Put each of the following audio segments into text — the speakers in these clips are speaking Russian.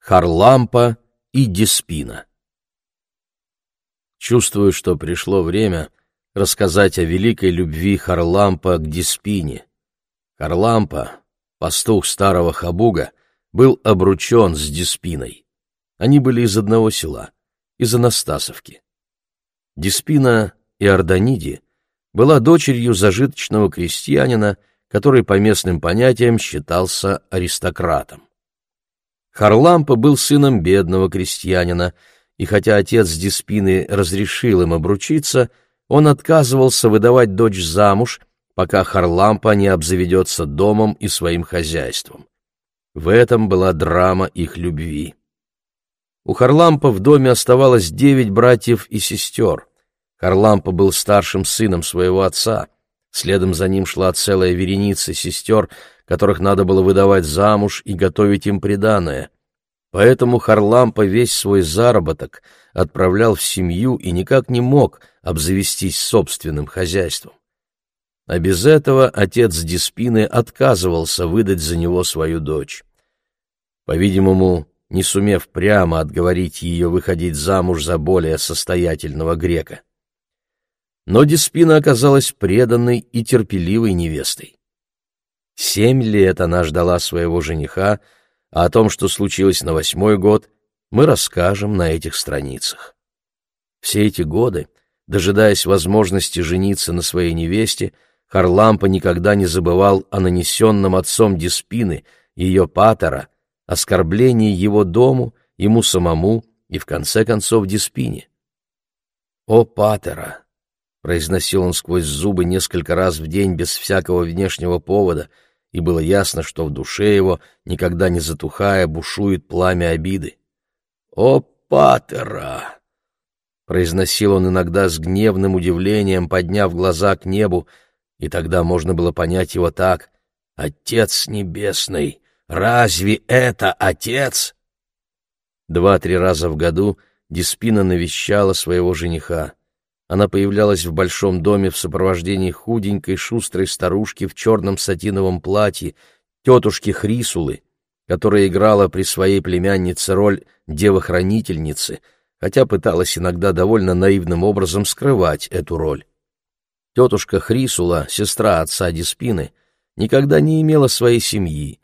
Харлампа и Диспина. Чувствую, что пришло время рассказать о великой любви Харлампа к Диспине. Харлампа, пастух старого Хабуга, был обручен с Диспиной. Они были из одного села, из Анастасовки. Диспина Иорданиди была дочерью зажиточного крестьянина, который по местным понятиям считался аристократом. Харлампа был сыном бедного крестьянина, и хотя отец Диспины разрешил им обручиться, он отказывался выдавать дочь замуж, пока Харлампа не обзаведется домом и своим хозяйством. В этом была драма их любви. У Харлампа в доме оставалось девять братьев и сестер. Харлампа был старшим сыном своего отца. Следом за ним шла целая вереница сестер, которых надо было выдавать замуж и готовить им приданое. Поэтому Харлампа весь свой заработок отправлял в семью и никак не мог обзавестись собственным хозяйством. А без этого отец Диспины отказывался выдать за него свою дочь. По-видимому, не сумев прямо отговорить ее выходить замуж за более состоятельного грека. Но Диспина оказалась преданной и терпеливой невестой. Семь лет она ждала своего жениха, а о том, что случилось на восьмой год, мы расскажем на этих страницах. Все эти годы, дожидаясь возможности жениться на своей невесте, Харлампа никогда не забывал о нанесенном отцом Диспины, ее патера, оскорблении его дому, ему самому и, в конце концов, Диспине. «О, патера!» — произносил он сквозь зубы несколько раз в день без всякого внешнего повода, и было ясно, что в душе его, никогда не затухая, бушует пламя обиды. «О, патера!» — произносил он иногда с гневным удивлением, подняв глаза к небу, и тогда можно было понять его так. «Отец Небесный! Разве это Отец?» Два-три раза в году Диспина навещала своего жениха. Она появлялась в большом доме в сопровождении худенькой, шустрой старушки в черном сатиновом платье, тетушки Хрисулы, которая играла при своей племяннице роль девохранительницы, хотя пыталась иногда довольно наивным образом скрывать эту роль. Тетушка Хрисула, сестра отца Диспины, никогда не имела своей семьи.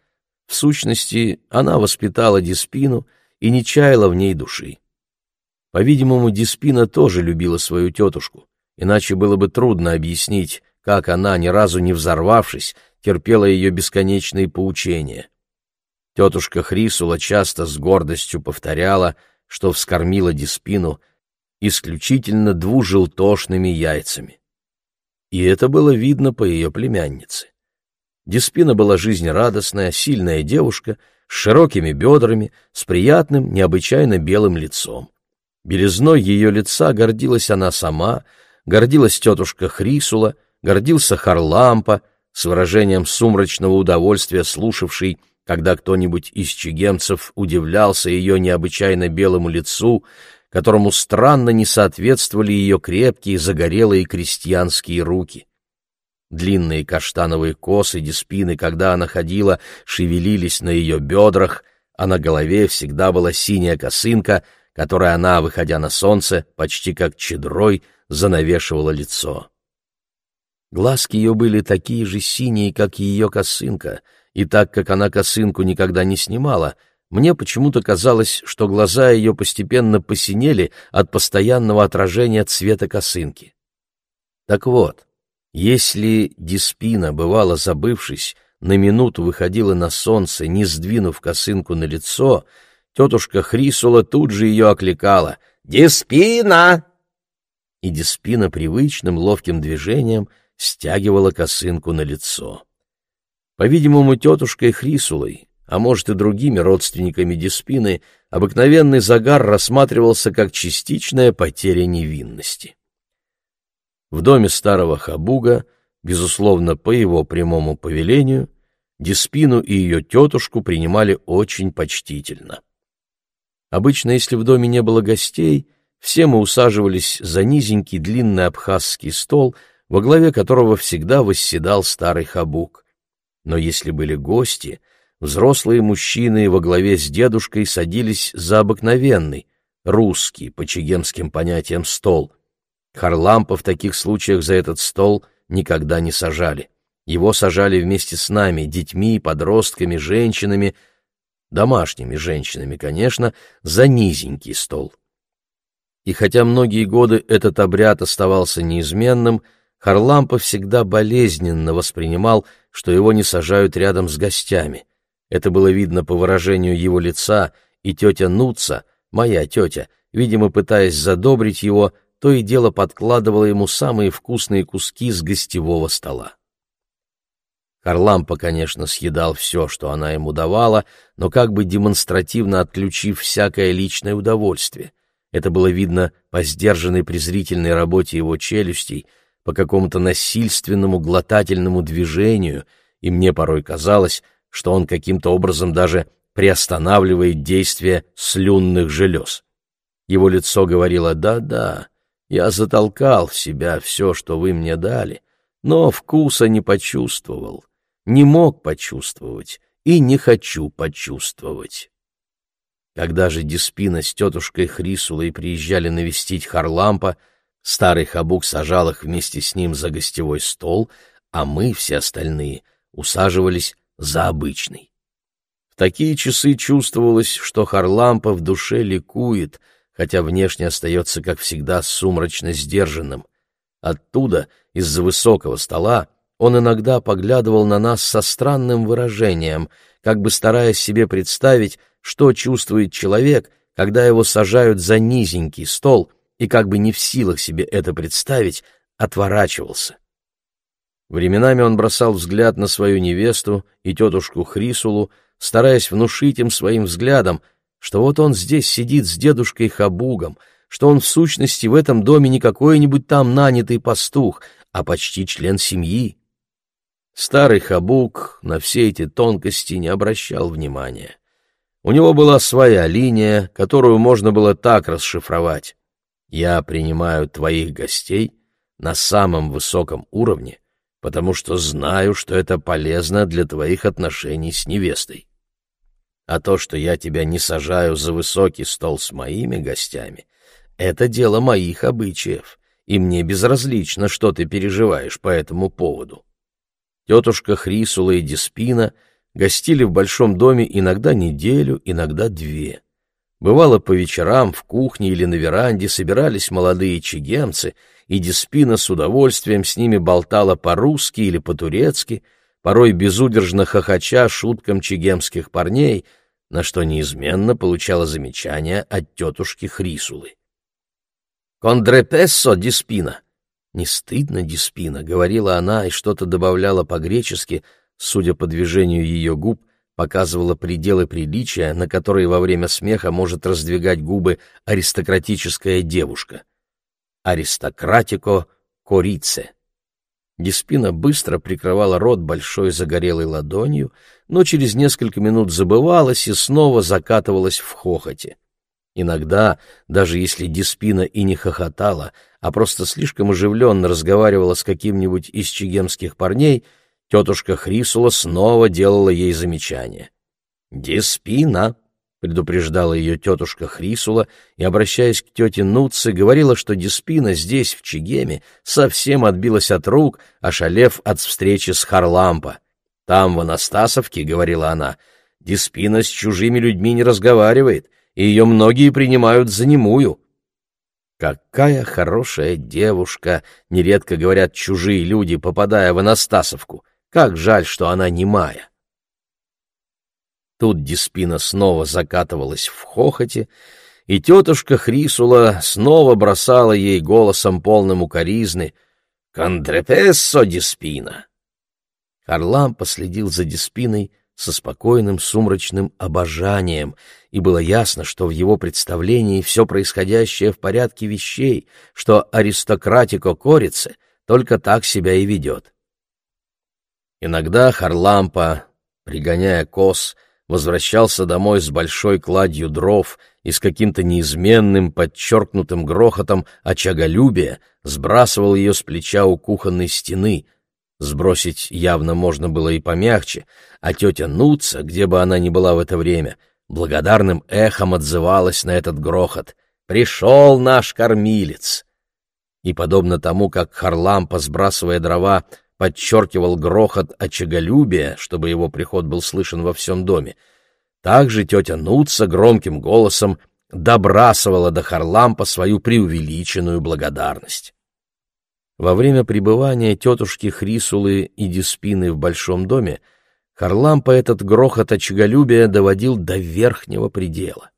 В сущности, она воспитала Диспину и не чаяла в ней души. По-видимому, Диспина тоже любила свою тетушку, иначе было бы трудно объяснить, как она, ни разу не взорвавшись, терпела ее бесконечные поучения. Тетушка Хрисула часто с гордостью повторяла, что вскормила Диспину исключительно двужелтошными яйцами. И это было видно по ее племяннице. Диспина была жизнерадостная, сильная девушка, с широкими бедрами, с приятным, необычайно белым лицом. Белизной ее лица гордилась она сама, гордилась тетушка Хрисула, гордился Харлампа, с выражением сумрачного удовольствия слушавший, когда кто-нибудь из чигемцев удивлялся ее необычайно белому лицу, которому странно не соответствовали ее крепкие, загорелые крестьянские руки. Длинные каштановые косы Диспины, когда она ходила, шевелились на ее бедрах, а на голове всегда была синяя косынка — которой она, выходя на солнце, почти как чедрой, занавешивала лицо. Глазки ее были такие же синие, как и ее косынка, и так как она косынку никогда не снимала, мне почему-то казалось, что глаза ее постепенно посинели от постоянного отражения цвета косынки. Так вот, если Диспина, бывала забывшись, на минуту выходила на солнце, не сдвинув косынку на лицо, Тетушка Хрисула тут же ее окликала «Диспина!» И Диспина привычным ловким движением стягивала косынку на лицо. По-видимому, тетушкой Хрисулой, а может и другими родственниками Диспины, обыкновенный загар рассматривался как частичная потеря невинности. В доме старого Хабуга, безусловно, по его прямому повелению, Диспину и ее тетушку принимали очень почтительно. Обычно, если в доме не было гостей, все мы усаживались за низенький длинный абхазский стол, во главе которого всегда восседал старый хабук. Но если были гости, взрослые мужчины во главе с дедушкой садились за обыкновенный, русский, по чегемским понятиям, стол. Харлампа в таких случаях за этот стол никогда не сажали. Его сажали вместе с нами, детьми, подростками, женщинами, домашними женщинами, конечно, за низенький стол. И хотя многие годы этот обряд оставался неизменным, Харлампа всегда болезненно воспринимал, что его не сажают рядом с гостями. Это было видно по выражению его лица, и тетя Нуца, моя тетя, видимо, пытаясь задобрить его, то и дело подкладывала ему самые вкусные куски с гостевого стола. Харлампа, конечно, съедал все, что она ему давала, но как бы демонстративно отключив всякое личное удовольствие. Это было видно по сдержанной презрительной работе его челюстей, по какому-то насильственному глотательному движению, и мне порой казалось, что он каким-то образом даже приостанавливает действие слюнных желез. Его лицо говорило «да-да, я затолкал в себя все, что вы мне дали, но вкуса не почувствовал, не мог почувствовать и не хочу почувствовать». Когда же Диспина с тетушкой Хрисулой приезжали навестить Харлампа, старый Хабук сажал их вместе с ним за гостевой стол, а мы, все остальные, усаживались за обычный. В такие часы чувствовалось, что Харлампа в душе ликует, хотя внешне остается, как всегда, сумрачно сдержанным. Оттуда, из-за высокого стола, он иногда поглядывал на нас со странным выражением, как бы стараясь себе представить, что чувствует человек, когда его сажают за низенький стол, и как бы не в силах себе это представить, отворачивался. Временами он бросал взгляд на свою невесту и тетушку Хрисулу, стараясь внушить им своим взглядом, что вот он здесь сидит с дедушкой Хабугом, что он в сущности в этом доме не какой-нибудь там нанятый пастух, а почти член семьи. Старый Хабук на все эти тонкости не обращал внимания. У него была своя линия, которую можно было так расшифровать. «Я принимаю твоих гостей на самом высоком уровне, потому что знаю, что это полезно для твоих отношений с невестой. А то, что я тебя не сажаю за высокий стол с моими гостями, это дело моих обычаев, и мне безразлично, что ты переживаешь по этому поводу». Тетушка Хрисула и Диспина — гостили в большом доме иногда неделю, иногда две. Бывало, по вечерам в кухне или на веранде собирались молодые чигемцы, и Диспина с удовольствием с ними болтала по-русски или по-турецки, порой безудержно хохоча шуткам чигемских парней, на что неизменно получала замечания от тетушки Хрисулы. «Кондрепессо, Диспина!» «Не стыдно, Диспина», — говорила она и что-то добавляла по-гречески — судя по движению ее губ, показывала пределы приличия, на которые во время смеха может раздвигать губы аристократическая девушка. Аристократико корице. Диспина быстро прикрывала рот большой загорелой ладонью, но через несколько минут забывалась и снова закатывалась в хохоте. Иногда, даже если Диспина и не хохотала, а просто слишком оживленно разговаривала с каким-нибудь из чигемских парней — Тетушка Хрисула снова делала ей замечание. «Диспина», — предупреждала ее тетушка Хрисула и, обращаясь к тете Нуце, говорила, что Диспина здесь, в Чигеме, совсем отбилась от рук, ошалев от встречи с Харлампа. «Там, в Анастасовке», — говорила она, — «Диспина с чужими людьми не разговаривает, и ее многие принимают за немую». «Какая хорошая девушка!» — нередко говорят чужие люди, попадая в Анастасовку. Как жаль, что она немая. Тут Диспина снова закатывалась в хохоте, и тетушка Хрисула снова бросала ей голосом полным укоризны «Кондрепессо, Диспина!». Харлам последил за Диспиной со спокойным сумрачным обожанием, и было ясно, что в его представлении все происходящее в порядке вещей, что аристократико корице только так себя и ведет. Иногда Харлампа, пригоняя коз, возвращался домой с большой кладью дров и с каким-то неизменным, подчеркнутым грохотом очаголюбия сбрасывал ее с плеча у кухонной стены, Сбросить явно можно было и помягче, а тетя Нуца, где бы она ни была в это время, благодарным эхом отзывалась на этот грохот. «Пришел наш кормилец!» И, подобно тому, как Харлампа, сбрасывая дрова, подчеркивал грохот очаголюбия, чтобы его приход был слышен во всем доме, также тетя Нуца громким голосом добрасывала до Харлампа свою преувеличенную благодарность. Во время пребывания тетушки Хрисулы и Диспины в большом доме Харлампа этот грохот очаголюбия доводил до верхнего предела.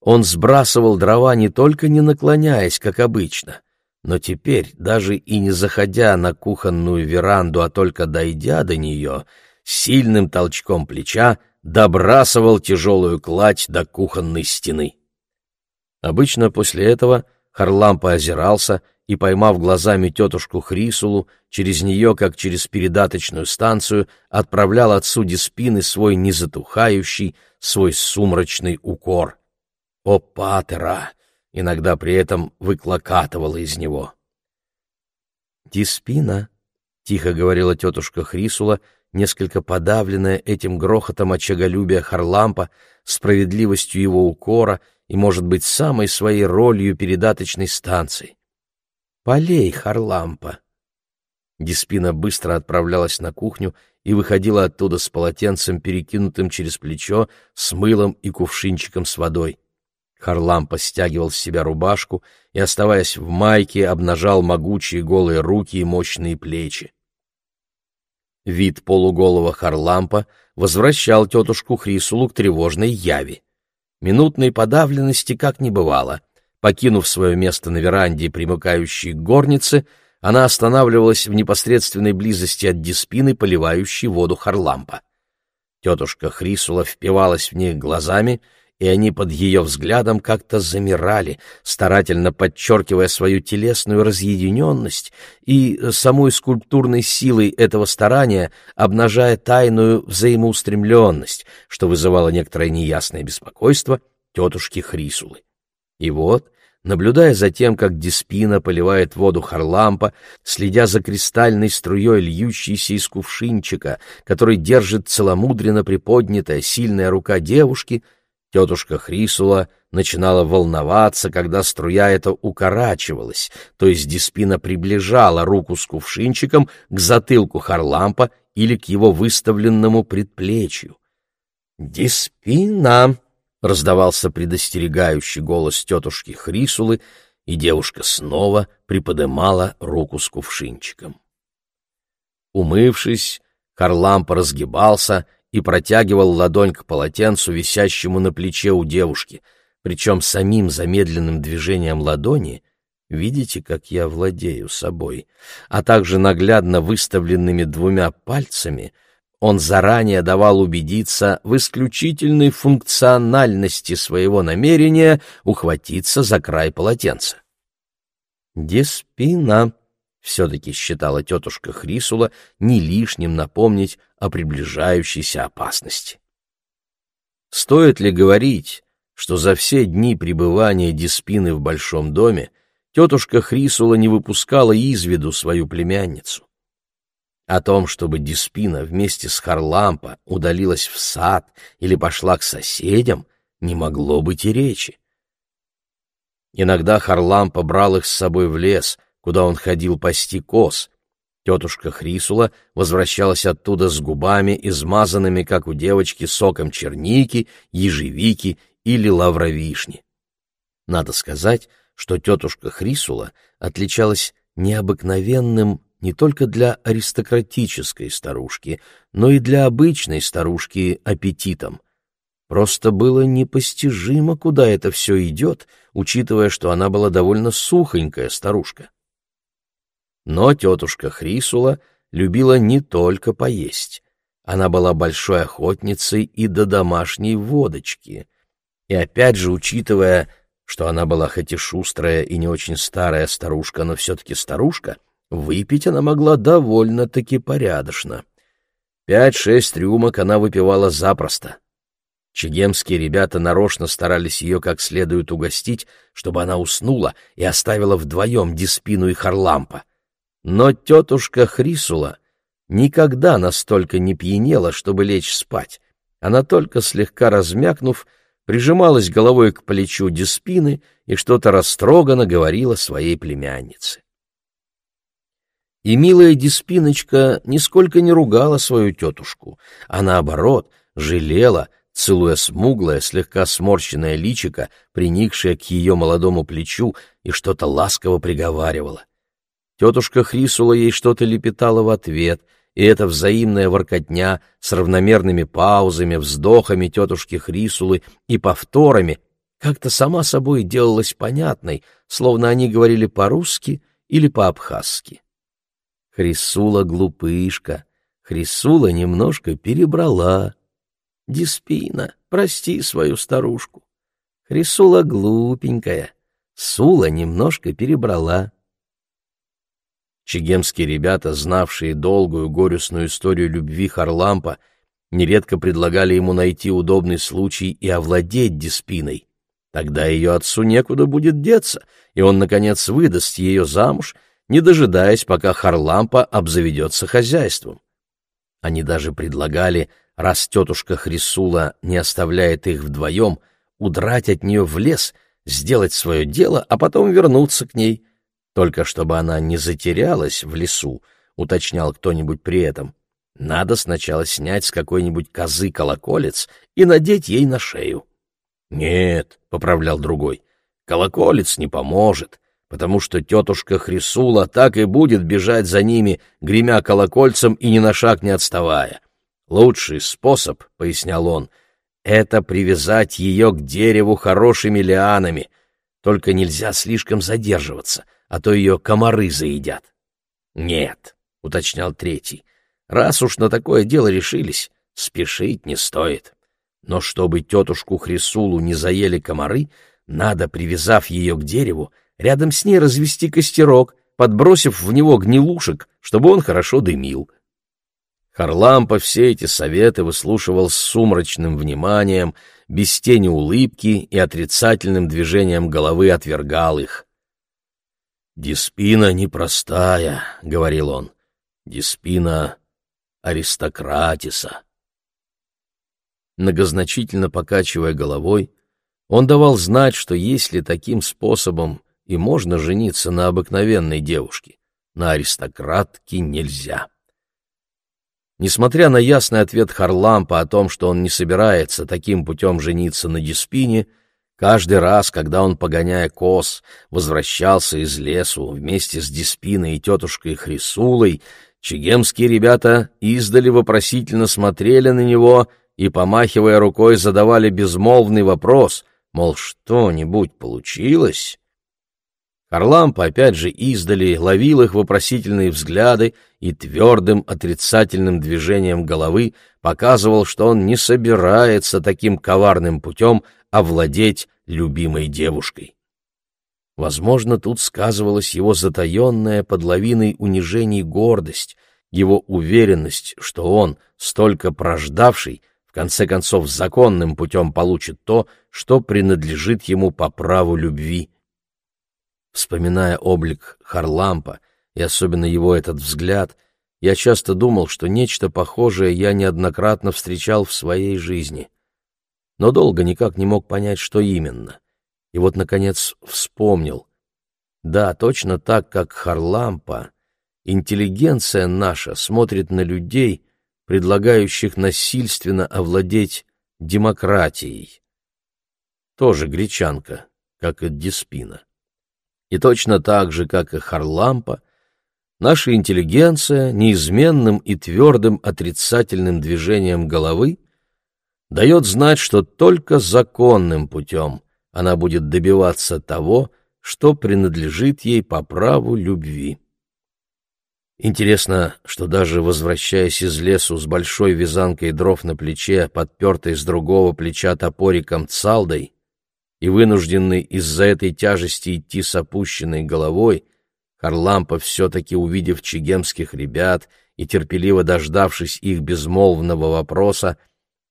Он сбрасывал дрова не только не наклоняясь, как обычно, но теперь, даже и не заходя на кухонную веранду, а только дойдя до нее, сильным толчком плеча добрасывал тяжелую кладь до кухонной стены. Обычно после этого Харлампа озирался и, поймав глазами тетушку Хрисулу, через нее, как через передаточную станцию, отправлял отцу Диспины свой незатухающий, свой сумрачный укор. «О, патера!» — иногда при этом выклокатывала из него. «Диспина», — тихо говорила тетушка Хрисула, несколько подавленная этим грохотом очаголюбия Харлампа, справедливостью его укора — и, может быть, самой своей ролью передаточной станции. «Полей, Харлампа!» Диспина быстро отправлялась на кухню и выходила оттуда с полотенцем, перекинутым через плечо, с мылом и кувшинчиком с водой. Харлампа стягивал с себя рубашку и, оставаясь в майке, обнажал могучие голые руки и мощные плечи. Вид полуголого Харлампа возвращал тетушку Хрисулу к тревожной яви. Минутной подавленности как не бывало. Покинув свое место на веранде, примыкающей к горнице, она останавливалась в непосредственной близости от диспины, поливающей воду харлампа. Тетушка Хрисула впивалась в них глазами — и они под ее взглядом как-то замирали, старательно подчеркивая свою телесную разъединенность и самой скульптурной силой этого старания обнажая тайную взаимоустремленность, что вызывало некоторое неясное беспокойство тетушки Хрисулы. И вот, наблюдая за тем, как Диспина поливает воду Харлампа, следя за кристальной струей, льющейся из кувшинчика, который держит целомудренно приподнятая сильная рука девушки — Тетушка Хрисула начинала волноваться, когда струя эта укорачивалась, то есть Диспина приближала руку с кувшинчиком к затылку Харлампа или к его выставленному предплечью. «Диспина!» — раздавался предостерегающий голос тетушки Хрисулы, и девушка снова приподымала руку с кувшинчиком. Умывшись, Харлампа разгибался — и протягивал ладонь к полотенцу, висящему на плече у девушки, причем самим замедленным движением ладони видите, как я владею собой, а также наглядно выставленными двумя пальцами он заранее давал убедиться в исключительной функциональности своего намерения ухватиться за край полотенца. «Деспина», все-таки считала тетушка Хрисула не лишним напомнить о приближающейся опасности. Стоит ли говорить, что за все дни пребывания Диспины в большом доме тетушка Хрисула не выпускала из виду свою племянницу? О том, чтобы Диспина вместе с Харлампа удалилась в сад или пошла к соседям, не могло быть и речи. Иногда Харлампа брал их с собой в лес — куда он ходил пасти коз. Тетушка Хрисула возвращалась оттуда с губами, измазанными, как у девочки, соком черники, ежевики или лавровишни. Надо сказать, что тетушка Хрисула отличалась необыкновенным не только для аристократической старушки, но и для обычной старушки аппетитом. Просто было непостижимо, куда это все идет, учитывая, что она была довольно сухонькая старушка. Но тетушка Хрисула любила не только поесть. Она была большой охотницей и до домашней водочки. И опять же, учитывая, что она была хоть и шустрая и не очень старая старушка, но все-таки старушка, выпить она могла довольно-таки порядочно. Пять-шесть рюмок она выпивала запросто. Чегемские ребята нарочно старались ее как следует угостить, чтобы она уснула и оставила вдвоем Диспину и Харлампа. Но тетушка Хрисула никогда настолько не пьянела, чтобы лечь спать. Она только слегка размякнув, прижималась головой к плечу Диспины и что-то растроганно говорила своей племяннице. И милая Диспиночка нисколько не ругала свою тетушку, а наоборот, жалела, целуя смуглое, слегка сморщенное личико, приникшее к ее молодому плечу, и что-то ласково приговаривала. Тетушка Хрисула ей что-то лепетала в ответ, и эта взаимная воркотня с равномерными паузами, вздохами тетушки Хрисулы и повторами как-то сама собой делалась понятной, словно они говорили по-русски или по-абхазски. Хрисула глупышка, Хрисула немножко перебрала. Диспина, прости свою старушку. Хрисула глупенькая, Сула немножко перебрала. Чегемские ребята, знавшие долгую горестную историю любви Харлампа, нередко предлагали ему найти удобный случай и овладеть Диспиной. Тогда ее отцу некуда будет деться, и он, наконец, выдаст ее замуж — не дожидаясь, пока Харлампа обзаведется хозяйством. Они даже предлагали, раз тетушка Хрисула не оставляет их вдвоем, удрать от нее в лес, сделать свое дело, а потом вернуться к ней, только чтобы она не затерялась в лесу, уточнял кто-нибудь при этом. Надо сначала снять с какой-нибудь козы колоколец и надеть ей на шею. «Нет», — поправлял другой, — «колоколец не поможет потому что тетушка Хрисула так и будет бежать за ними, гремя колокольцем и ни на шаг не отставая. Лучший способ, — пояснял он, — это привязать ее к дереву хорошими лианами, только нельзя слишком задерживаться, а то ее комары заедят. — Нет, — уточнял третий, — раз уж на такое дело решились, спешить не стоит. Но чтобы тетушку Хрисулу не заели комары, надо, привязав ее к дереву, рядом с ней развести костерок, подбросив в него гнилушек, чтобы он хорошо дымил. Харлампа все эти советы выслушивал с сумрачным вниманием, без тени улыбки и отрицательным движением головы отвергал их. «Диспина непростая», — говорил он, — «диспина аристократиса». Многозначительно покачивая головой, он давал знать, что если таким способом и можно жениться на обыкновенной девушке, на аристократке нельзя. Несмотря на ясный ответ Харлампа о том, что он не собирается таким путем жениться на Диспине, каждый раз, когда он, погоняя коз, возвращался из лесу вместе с Диспиной и тетушкой Хрисулой, чегемские ребята издали вопросительно смотрели на него и, помахивая рукой, задавали безмолвный вопрос, мол, что-нибудь получилось? Харламп опять же издали ловил их вопросительные взгляды и твердым отрицательным движением головы показывал, что он не собирается таким коварным путем овладеть любимой девушкой. Возможно, тут сказывалась его затаенная под лавиной унижений гордость, его уверенность, что он, столько прождавший, в конце концов законным путем получит то, что принадлежит ему по праву любви. Вспоминая облик Харлампа и особенно его этот взгляд, я часто думал, что нечто похожее я неоднократно встречал в своей жизни. Но долго никак не мог понять, что именно. И вот, наконец, вспомнил. Да, точно так, как Харлампа, интеллигенция наша смотрит на людей, предлагающих насильственно овладеть демократией. Тоже гречанка, как и Диспина. И точно так же, как и Харлампа, наша интеллигенция неизменным и твердым отрицательным движением головы дает знать, что только законным путем она будет добиваться того, что принадлежит ей по праву любви. Интересно, что даже возвращаясь из лесу с большой вязанкой дров на плече, подпертой с другого плеча топориком цалдой, и вынужденный из-за этой тяжести идти с опущенной головой, Харлампа, все-таки увидев чегемских ребят и терпеливо дождавшись их безмолвного вопроса,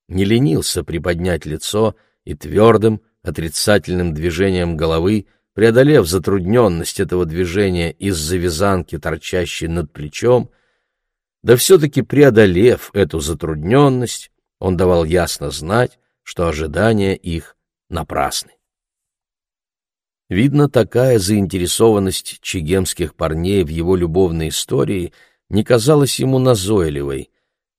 не ленился приподнять лицо и твердым, отрицательным движением головы, преодолев затрудненность этого движения из-за вязанки, торчащей над плечом, Да все-таки преодолев эту затрудненность, он давал ясно знать, что ожидания их напрасны. Видно, такая заинтересованность чигемских парней в его любовной истории не казалась ему назойливой.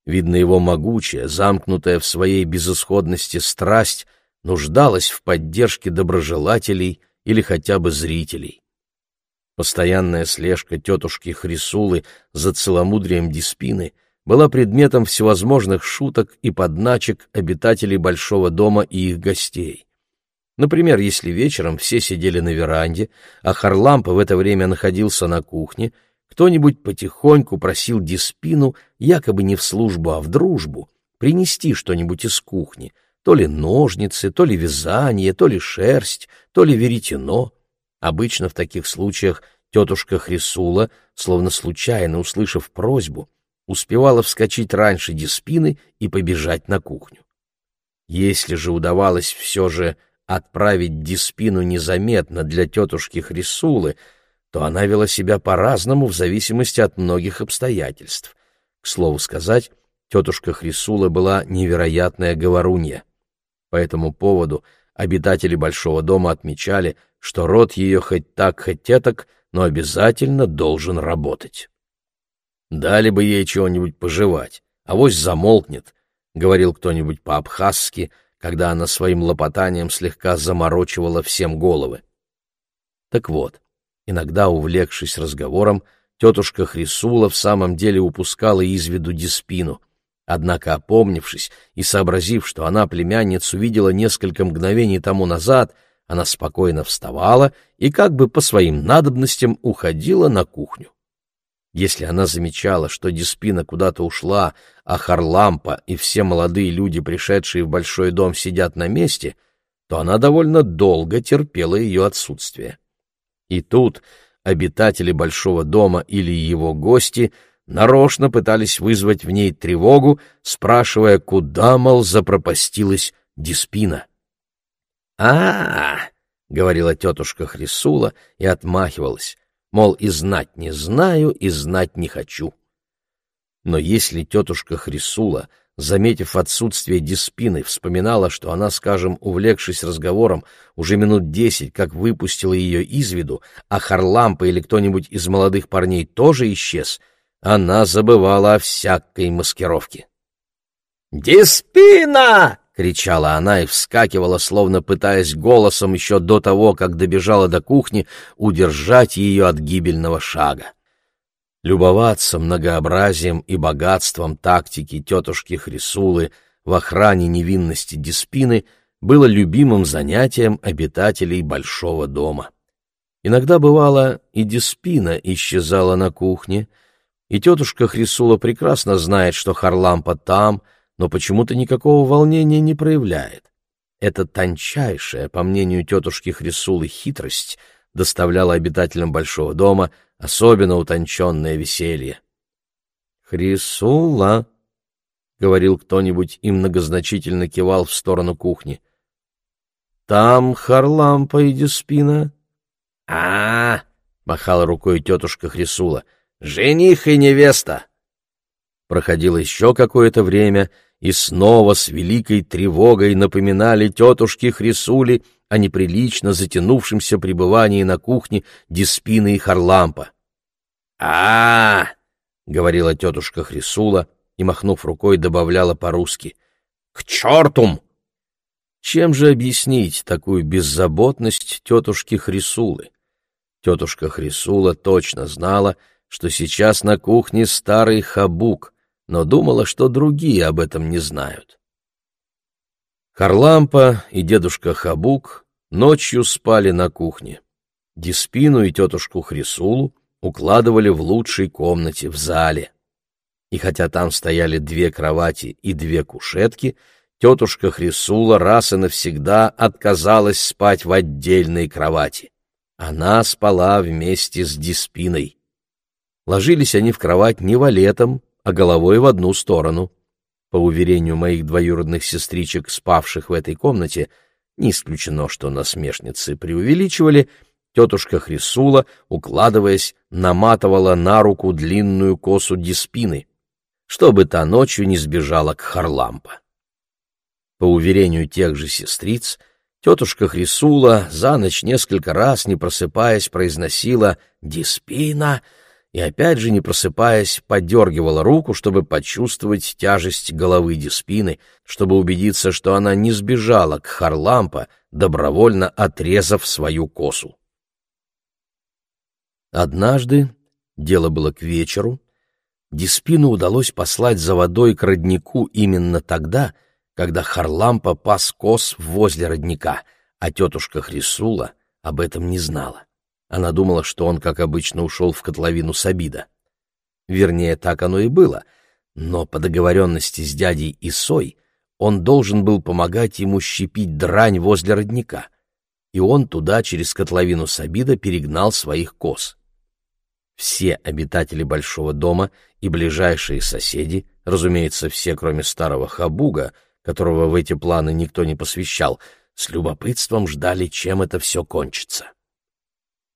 Видно, его могучая, замкнутая в своей безысходности страсть нуждалась в поддержке доброжелателей или хотя бы зрителей. Постоянная слежка тетушки Хрисулы за целомудрием Диспины была предметом всевозможных шуток и подначек обитателей большого дома и их гостей. Например, если вечером все сидели на веранде, а Харлампа в это время находился на кухне, кто-нибудь потихоньку просил Диспину, якобы не в службу, а в дружбу, принести что-нибудь из кухни, то ли ножницы, то ли вязание, то ли шерсть, то ли веретено. Обычно в таких случаях тетушка Хрисула, словно случайно услышав просьбу, успевала вскочить раньше Диспины и побежать на кухню. Если же удавалось все же отправить Диспину незаметно для тетушки Хрисулы, то она вела себя по-разному в зависимости от многих обстоятельств. К слову сказать, тетушка Хрисула была невероятная говорунья. По этому поводу обитатели Большого дома отмечали, что род ее хоть так, хоть этак, но обязательно должен работать. Дали бы ей чего-нибудь пожевать, авось замолкнет, — говорил кто-нибудь по-абхазски, когда она своим лопотанием слегка заморочивала всем головы. Так вот, иногда, увлекшись разговором, тетушка Хрисула в самом деле упускала из виду Диспину — Однако, опомнившись и сообразив, что она племянницу видела несколько мгновений тому назад, она спокойно вставала и как бы по своим надобностям уходила на кухню. Если она замечала, что Диспина куда-то ушла, а Харлампа и все молодые люди, пришедшие в большой дом, сидят на месте, то она довольно долго терпела ее отсутствие. И тут обитатели большого дома или его гости — нарочно пытались вызвать в ней тревогу, спрашивая, куда, мол, запропастилась Диспина. а, -а, -а говорила тетушка Хрисула и отмахивалась, мол, и знать не знаю, и знать не хочу. Но если тетушка Хрисула, заметив отсутствие Диспины, вспоминала, что она, скажем, увлекшись разговором, уже минут десять как выпустила ее из виду, а Харлампа или кто-нибудь из молодых парней тоже исчез — она забывала о всякой маскировке. «Диспина!» — кричала она и вскакивала, словно пытаясь голосом еще до того, как добежала до кухни, удержать ее от гибельного шага. Любоваться многообразием и богатством тактики тетушки Хрисулы в охране невинности Диспины было любимым занятием обитателей большого дома. Иногда бывало, и Диспина исчезала на кухне — и тетушка Хрисула прекрасно знает, что Харлампа там, но почему-то никакого волнения не проявляет. Эта тончайшая, по мнению тетушки Хрисулы, хитрость доставляла обитателям большого дома особенно утонченное веселье. «Хрисула!» — говорил кто-нибудь и многозначительно кивал в сторону кухни. «Там Харлампа и Диспина?» «А-а-а!» — махала рукой тетушка Хрисула — Жених и невеста. Проходило еще какое-то время, и снова с великой тревогой напоминали тетушке Хрисули о неприлично затянувшемся пребывании на кухне Диспины и Харлампа. а, -а, -а говорила тетушка Хрисула и, махнув рукой, добавляла по-русски. «К чертум!» Чем же объяснить такую беззаботность тетушки Хрисулы? Тетушка Хрисула точно знала, что сейчас на кухне старый хабук, но думала, что другие об этом не знают. Харлампа и дедушка Хабук ночью спали на кухне. Диспину и тетушку Хрисулу укладывали в лучшей комнате, в зале. И хотя там стояли две кровати и две кушетки, тетушка Хрисула раз и навсегда отказалась спать в отдельной кровати. Она спала вместе с Диспиной. Ложились они в кровать не валетом, а головой в одну сторону. По уверению моих двоюродных сестричек, спавших в этой комнате, не исключено, что насмешницы преувеличивали, тетушка Хрисула, укладываясь, наматывала на руку длинную косу диспины. чтобы та ночью не сбежала к Харлампа. По уверению тех же сестриц, тетушка Хрисула за ночь несколько раз, не просыпаясь, произносила «Диспина», и опять же, не просыпаясь, подергивала руку, чтобы почувствовать тяжесть головы Диспины, чтобы убедиться, что она не сбежала к Харлампа, добровольно отрезав свою косу. Однажды, дело было к вечеру, Диспину удалось послать за водой к роднику именно тогда, когда Харлампа пас коз возле родника, а тетушка Хрисула об этом не знала. Она думала, что он, как обычно, ушел в котловину Сабида. Вернее, так оно и было, но по договоренности с дядей Исой он должен был помогать ему щепить дрань возле родника, и он туда через котловину Сабида перегнал своих коз. Все обитатели большого дома и ближайшие соседи, разумеется, все, кроме старого Хабуга, которого в эти планы никто не посвящал, с любопытством ждали, чем это все кончится.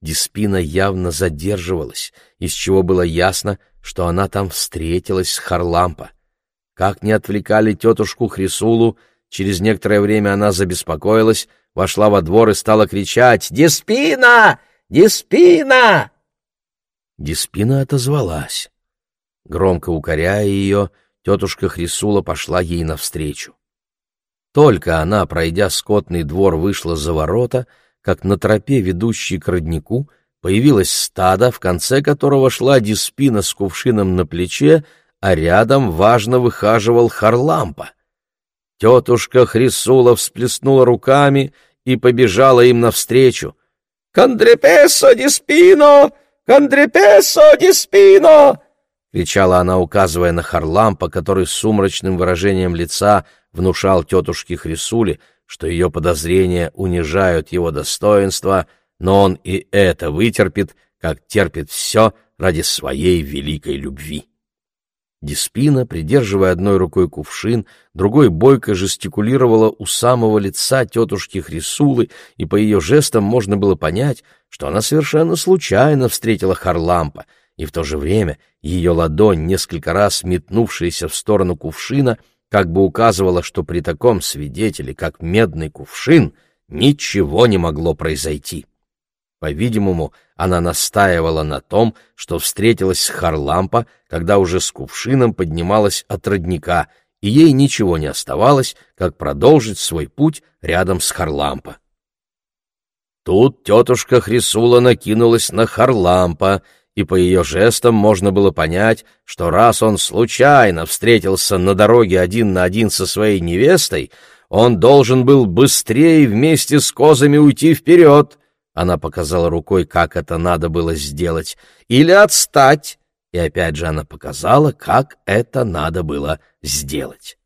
Диспина явно задерживалась, из чего было ясно, что она там встретилась с Харлампа. Как не отвлекали тетушку Хрисулу, через некоторое время она забеспокоилась, вошла во двор и стала кричать «Диспина! Диспина!» Диспина отозвалась. Громко укоряя ее, тетушка Хрисула пошла ей навстречу. Только она, пройдя скотный двор, вышла за ворота — как на тропе, ведущей к роднику, появилось стадо, в конце которого шла Диспина с кувшином на плече, а рядом важно выхаживал Харлампа. Тетушка Хрисула всплеснула руками и побежала им навстречу. «Кандрепесо Диспино! Кандрепесо Диспино!» — кричала она, указывая на Харлампа, который с сумрачным выражением лица внушал тетушке Хрисуле — что ее подозрения унижают его достоинство, но он и это вытерпит, как терпит все ради своей великой любви. Диспина, придерживая одной рукой кувшин, другой бойко жестикулировала у самого лица тетушки Хрисулы, и по ее жестам можно было понять, что она совершенно случайно встретила Харлампа, и в то же время ее ладонь, несколько раз метнувшаяся в сторону кувшина, — как бы указывало, что при таком свидетеле, как медный кувшин, ничего не могло произойти. По-видимому, она настаивала на том, что встретилась с Харлампа, когда уже с кувшином поднималась от родника, и ей ничего не оставалось, как продолжить свой путь рядом с Харлампа. Тут тетушка Хрисула накинулась на Харлампа и по ее жестам можно было понять, что раз он случайно встретился на дороге один на один со своей невестой, он должен был быстрее вместе с козами уйти вперед. Она показала рукой, как это надо было сделать, или отстать, и опять же она показала, как это надо было сделать.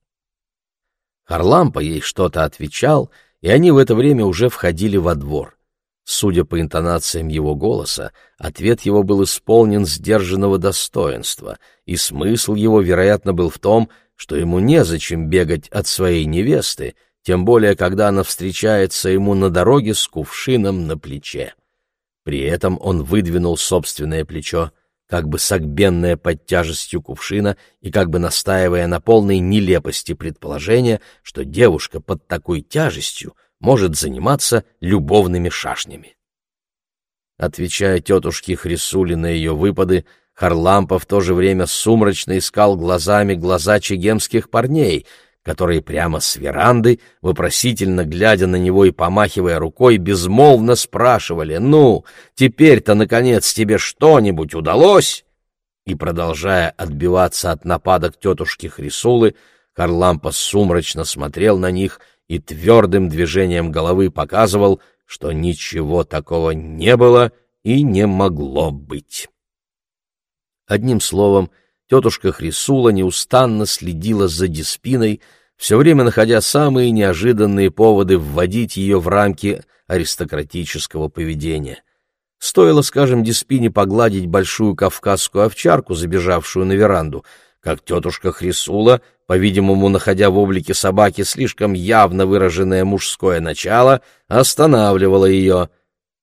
Харлампа ей что-то отвечал, и они в это время уже входили во двор. Судя по интонациям его голоса, ответ его был исполнен сдержанного достоинства, и смысл его, вероятно, был в том, что ему незачем бегать от своей невесты, тем более, когда она встречается ему на дороге с кувшином на плече. При этом он выдвинул собственное плечо, как бы согбенное под тяжестью кувшина и как бы настаивая на полной нелепости предположения, что девушка под такой тяжестью — может заниматься любовными шашнями. Отвечая тетушке Хрисули на ее выпады, Харлампа в то же время сумрачно искал глазами глаза чегемских парней, которые прямо с веранды, вопросительно глядя на него и помахивая рукой, безмолвно спрашивали «Ну, теперь-то, наконец, тебе что-нибудь удалось?» И, продолжая отбиваться от нападок тетушки Хрисулы, Харлампа сумрачно смотрел на них и твердым движением головы показывал, что ничего такого не было и не могло быть. Одним словом, тетушка Хрисула неустанно следила за Диспиной, все время находя самые неожиданные поводы вводить ее в рамки аристократического поведения. Стоило, скажем, Диспине погладить большую кавказскую овчарку, забежавшую на веранду, как тетушка Хрисула по-видимому, находя в облике собаки слишком явно выраженное мужское начало, останавливала ее.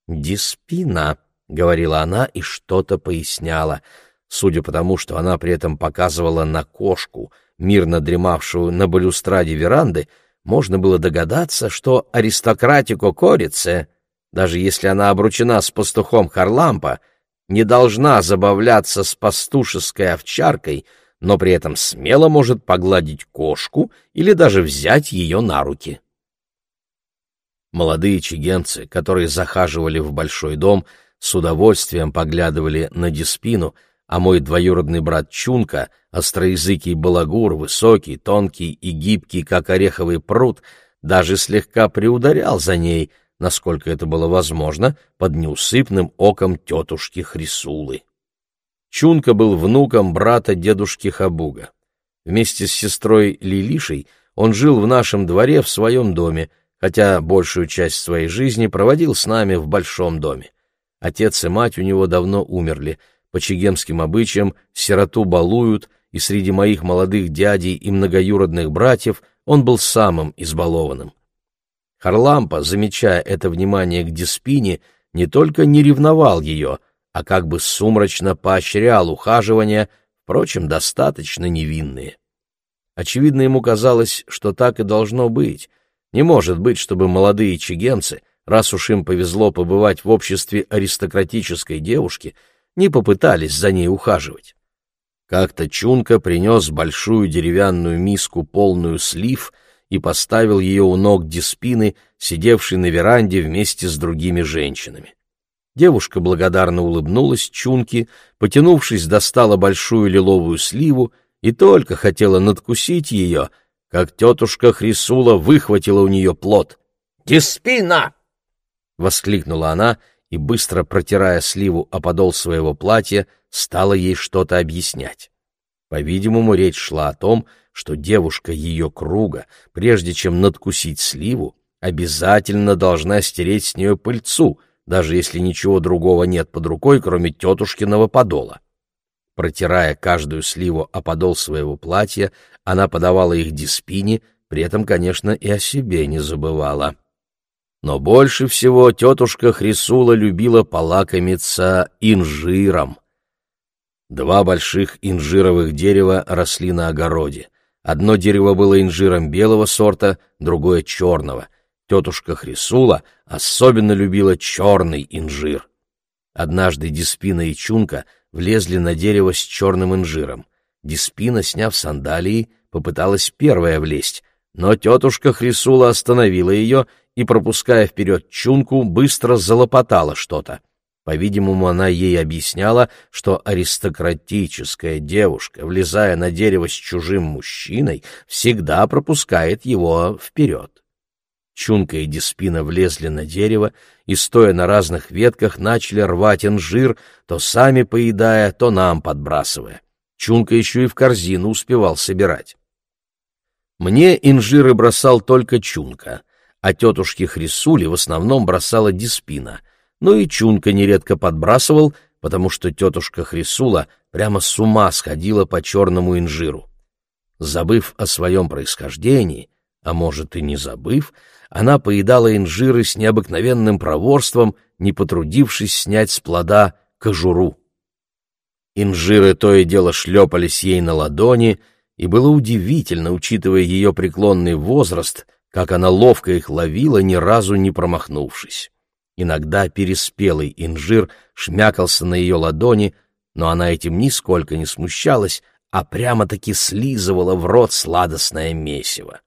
«Диспина», — говорила она и что-то поясняла. судя по тому, что она при этом показывала на кошку, мирно дремавшую на балюстраде веранды, можно было догадаться, что аристократико Корице, даже если она обручена с пастухом Харлампа, не должна забавляться с пастушеской овчаркой, но при этом смело может погладить кошку или даже взять ее на руки. Молодые чигенцы, которые захаживали в большой дом, с удовольствием поглядывали на Диспину, а мой двоюродный брат Чунка, остроязыкий балагур, высокий, тонкий и гибкий, как ореховый пруд, даже слегка приударял за ней, насколько это было возможно, под неусыпным оком тетушки Хрисулы. Чунка был внуком брата дедушки Хабуга. Вместе с сестрой Лилишей он жил в нашем дворе в своем доме, хотя большую часть своей жизни проводил с нами в большом доме. Отец и мать у него давно умерли, по чегемским обычаям сироту балуют, и среди моих молодых дядей и многоюродных братьев он был самым избалованным. Харлампа, замечая это внимание к Диспине, не только не ревновал ее, а как бы сумрачно поощрял ухаживания, впрочем, достаточно невинные. Очевидно, ему казалось, что так и должно быть. Не может быть, чтобы молодые чигенцы, раз уж им повезло побывать в обществе аристократической девушки, не попытались за ней ухаживать. Как-то Чунка принес большую деревянную миску, полную слив, и поставил ее у ног Диспины, сидевшей на веранде вместе с другими женщинами. Девушка благодарно улыбнулась Чунке, потянувшись, достала большую лиловую сливу и только хотела надкусить ее, как тетушка Хрисула выхватила у нее плод. «Диспина!» — воскликнула она и, быстро протирая сливу о подол своего платья, стала ей что-то объяснять. По-видимому, речь шла о том, что девушка ее круга, прежде чем надкусить сливу, обязательно должна стереть с нее пыльцу, даже если ничего другого нет под рукой, кроме тетушкиного подола. Протирая каждую сливу о подол своего платья, она подавала их Диспине, при этом, конечно, и о себе не забывала. Но больше всего тетушка Хрисула любила полакомиться инжиром. Два больших инжировых дерева росли на огороде. Одно дерево было инжиром белого сорта, другое — черного — Тетушка Хрисула особенно любила черный инжир. Однажды Диспина и Чунка влезли на дерево с черным инжиром. Диспина, сняв сандалии, попыталась первая влезть, но тетушка Хрисула остановила ее и, пропуская вперед Чунку, быстро залопотала что-то. По-видимому, она ей объясняла, что аристократическая девушка, влезая на дерево с чужим мужчиной, всегда пропускает его вперед. Чунка и Диспина влезли на дерево и, стоя на разных ветках, начали рвать инжир, то сами поедая, то нам подбрасывая. Чунка еще и в корзину успевал собирать. Мне инжиры бросал только Чунка, а тетушке Хрисули в основном бросала Диспина. Но и Чунка нередко подбрасывал, потому что тетушка Хрисула прямо с ума сходила по черному инжиру. Забыв о своем происхождении, а может и не забыв, она поедала инжиры с необыкновенным проворством, не потрудившись снять с плода кожуру. Инжиры то и дело шлепались ей на ладони, и было удивительно, учитывая ее преклонный возраст, как она ловко их ловила, ни разу не промахнувшись. Иногда переспелый инжир шмякался на ее ладони, но она этим нисколько не смущалась, а прямо-таки слизывала в рот сладостное месиво.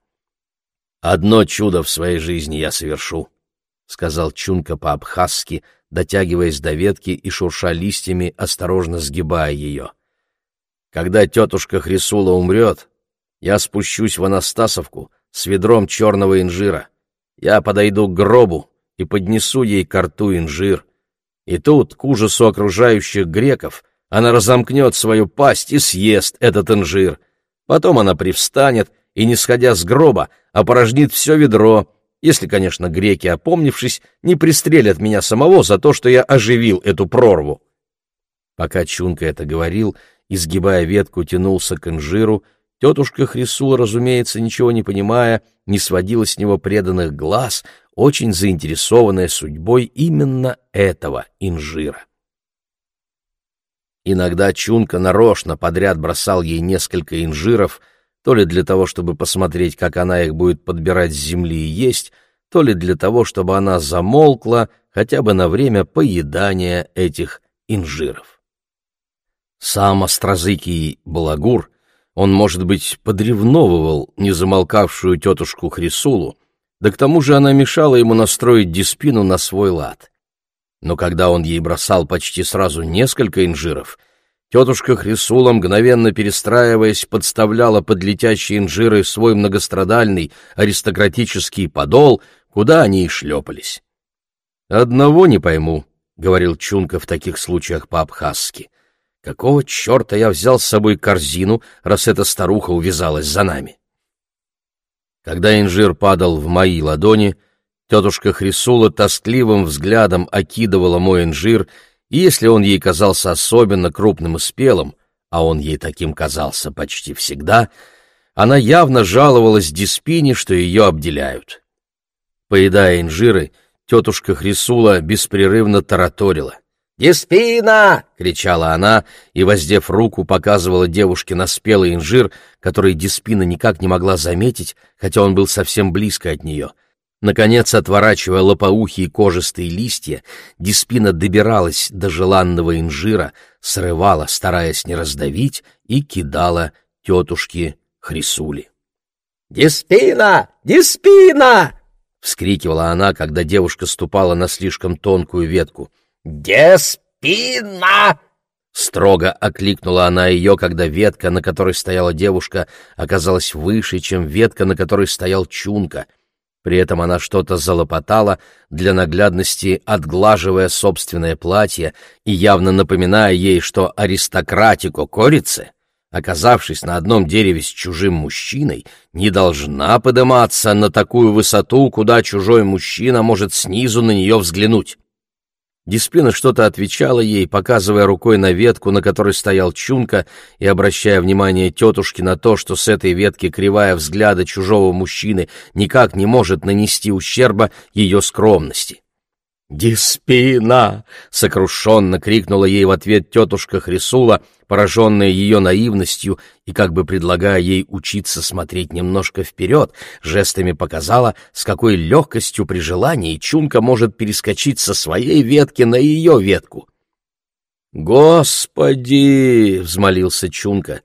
«Одно чудо в своей жизни я совершу», — сказал Чунка по-абхазски, дотягиваясь до ветки и шурша листьями, осторожно сгибая ее. «Когда тетушка Хрисула умрет, я спущусь в Анастасовку с ведром черного инжира. Я подойду к гробу и поднесу ей к рту инжир. И тут, к ужасу окружающих греков, она разомкнет свою пасть и съест этот инжир. Потом она привстанет и, не сходя с гроба, опорожнит все ведро, если, конечно, греки, опомнившись, не пристрелят меня самого за то, что я оживил эту прорву. Пока Чунка это говорил, изгибая ветку, тянулся к инжиру, тетушка Хрисула, разумеется, ничего не понимая, не сводила с него преданных глаз, очень заинтересованная судьбой именно этого инжира. Иногда Чунка нарочно подряд бросал ей несколько инжиров, то ли для того, чтобы посмотреть, как она их будет подбирать с земли и есть, то ли для того, чтобы она замолкла хотя бы на время поедания этих инжиров. Сам острозыкий балагур, он, может быть, подревновывал незамолкавшую тетушку Хрисулу, да к тому же она мешала ему настроить диспину на свой лад. Но когда он ей бросал почти сразу несколько инжиров, тетушка Хрисула, мгновенно перестраиваясь, подставляла под летящие инжиры свой многострадальный аристократический подол, куда они и шлепались. «Одного не пойму», — говорил Чунка в таких случаях по-абхазски. «Какого черта я взял с собой корзину, раз эта старуха увязалась за нами?» Когда инжир падал в мои ладони, тетушка Хрисула тоскливым взглядом окидывала мой инжир, и если он ей казался особенно крупным и спелым, а он ей таким казался почти всегда, она явно жаловалась Диспине, что ее обделяют. Поедая инжиры, тетушка Хрисула беспрерывно тараторила. «Диспина!» — кричала она и, воздев руку, показывала девушке на спелый инжир, который Диспина никак не могла заметить, хотя он был совсем близко от нее. Наконец, отворачивая лопоухие кожистые листья, Диспина добиралась до желанного инжира, срывала, стараясь не раздавить, и кидала тетушке Хрисули. «Диспина! Диспина!» — вскрикивала она, когда девушка ступала на слишком тонкую ветку — «Деспина!» Строго окликнула она ее, когда ветка, на которой стояла девушка, оказалась выше, чем ветка, на которой стоял Чунка. При этом она что-то залопотала, для наглядности отглаживая собственное платье и явно напоминая ей, что аристократику корицы, оказавшись на одном дереве с чужим мужчиной, не должна подниматься на такую высоту, куда чужой мужчина может снизу на нее взглянуть. Диспина что-то отвечала ей, показывая рукой на ветку, на которой стоял Чунка, и обращая внимание тетушки на то, что с этой ветки кривая взгляда чужого мужчины никак не может нанести ущерба ее скромности. «Диспина!» — сокрушенно крикнула ей в ответ тетушка Хрисула, пораженная ее наивностью и как бы предлагая ей учиться смотреть немножко вперед, жестами показала, с какой легкостью при желании Чунка может перескочить со своей ветки на ее ветку. «Господи!» — взмолился Чунка.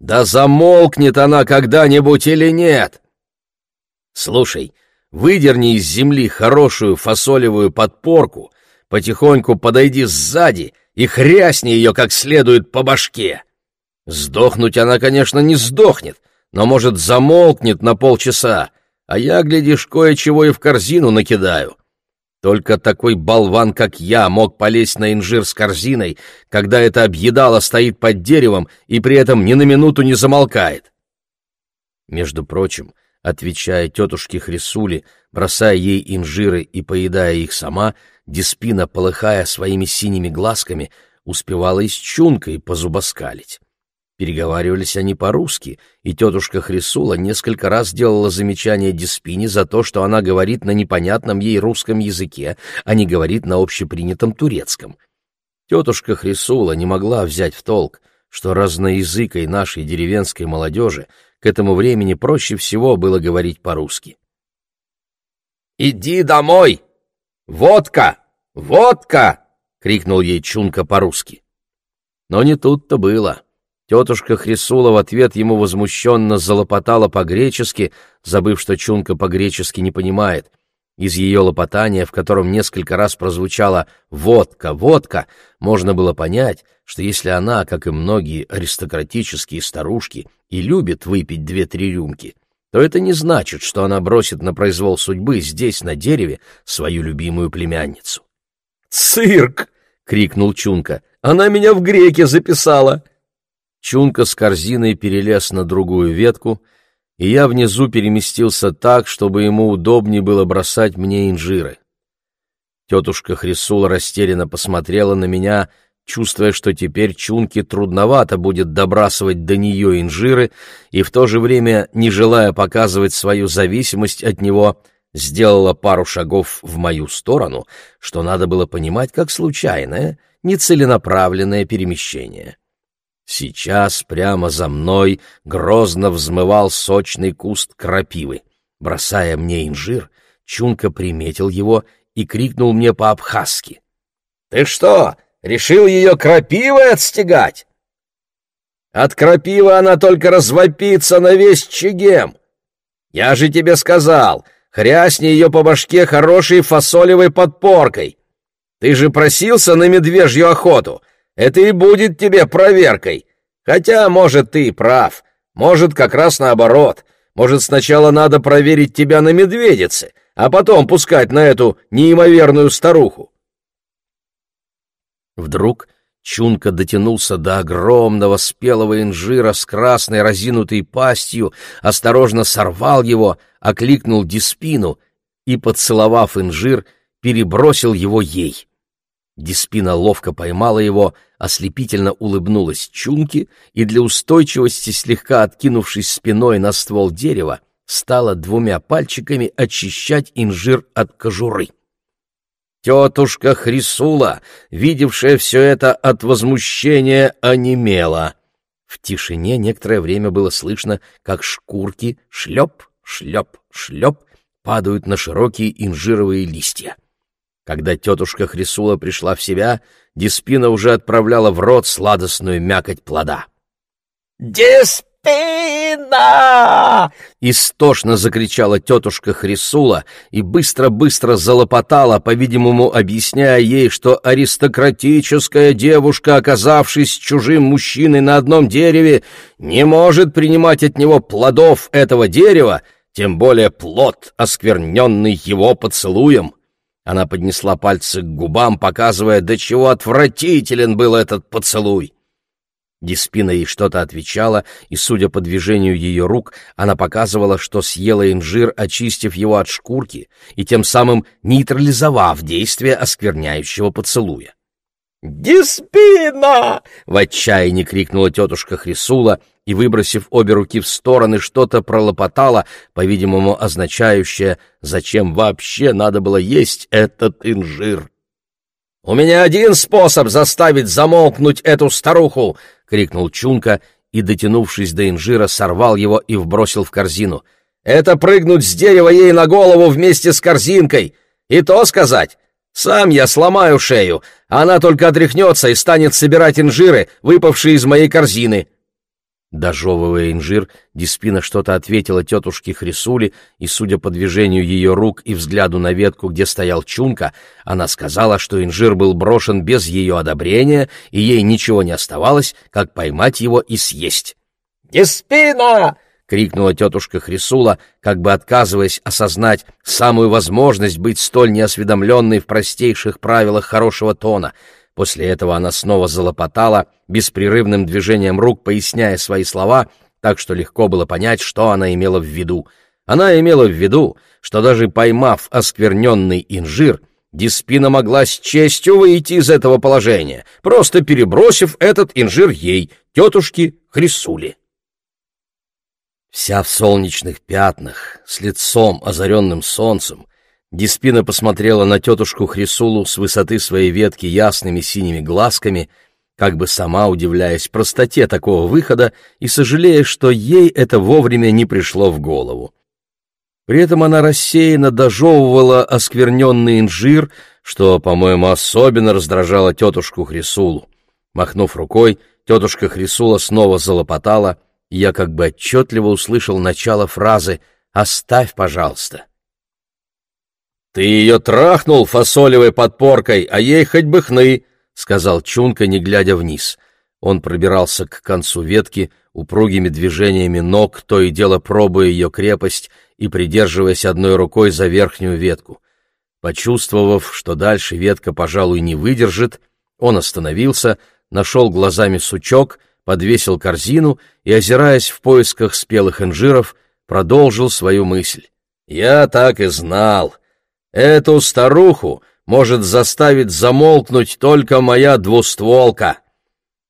«Да замолкнет она когда-нибудь или нет?» «Слушай, — выдерни из земли хорошую фасолевую подпорку, потихоньку подойди сзади и хрясни ее как следует по башке. Сдохнуть она, конечно, не сдохнет, но, может, замолкнет на полчаса, а я, глядишь, кое-чего и в корзину накидаю. Только такой болван, как я, мог полезть на инжир с корзиной, когда это объедало стоит под деревом и при этом ни на минуту не замолкает. Между прочим, Отвечая тетушке Хрисуле, бросая ей инжиры и поедая их сама, Диспина, полыхая своими синими глазками, успевала и с чункой позубоскалить. Переговаривались они по-русски, и тетушка Хрисула несколько раз делала замечание Диспине за то, что она говорит на непонятном ей русском языке, а не говорит на общепринятом турецком. Тетушка Хрисула не могла взять в толк, что разноязыкой нашей деревенской молодежи к этому времени проще всего было говорить по-русски. «Иди домой! Водка! Водка!» — крикнул ей Чунка по-русски. Но не тут-то было. Тетушка Хрисула в ответ ему возмущенно залопотала по-гречески, забыв, что Чунка по-гречески не понимает. Из ее лопотания, в котором несколько раз прозвучало «водка, водка», можно было понять, что если она, как и многие аристократические старушки, и любит выпить две-три рюмки, то это не значит, что она бросит на произвол судьбы здесь, на дереве, свою любимую племянницу. «Цирк!» — крикнул Чунка. «Она меня в греке записала!» Чунка с корзиной перелез на другую ветку — и я внизу переместился так, чтобы ему удобнее было бросать мне инжиры. Тетушка Хрисула растерянно посмотрела на меня, чувствуя, что теперь Чунке трудновато будет добрасывать до нее инжиры, и в то же время, не желая показывать свою зависимость от него, сделала пару шагов в мою сторону, что надо было понимать как случайное, нецеленаправленное перемещение. Сейчас прямо за мной грозно взмывал сочный куст крапивы. Бросая мне инжир, Чунка приметил его и крикнул мне по-абхазски. — Ты что, решил ее крапивой отстегать? От крапивы она только развопится на весь чегем. Я же тебе сказал, хрясни ее по башке хорошей фасолевой подпоркой. Ты же просился на медвежью охоту. Это и будет тебе проверкой. Хотя, может, ты и прав. Может, как раз наоборот. Может, сначала надо проверить тебя на медведице, а потом пускать на эту неимоверную старуху. Вдруг Чунка дотянулся до огромного спелого инжира с красной разинутой пастью, осторожно сорвал его, окликнул Диспину и, поцеловав инжир, перебросил его ей. Диспина ловко поймала его, ослепительно улыбнулась Чунке и для устойчивости, слегка откинувшись спиной на ствол дерева, стала двумя пальчиками очищать инжир от кожуры. Тетушка Хрисула, видевшая все это от возмущения, онемела. В тишине некоторое время было слышно, как шкурки шлеп, шлеп, шлеп падают на широкие инжировые листья. Когда тетушка Хрисула пришла в себя, Диспина уже отправляла в рот сладостную мякоть плода. «Дисп!» «Спина!» Истошно закричала тетушка Хрисула и быстро-быстро залопотала, по-видимому, объясняя ей, что аристократическая девушка, оказавшись чужим мужчиной на одном дереве, не может принимать от него плодов этого дерева, тем более плод, оскверненный его поцелуем. Она поднесла пальцы к губам, показывая, до чего отвратителен был этот поцелуй. Диспина ей что-то отвечала, и, судя по движению ее рук, она показывала, что съела инжир, очистив его от шкурки и тем самым нейтрализовав действие оскверняющего поцелуя. «Диспина!» — в отчаянии крикнула тетушка Хрисула и, выбросив обе руки в стороны, что-то пролопотала, по-видимому, означающее, зачем вообще надо было есть этот инжир. «У меня один способ заставить замолкнуть эту старуху!» — крикнул Чунка и, дотянувшись до инжира, сорвал его и вбросил в корзину. «Это прыгнуть с дерева ей на голову вместе с корзинкой! И то сказать! Сам я сломаю шею, она только отряхнется и станет собирать инжиры, выпавшие из моей корзины!» Дожевывая инжир, Диспина что-то ответила тетушке Хрисуле, и, судя по движению ее рук и взгляду на ветку, где стоял Чунка, она сказала, что инжир был брошен без ее одобрения, и ей ничего не оставалось, как поймать его и съесть. «Диспина!» — крикнула тетушка Хрисула, как бы отказываясь осознать самую возможность быть столь неосведомленной в простейших правилах хорошего тона — После этого она снова залопотала, беспрерывным движением рук поясняя свои слова, так что легко было понять, что она имела в виду. Она имела в виду, что даже поймав оскверненный инжир, Диспина могла с честью выйти из этого положения, просто перебросив этот инжир ей, тетушке Хрисуле. Вся в солнечных пятнах, с лицом, озаренным солнцем, Диспина посмотрела на тетушку Хрисулу с высоты своей ветки ясными синими глазками, как бы сама удивляясь простоте такого выхода и сожалея, что ей это вовремя не пришло в голову. При этом она рассеянно дожевывала оскверненный инжир, что, по-моему, особенно раздражало тетушку Хрисулу. Махнув рукой, тетушка Хрисула снова залопотала, и я как бы отчетливо услышал начало фразы «Оставь, пожалуйста». «Ты ее трахнул фасолевой подпоркой, а ей хоть бы хны», — сказал Чунка, не глядя вниз. Он пробирался к концу ветки, упругими движениями ног, то и дело пробуя ее крепость и придерживаясь одной рукой за верхнюю ветку. Почувствовав, что дальше ветка, пожалуй, не выдержит, он остановился, нашел глазами сучок, подвесил корзину и, озираясь в поисках спелых инжиров, продолжил свою мысль. «Я так и знал. Эту старуху может заставить замолкнуть только моя двустволка.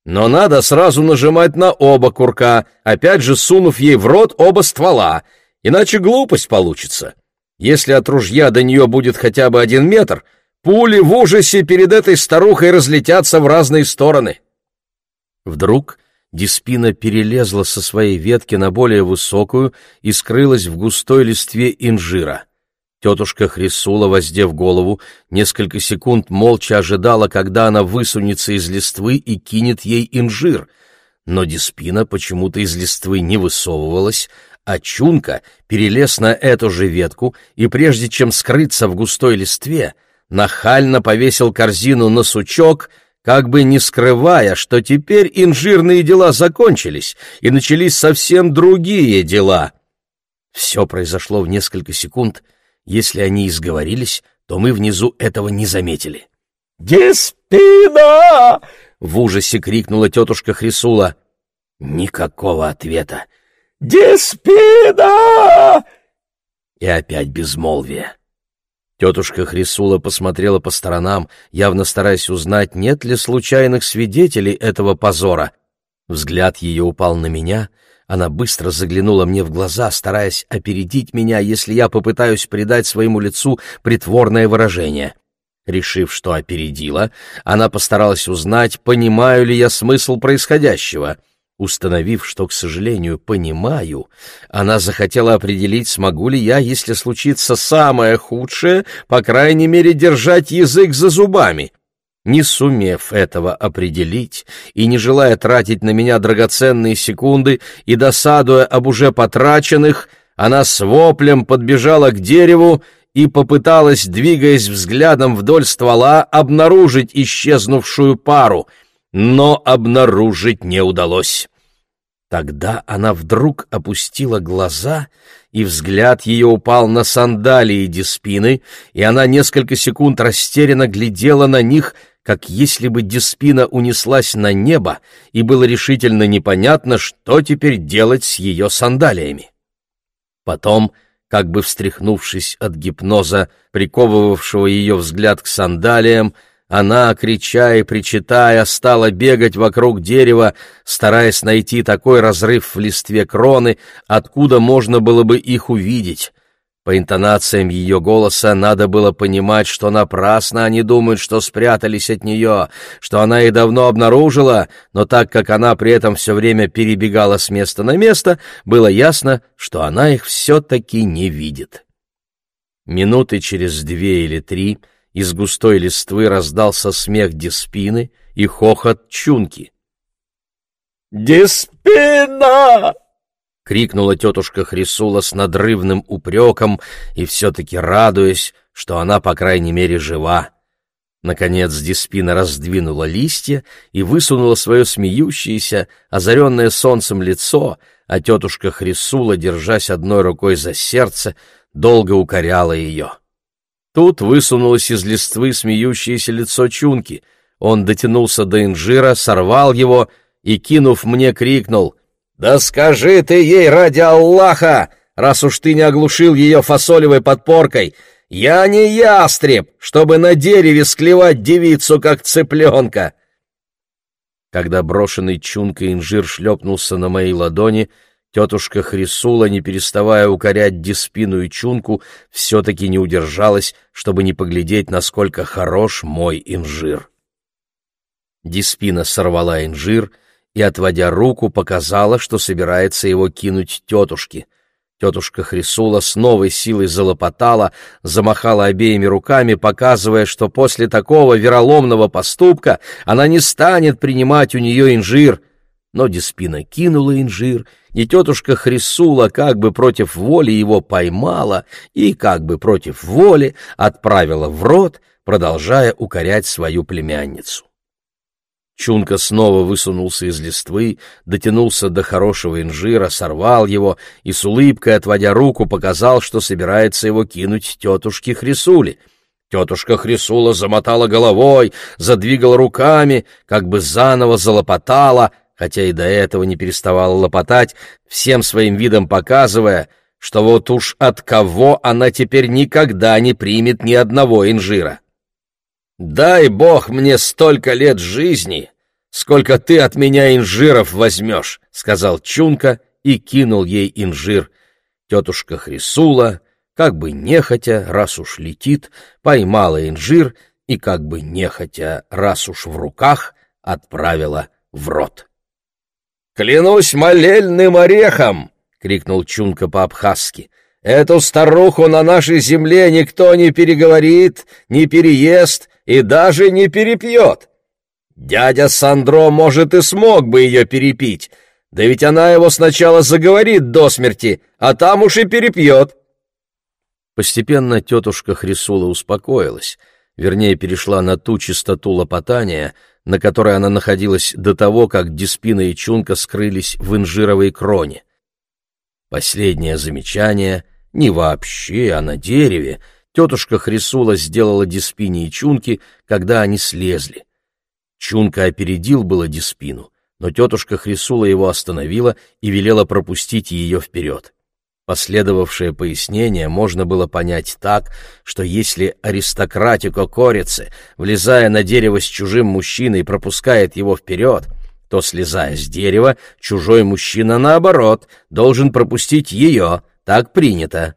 Но надо сразу нажимать на оба курка, опять же сунув ей в рот оба ствола, иначе глупость получится. Если от ружья до нее будет хотя бы один метр, пули в ужасе перед этой старухой разлетятся в разные стороны. Вдруг Диспина перелезла со своей ветки на более высокую и скрылась в густой листве инжира. Тетушка Хрисула, воздев голову, несколько секунд молча ожидала, когда она высунется из листвы и кинет ей инжир. Но Диспина почему-то из листвы не высовывалась, а Чунка перелез на эту же ветку и, прежде чем скрыться в густой листве, нахально повесил корзину на сучок — как бы не скрывая, что теперь инжирные дела закончились, и начались совсем другие дела. Все произошло в несколько секунд. Если они изговорились, то мы внизу этого не заметили. «Деспина!» — в ужасе крикнула тетушка Хрисула. Никакого ответа. «Деспина!» И опять безмолвие. Тетушка Хрисула посмотрела по сторонам, явно стараясь узнать, нет ли случайных свидетелей этого позора. Взгляд ее упал на меня, она быстро заглянула мне в глаза, стараясь опередить меня, если я попытаюсь придать своему лицу притворное выражение. Решив, что опередила, она постаралась узнать, понимаю ли я смысл происходящего — Установив, что, к сожалению, понимаю, она захотела определить, смогу ли я, если случится самое худшее, по крайней мере, держать язык за зубами. Не сумев этого определить и не желая тратить на меня драгоценные секунды и досадуя об уже потраченных, она с воплем подбежала к дереву и попыталась, двигаясь взглядом вдоль ствола, обнаружить исчезнувшую пару — но обнаружить не удалось. Тогда она вдруг опустила глаза, и взгляд ее упал на сандалии Диспины, и она несколько секунд растерянно глядела на них, как если бы Диспина унеслась на небо, и было решительно непонятно, что теперь делать с ее сандалиями. Потом, как бы встряхнувшись от гипноза, приковывавшего ее взгляд к сандалиям, она, крича и причитая, стала бегать вокруг дерева, стараясь найти такой разрыв в листве кроны, откуда можно было бы их увидеть. По интонациям ее голоса надо было понимать, что напрасно они думают, что спрятались от нее, что она их давно обнаружила, но так как она при этом все время перебегала с места на место, было ясно, что она их все-таки не видит. Минуты через две или три — из густой листвы раздался смех Диспины и хохот Чунки. «Диспина!» — крикнула тетушка Хрисула с надрывным упреком и все-таки радуясь, что она, по крайней мере, жива. Наконец Диспина раздвинула листья и высунула свое смеющееся, озаренное солнцем лицо, а тетушка Хрисула, держась одной рукой за сердце, долго укоряла ее. Тут высунулось из листвы смеющееся лицо Чунки. Он дотянулся до инжира, сорвал его и, кинув мне, крикнул «Да скажи ты ей ради Аллаха, раз уж ты не оглушил ее фасолевой подпоркой! Я не ястреб, чтобы на дереве склевать девицу, как цыпленка!» Когда брошенный Чункой инжир шлепнулся на моей ладони, — Тетушка Хрисула, не переставая укорять Диспину и Чунку, все-таки не удержалась, чтобы не поглядеть, насколько хорош мой инжир. Диспина сорвала инжир и, отводя руку, показала, что собирается его кинуть тетушке. Тетушка Хрисула с новой силой залопотала, замахала обеими руками, показывая, что после такого вероломного поступка она не станет принимать у нее инжир — но Диспина кинула инжир, и тетушка Хрисула как бы против воли его поймала и как бы против воли отправила в рот, продолжая укорять свою племянницу. Чунка снова высунулся из листвы, дотянулся до хорошего инжира, сорвал его и с улыбкой, отводя руку, показал, что собирается его кинуть тетушке Хрисуле. Тетушка Хрисула замотала головой, задвигала руками, как бы заново залопотала — хотя и до этого не переставала лопотать, всем своим видом показывая, что вот уж от кого она теперь никогда не примет ни одного инжира. «Дай бог мне столько лет жизни, сколько ты от меня инжиров возьмешь», — сказал Чунка и кинул ей инжир. Тетушка Хрисула, как бы нехотя, раз уж летит, поймала инжир и как бы нехотя, раз уж в руках, отправила в рот. «Клянусь молельным орехом!» — крикнул Чунка по-абхазски. «Эту старуху на нашей земле никто не переговорит, не переест и даже не перепьет. Дядя Сандро, может, и смог бы ее перепить, да ведь она его сначала заговорит до смерти, а там уж и перепьет». Постепенно тетушка Хрисула успокоилась, вернее, перешла на ту частоту лопотания, на которой она находилась до того, как Диспина и Чунка скрылись в инжировой кроне. Последнее замечание, не вообще, а на дереве, тетушка Хрисула сделала Диспине и Чунке, когда они слезли. Чунка опередил было Диспину, но тетушка Хрисула его остановила и велела пропустить ее вперед. Последовавшее пояснение можно было понять так, что если аристократика корицы, влезая на дерево с чужим мужчиной, пропускает его вперед, то, слезая с дерева, чужой мужчина, наоборот, должен пропустить ее, так принято.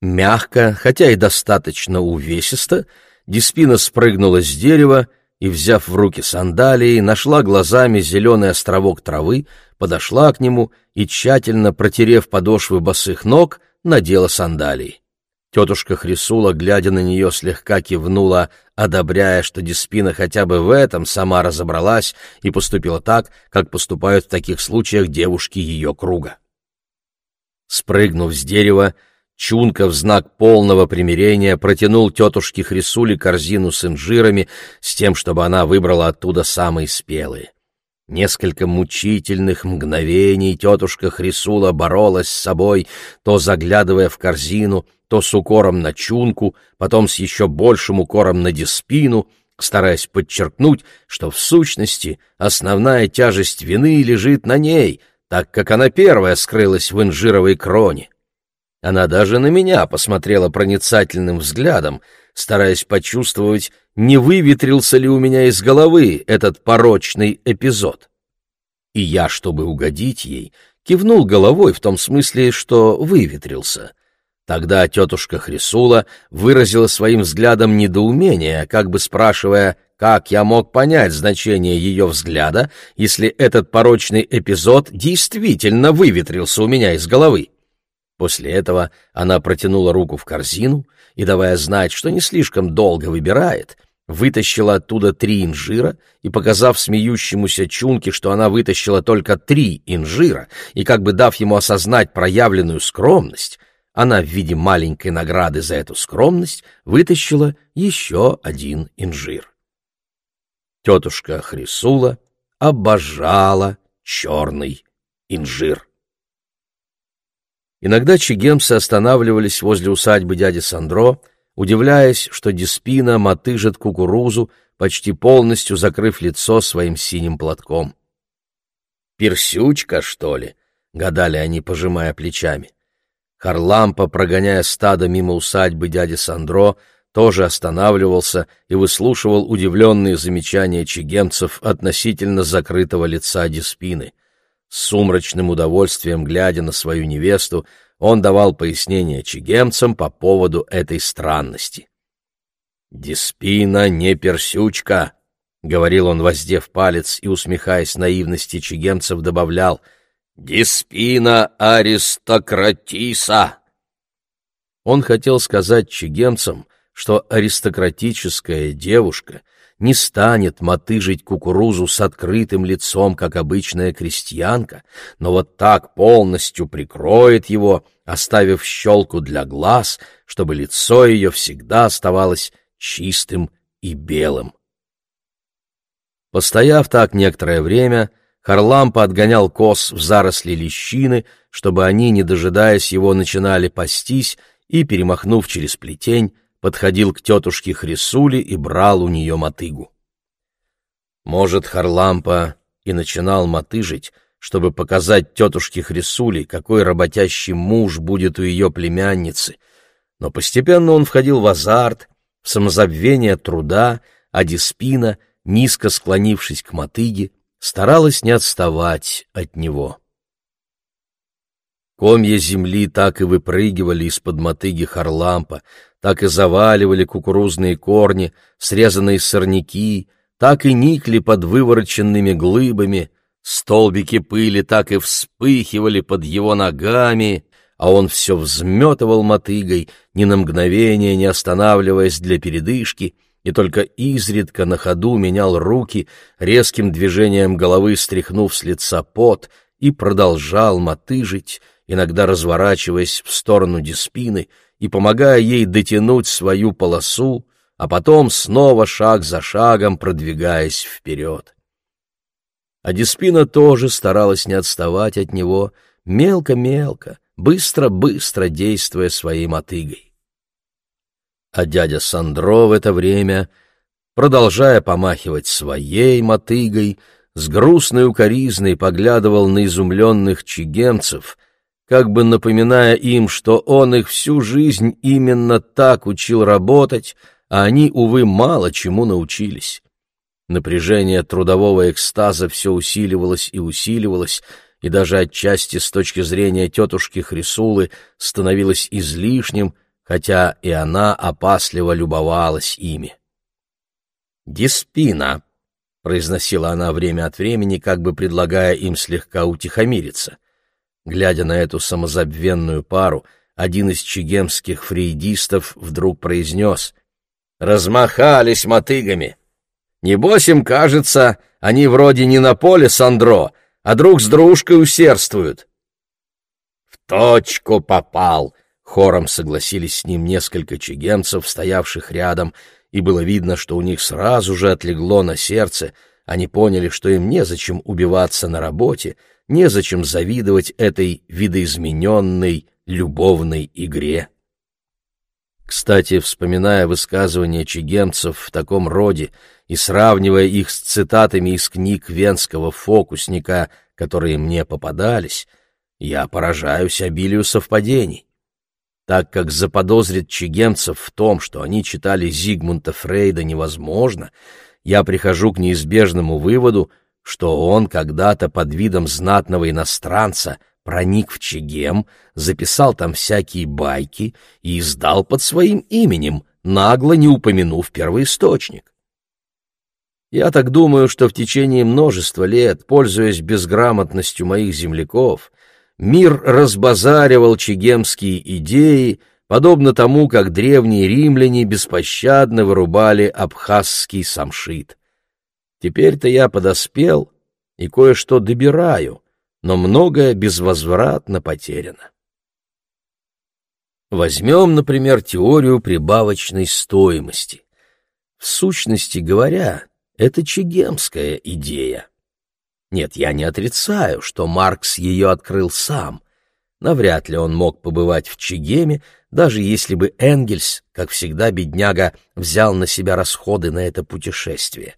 Мягко, хотя и достаточно увесисто, Диспина спрыгнула с дерева и, взяв в руки сандалии, нашла глазами зеленый островок травы, подошла к нему и, тщательно протерев подошвы босых ног, надела сандалии. Тетушка Хрисула, глядя на нее, слегка кивнула, одобряя, что Диспина хотя бы в этом сама разобралась и поступила так, как поступают в таких случаях девушки ее круга. Спрыгнув с дерева, Чунка в знак полного примирения протянул тетушке Хрисуле корзину с инжирами с тем, чтобы она выбрала оттуда самые спелые. Несколько мучительных мгновений тетушка Хрисула боролась с собой, то заглядывая в корзину, то с укором на чунку, потом с еще большим укором на диспину, стараясь подчеркнуть, что в сущности основная тяжесть вины лежит на ней, так как она первая скрылась в инжировой кроне. Она даже на меня посмотрела проницательным взглядом, стараясь почувствовать, не выветрился ли у меня из головы этот порочный эпизод. И я, чтобы угодить ей, кивнул головой в том смысле, что выветрился. Тогда тетушка Хрисула выразила своим взглядом недоумение, как бы спрашивая, как я мог понять значение ее взгляда, если этот порочный эпизод действительно выветрился у меня из головы. После этого она протянула руку в корзину и, давая знать, что не слишком долго выбирает, вытащила оттуда три инжира и, показав смеющемуся Чунке, что она вытащила только три инжира, и как бы дав ему осознать проявленную скромность, она в виде маленькой награды за эту скромность вытащила еще один инжир. Тетушка Хрисула обожала черный инжир. Иногда чигемцы останавливались возле усадьбы дяди Сандро, удивляясь, что Диспина мотыжит кукурузу, почти полностью закрыв лицо своим синим платком. «Персючка, что ли?» — гадали они, пожимая плечами. Харлампа, прогоняя стадо мимо усадьбы дяди Сандро, тоже останавливался и выслушивал удивленные замечания чигемцев относительно закрытого лица Диспины. С сумрачным удовольствием, глядя на свою невесту, он давал пояснения чигемцам по поводу этой странности. «Диспина не персючка», — говорил он, воздев палец и, усмехаясь наивности чигемцев, добавлял «Диспина аристократиса». Он хотел сказать чигемцам, что аристократическая девушка не станет мотыжить кукурузу с открытым лицом, как обычная крестьянка, но вот так полностью прикроет его, оставив щелку для глаз, чтобы лицо ее всегда оставалось чистым и белым. Постояв так некоторое время, Харлампа отгонял коз в заросли лещины, чтобы они, не дожидаясь его, начинали пастись, и, перемахнув через плетень, подходил к тетушке Хрисуле и брал у нее мотыгу. Может, Харлампа и начинал мотыжить, чтобы показать тетушке Хрисуле, какой работящий муж будет у ее племянницы, но постепенно он входил в азарт, в самозабвение труда, а Диспина, низко склонившись к мотыге, старалась не отставать от него. Комья земли так и выпрыгивали из-под мотыги Харлампа, так и заваливали кукурузные корни, срезанные сорняки, так и никли под вывороченными глыбами, столбики пыли так и вспыхивали под его ногами, а он все взметывал мотыгой, ни на мгновение не останавливаясь для передышки, и только изредка на ходу менял руки, резким движением головы стряхнув с лица пот, и продолжал мотыжить, иногда разворачиваясь в сторону Диспины и помогая ей дотянуть свою полосу, а потом снова шаг за шагом продвигаясь вперед. А Диспина тоже старалась не отставать от него, мелко-мелко, быстро-быстро действуя своей мотыгой. А дядя Сандро в это время, продолжая помахивать своей мотыгой, с грустной укоризной поглядывал на изумленных чигемцев — как бы напоминая им, что он их всю жизнь именно так учил работать, а они, увы, мало чему научились. Напряжение трудового экстаза все усиливалось и усиливалось, и даже отчасти с точки зрения тетушки Хрисулы становилось излишним, хотя и она опасливо любовалась ими. «Диспина», — произносила она время от времени, как бы предлагая им слегка утихомириться — Глядя на эту самозабвенную пару, один из чигемских фрейдистов вдруг произнес «Размахались мотыгами! Небось им кажется, они вроде не на поле Сандро, а друг с дружкой усердствуют». «В точку попал!» — хором согласились с ним несколько чигемцев, стоявших рядом, и было видно, что у них сразу же отлегло на сердце, они поняли, что им незачем убиваться на работе, незачем завидовать этой видоизмененной любовной игре. Кстати, вспоминая высказывания чигемцев в таком роде и сравнивая их с цитатами из книг венского фокусника, которые мне попадались, я поражаюсь обилию совпадений. Так как заподозрить чигемцев в том, что они читали Зигмунда Фрейда, невозможно, я прихожу к неизбежному выводу, что он когда-то под видом знатного иностранца проник в Чегем, записал там всякие байки и издал под своим именем, нагло не упомянув первоисточник. Я так думаю, что в течение множества лет, пользуясь безграмотностью моих земляков, мир разбазаривал чегемские идеи, подобно тому, как древние римляне беспощадно вырубали абхазский самшит. Теперь-то я подоспел и кое-что добираю, но многое безвозвратно потеряно. Возьмем, например, теорию прибавочной стоимости. В сущности говоря, это чегемская идея. Нет, я не отрицаю, что Маркс ее открыл сам. Навряд ли он мог побывать в Чегеме, даже если бы Энгельс, как всегда бедняга, взял на себя расходы на это путешествие.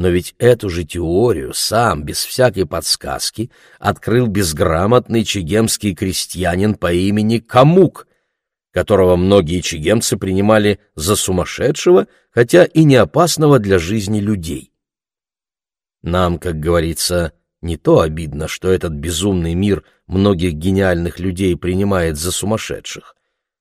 Но ведь эту же теорию сам, без всякой подсказки, открыл безграмотный чегемский крестьянин по имени Камук, которого многие чегемцы принимали за сумасшедшего, хотя и не опасного для жизни людей. Нам, как говорится, не то обидно, что этот безумный мир многих гениальных людей принимает за сумасшедших.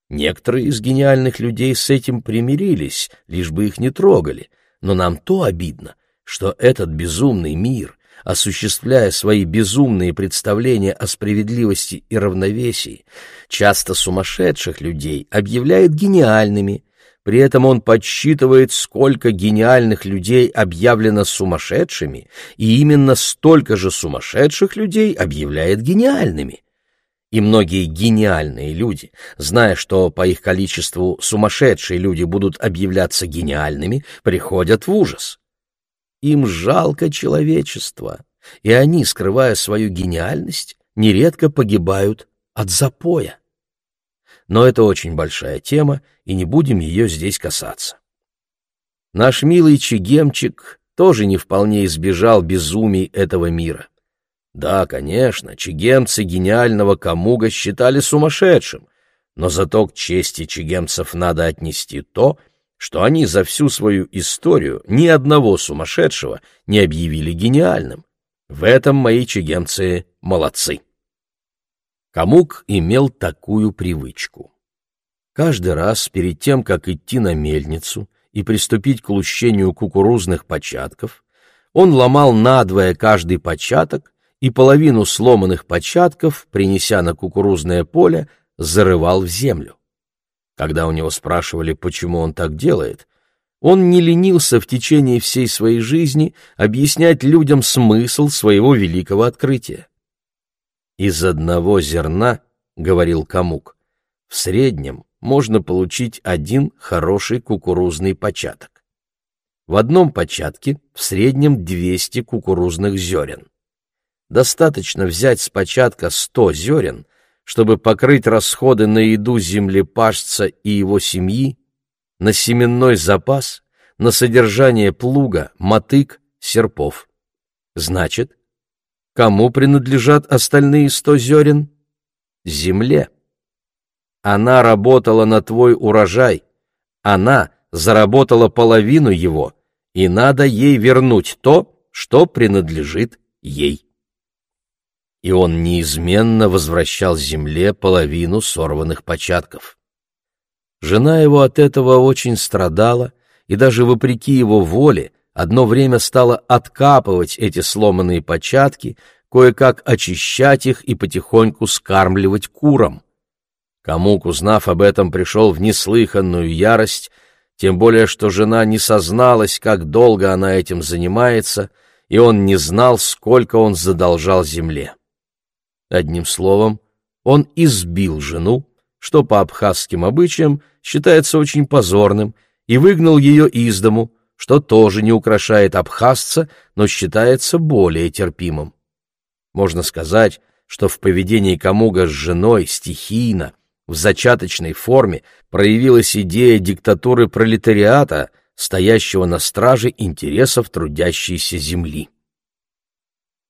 Некоторые из гениальных людей с этим примирились, лишь бы их не трогали, но нам то обидно, что этот безумный мир, осуществляя свои безумные представления о справедливости и равновесии, часто сумасшедших людей объявляет гениальными, при этом он подсчитывает, сколько гениальных людей объявлено сумасшедшими, и именно столько же сумасшедших людей объявляет гениальными. И многие гениальные люди, зная, что по их количеству сумасшедшие люди будут объявляться гениальными, приходят в ужас. Им жалко человечество, и они, скрывая свою гениальность, нередко погибают от запоя. Но это очень большая тема, и не будем ее здесь касаться. Наш милый Чегемчик тоже не вполне избежал безумий этого мира. Да, конечно, чегемцы гениального Камуга считали сумасшедшим, но зато к чести чегемцев надо отнести то, что они за всю свою историю ни одного сумасшедшего не объявили гениальным. В этом мои чегемцы молодцы. Камук имел такую привычку. Каждый раз перед тем, как идти на мельницу и приступить к лущению кукурузных початков, он ломал надвое каждый початок и половину сломанных початков, принеся на кукурузное поле, зарывал в землю. Когда у него спрашивали, почему он так делает, он не ленился в течение всей своей жизни объяснять людям смысл своего великого открытия. «Из одного зерна, — говорил Камук, — в среднем можно получить один хороший кукурузный початок. В одном початке в среднем 200 кукурузных зерен. Достаточно взять с початка 100 зерен, чтобы покрыть расходы на еду землепашца и его семьи, на семенной запас, на содержание плуга, мотык, серпов. Значит, Кому принадлежат остальные сто зерен? Земле. Она работала на твой урожай. Она заработала половину его, и надо ей вернуть то, что принадлежит ей. И он неизменно возвращал земле половину сорванных початков. Жена его от этого очень страдала, и даже вопреки его воле одно время стала откапывать эти сломанные початки, кое-как очищать их и потихоньку скармливать курам. Камук, узнав об этом, пришел в неслыханную ярость, тем более что жена не созналась, как долго она этим занимается, и он не знал, сколько он задолжал земле. Одним словом, он избил жену, что по абхазским обычаям считается очень позорным, и выгнал ее из дому, что тоже не украшает абхазца, но считается более терпимым. Можно сказать, что в поведении Камуга с женой стихийно, в зачаточной форме проявилась идея диктатуры пролетариата, стоящего на страже интересов трудящейся земли.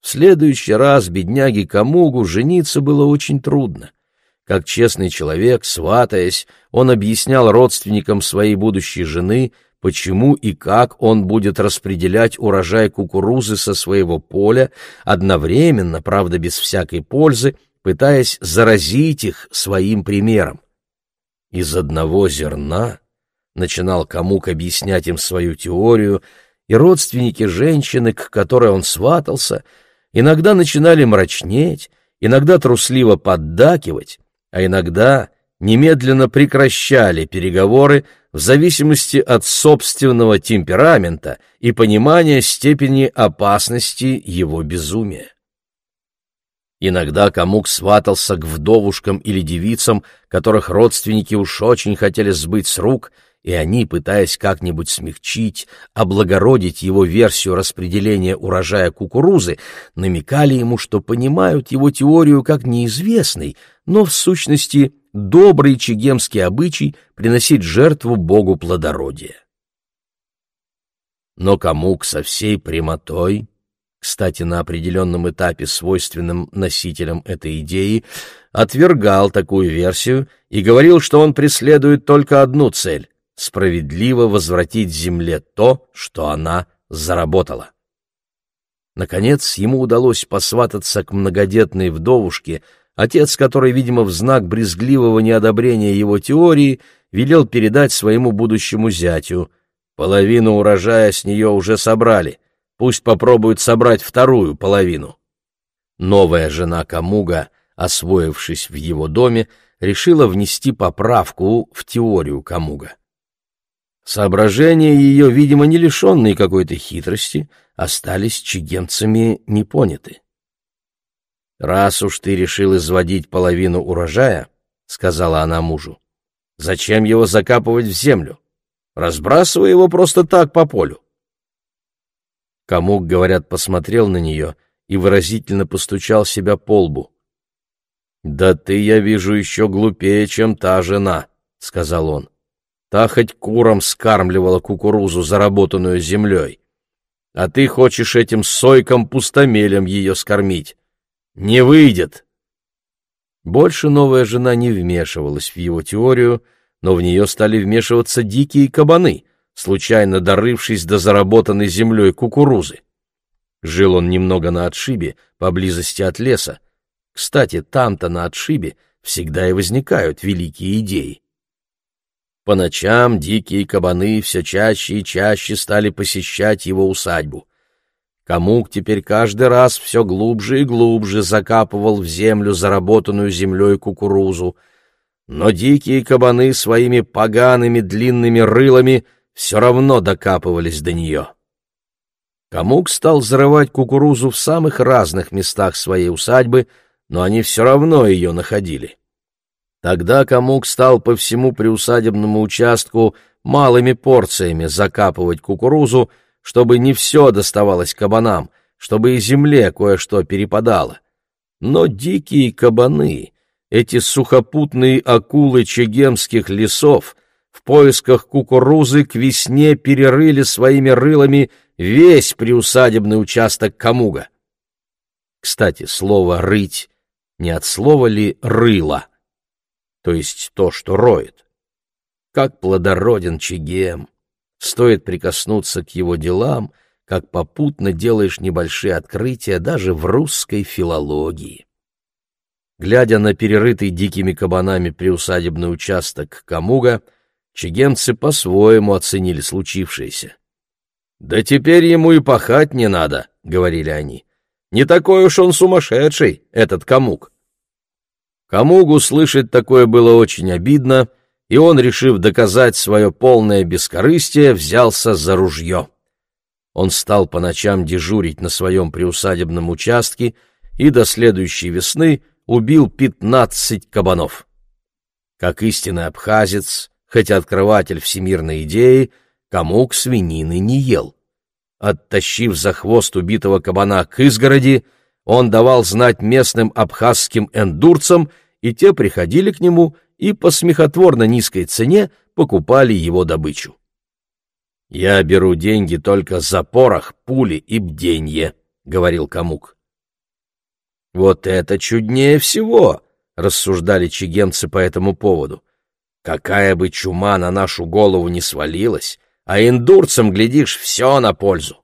В следующий раз бедняге Камугу жениться было очень трудно. Как честный человек, сватаясь, он объяснял родственникам своей будущей жены, почему и как он будет распределять урожай кукурузы со своего поля, одновременно, правда, без всякой пользы, пытаясь заразить их своим примером. Из одного зерна начинал Камук объяснять им свою теорию, и родственники женщины, к которой он сватался, иногда начинали мрачнеть, иногда трусливо поддакивать, а иногда немедленно прекращали переговоры в зависимости от собственного темперамента и понимания степени опасности его безумия. Иногда Камук сватался к вдовушкам или девицам, которых родственники уж очень хотели сбыть с рук, и они, пытаясь как-нибудь смягчить, облагородить его версию распределения урожая кукурузы, намекали ему, что понимают его теорию как неизвестный, но в сущности добрый чегемский обычай приносить жертву богу плодородия. Но Камук со всей прямотой, кстати, на определенном этапе свойственным носителям этой идеи, отвергал такую версию и говорил, что он преследует только одну цель — справедливо возвратить земле то, что она заработала. Наконец, ему удалось посвататься к многодетной вдовушке — Отец, который, видимо, в знак брезгливого неодобрения его теории, велел передать своему будущему зятю. Половину урожая с нее уже собрали. Пусть попробуют собрать вторую половину. Новая жена Камуга, освоившись в его доме, решила внести поправку в теорию Камуга. Соображения ее, видимо, не лишенные какой-то хитрости, остались чигенцами непоняты. «Раз уж ты решил изводить половину урожая, — сказала она мужу, — зачем его закапывать в землю? Разбрасывай его просто так по полю». Камук, говорят, посмотрел на нее и выразительно постучал себя по лбу. «Да ты, я вижу, еще глупее, чем та жена», — сказал он. «Та хоть курам скармливала кукурузу, заработанную землей. А ты хочешь этим сойком-пустомелем ее скормить. Не выйдет. Больше новая жена не вмешивалась в его теорию, но в нее стали вмешиваться дикие кабаны, случайно дорывшись до заработанной землей кукурузы. Жил он немного на отшибе, поблизости от леса. Кстати, там-то на отшибе всегда и возникают великие идеи. По ночам дикие кабаны все чаще и чаще стали посещать его усадьбу. Камук теперь каждый раз все глубже и глубже закапывал в землю заработанную землей кукурузу, но дикие кабаны своими погаными длинными рылами все равно докапывались до нее. Камук стал зарывать кукурузу в самых разных местах своей усадьбы, но они все равно ее находили. Тогда Камук стал по всему приусадебному участку малыми порциями закапывать кукурузу, чтобы не все доставалось кабанам, чтобы и земле кое-что перепадало. Но дикие кабаны, эти сухопутные акулы чегемских лесов, в поисках кукурузы к весне перерыли своими рылами весь приусадебный участок Камуга. Кстати, слово «рыть» не от слова ли «рыло», то есть то, что роет. Как плодороден Чигем! Стоит прикоснуться к его делам, как попутно делаешь небольшие открытия даже в русской филологии. Глядя на перерытый дикими кабанами приусадебный участок Камуга, чигемцы по-своему оценили случившееся. «Да теперь ему и пахать не надо», — говорили они. «Не такой уж он сумасшедший, этот Камуг». Камугу слышать такое было очень обидно, и он, решив доказать свое полное бескорыстие, взялся за ружье. Он стал по ночам дежурить на своем приусадебном участке и до следующей весны убил пятнадцать кабанов. Как истинный абхазец, хотя открыватель всемирной идеи, Камук свинины не ел. Оттащив за хвост убитого кабана к изгороди, он давал знать местным абхазским эндурцам, и те приходили к нему и по смехотворно низкой цене покупали его добычу. «Я беру деньги только за порох, пули и бденье», — говорил Камук. «Вот это чуднее всего!» — рассуждали чигенцы по этому поводу. «Какая бы чума на нашу голову не свалилась, а индурцам, глядишь, все на пользу.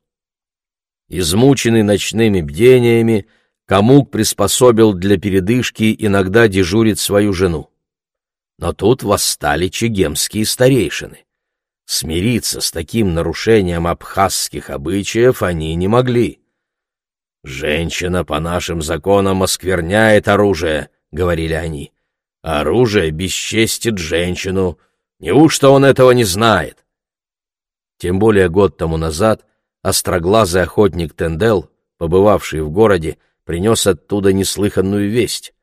Измученный ночными бдениями, Камук приспособил для передышки иногда дежурить свою жену. Но тут восстали чегемские старейшины. Смириться с таким нарушением абхазских обычаев они не могли. «Женщина по нашим законам оскверняет оружие», — говорили они. «Оружие бесчестит женщину. Неужто он этого не знает?» Тем более год тому назад остроглазый охотник Тендел, побывавший в городе, принес оттуда неслыханную весть.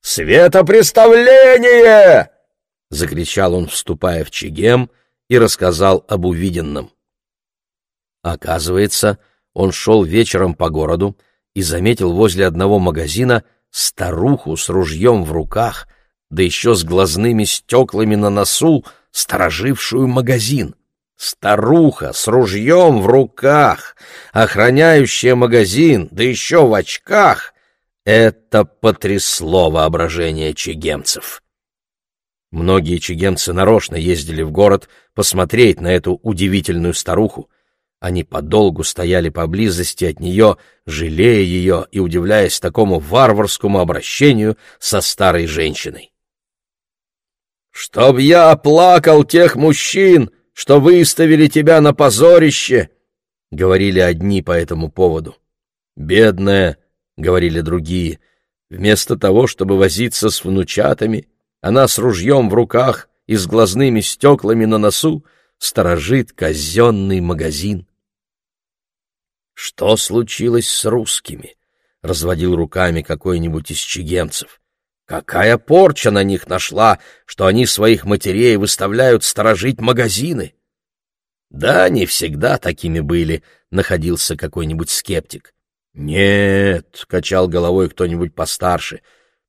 «Светопреставление!» — закричал он, вступая в Чигем, и рассказал об увиденном. Оказывается, он шел вечером по городу и заметил возле одного магазина старуху с ружьем в руках, да еще с глазными стеклами на носу, сторожившую магазин. Старуха с ружьем в руках, охраняющая магазин, да еще в очках — это потрясло воображение чегемцев. Многие чегемцы нарочно ездили в город посмотреть на эту удивительную старуху. Они подолгу стояли поблизости от нее, жалея ее и удивляясь такому варварскому обращению со старой женщиной. «Чтоб я оплакал тех мужчин!» Что выставили тебя на позорище!» — говорили одни по этому поводу. «Бедная!» — говорили другие. «Вместо того, чтобы возиться с внучатами, она с ружьем в руках и с глазными стеклами на носу сторожит казенный магазин». «Что случилось с русскими?» — разводил руками какой-нибудь из чигемцев. Какая порча на них нашла, что они своих матерей выставляют сторожить магазины? Да, не всегда такими были, находился какой-нибудь скептик. Нет, качал головой кто-нибудь постарше,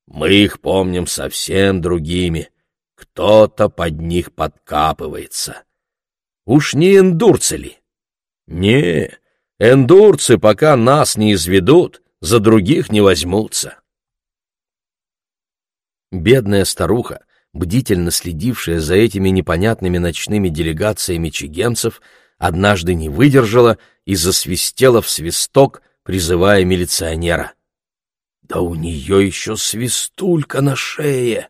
мы их помним совсем другими. Кто-то под них подкапывается. Уж не эндурцы ли? Не, эндурцы пока нас не изведут, за других не возьмутся. Бедная старуха, бдительно следившая за этими непонятными ночными делегациями чигенцев, однажды не выдержала и засвистела в свисток, призывая милиционера. Да у нее еще свистулька на шее!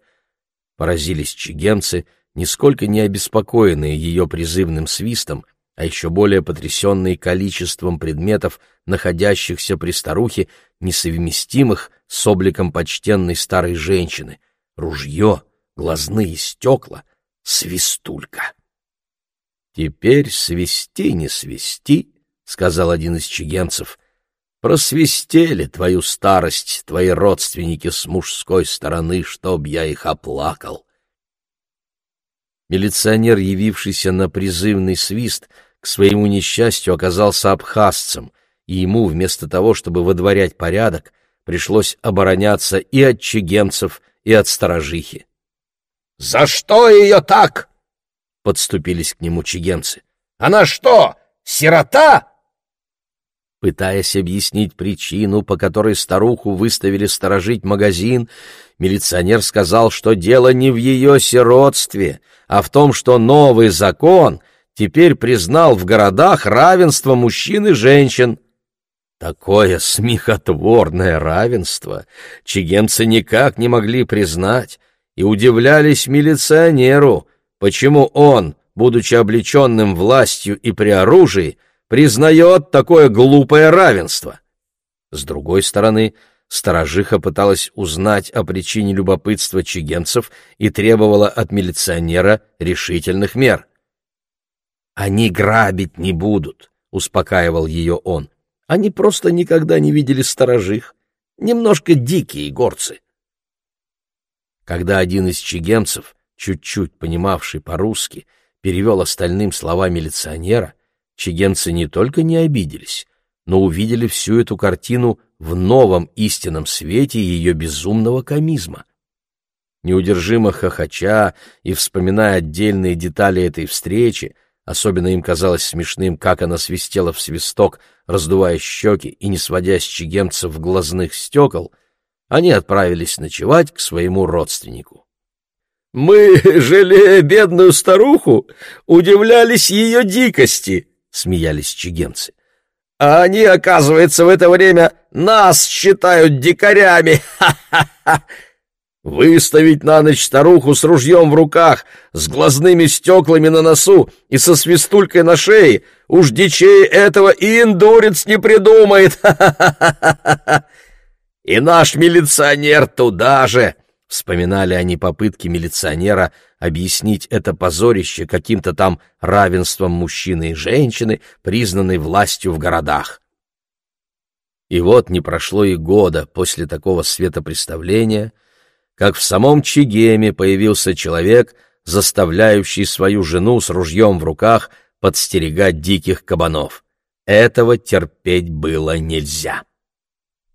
Поразились чигенцы, нисколько не обеспокоенные ее призывным свистом, а еще более потрясенные количеством предметов, находящихся при старухе, несовместимых с обликом почтенной старой женщины. Ружье, глазные стекла, свистулька. «Теперь свисти, не свисти», — сказал один из чигенцев, — «просвистели твою старость твои родственники с мужской стороны, чтоб я их оплакал». Милиционер, явившийся на призывный свист, к своему несчастью оказался абхазцем, и ему, вместо того, чтобы выдворять порядок, пришлось обороняться и от чигенцев, и от сторожихи. «За что ее так?» подступились к нему чигенцы. «Она что, сирота?» Пытаясь объяснить причину, по которой старуху выставили сторожить магазин, милиционер сказал, что дело не в ее сиротстве, а в том, что новый закон теперь признал в городах равенство мужчин и женщин. Такое смехотворное равенство чигенцы никак не могли признать и удивлялись милиционеру, почему он, будучи облеченным властью и при оружии, признает такое глупое равенство. С другой стороны, сторожиха пыталась узнать о причине любопытства чигенцев и требовала от милиционера решительных мер. «Они грабить не будут», — успокаивал ее он. «Они просто никогда не видели сторожих. Немножко дикие горцы». Когда один из чигенцев чуть-чуть понимавший по-русски, перевел остальным слова милиционера, чигенцы не только не обиделись, но увидели всю эту картину в новом истинном свете ее безумного комизма. Неудержимо хохоча и вспоминая отдельные детали этой встречи, особенно им казалось смешным, как она свистела в свисток, раздувая щеки и не сводя с чигенцев глазных стекол, они отправились ночевать к своему родственнику. Мы, жалея бедную старуху, удивлялись ее дикости, — смеялись чигенцы. А они, оказывается, в это время нас считают дикарями. Ха-ха-ха! Выставить на ночь старуху с ружьем в руках, с глазными стеклами на носу и со свистулькой на шее, уж дичей этого и индурец не придумает. И наш милиционер туда же. Вспоминали они попытки милиционера объяснить это позорище каким-то там равенством мужчины и женщины, признанной властью в городах. И вот не прошло и года после такого светопреставления, как в самом Чигеме появился человек, заставляющий свою жену с ружьем в руках подстерегать диких кабанов. Этого терпеть было нельзя.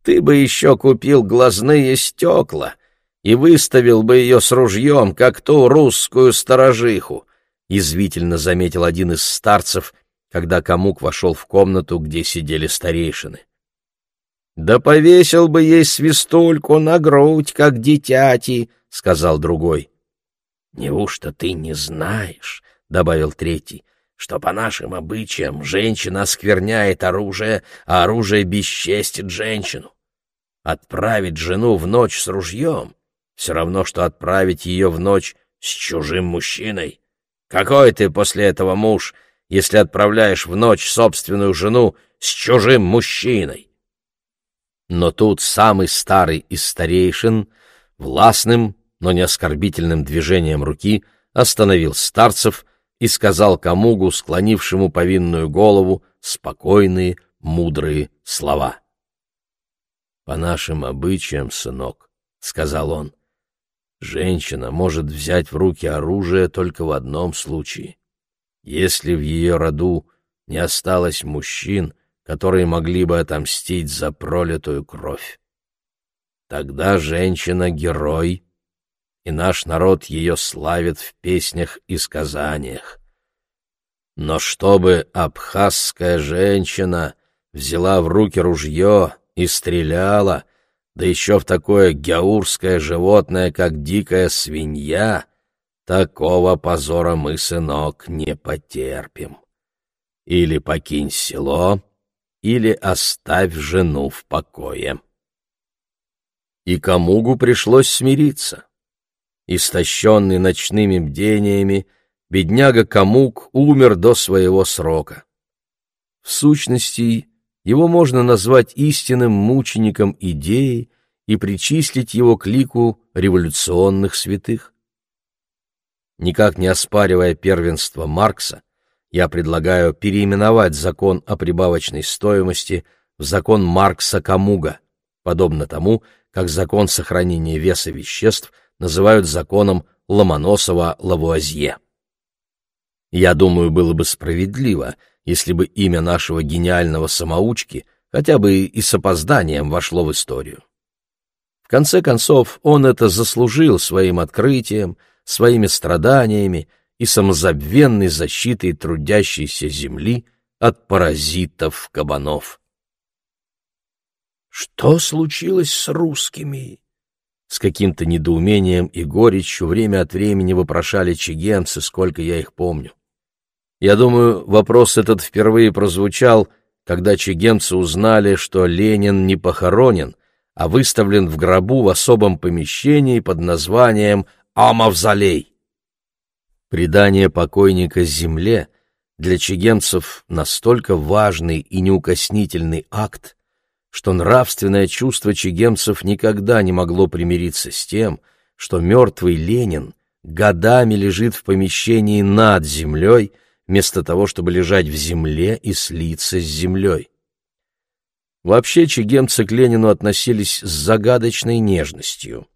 «Ты бы еще купил глазные стекла», и выставил бы ее с ружьем, как ту русскую сторожиху, — язвительно заметил один из старцев, когда Камук вошел в комнату, где сидели старейшины. — Да повесил бы ей свистульку на грудь, как дитяти, — сказал другой. — Неужто ты не знаешь, — добавил третий, — что по нашим обычаям женщина оскверняет оружие, а оружие бесчестит женщину? Отправить жену в ночь с ружьем — все равно, что отправить ее в ночь с чужим мужчиной. Какой ты после этого муж, если отправляешь в ночь собственную жену с чужим мужчиной? Но тут самый старый из старейшин, властным, но не оскорбительным движением руки, остановил старцев и сказал Камугу, склонившему повинную голову, спокойные, мудрые слова. «По нашим обычаям, сынок», — сказал он, — Женщина может взять в руки оружие только в одном случае. Если в ее роду не осталось мужчин, которые могли бы отомстить за пролитую кровь. Тогда женщина — герой, и наш народ ее славит в песнях и сказаниях. Но чтобы абхазская женщина взяла в руки ружье и стреляла, да еще в такое гяурское животное, как дикая свинья, такого позора мы, сынок, не потерпим. Или покинь село, или оставь жену в покое. И Камугу пришлось смириться. Истощенный ночными бдениями, бедняга Камук умер до своего срока. В сущности, его можно назвать истинным мучеником идеи и причислить его к лику революционных святых. Никак не оспаривая первенство Маркса, я предлагаю переименовать закон о прибавочной стоимости в закон Маркса-Камуга, подобно тому, как закон сохранения веса веществ называют законом Ломоносова-Лавуазье. Я думаю, было бы справедливо, если бы имя нашего гениального самоучки хотя бы и с опозданием вошло в историю. В конце концов, он это заслужил своим открытием, своими страданиями и самозабвенной защитой трудящейся земли от паразитов кабанов. Что случилось с русскими? С каким-то недоумением и горечью время от времени вопрошали чигенцы, сколько я их помню. Я думаю, вопрос этот впервые прозвучал, когда чигенцы узнали, что Ленин не похоронен, а выставлен в гробу в особом помещении под названием «Амавзолей». Предание покойника земле для чигенцев настолько важный и неукоснительный акт, что нравственное чувство чигемцев никогда не могло примириться с тем, что мертвый Ленин годами лежит в помещении над землей, вместо того, чтобы лежать в земле и слиться с землей. Вообще чигемцы к Ленину относились с загадочной нежностью.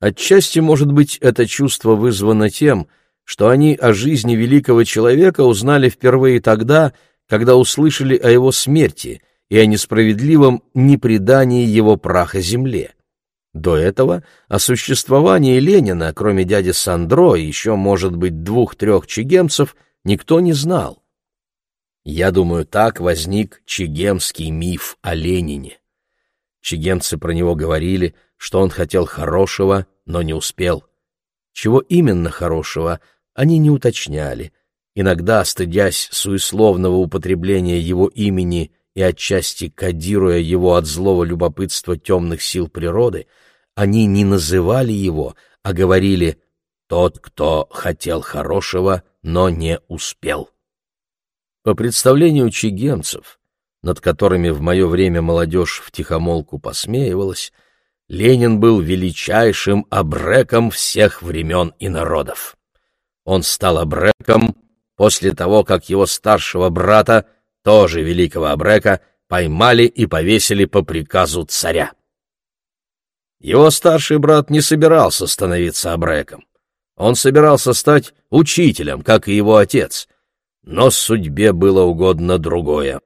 Отчасти, может быть, это чувство вызвано тем, что они о жизни великого человека узнали впервые тогда, когда услышали о его смерти — и о несправедливом непредании его праха земле. До этого о существовании Ленина, кроме дяди Сандро и еще, может быть, двух-трех чегемцев, никто не знал. Я думаю, так возник чегемский миф о Ленине. Чегемцы про него говорили, что он хотел хорошего, но не успел. Чего именно хорошего, они не уточняли. Иногда, стыдясь суесловного употребления его имени и отчасти кодируя его от злого любопытства темных сил природы, они не называли его, а говорили «тот, кто хотел хорошего, но не успел». По представлению чигемцев, над которыми в мое время молодежь втихомолку посмеивалась, Ленин был величайшим обреком всех времен и народов. Он стал обреком после того, как его старшего брата тоже великого Абрека, поймали и повесили по приказу царя. Его старший брат не собирался становиться Абреком. Он собирался стать учителем, как и его отец, но судьбе было угодно другое.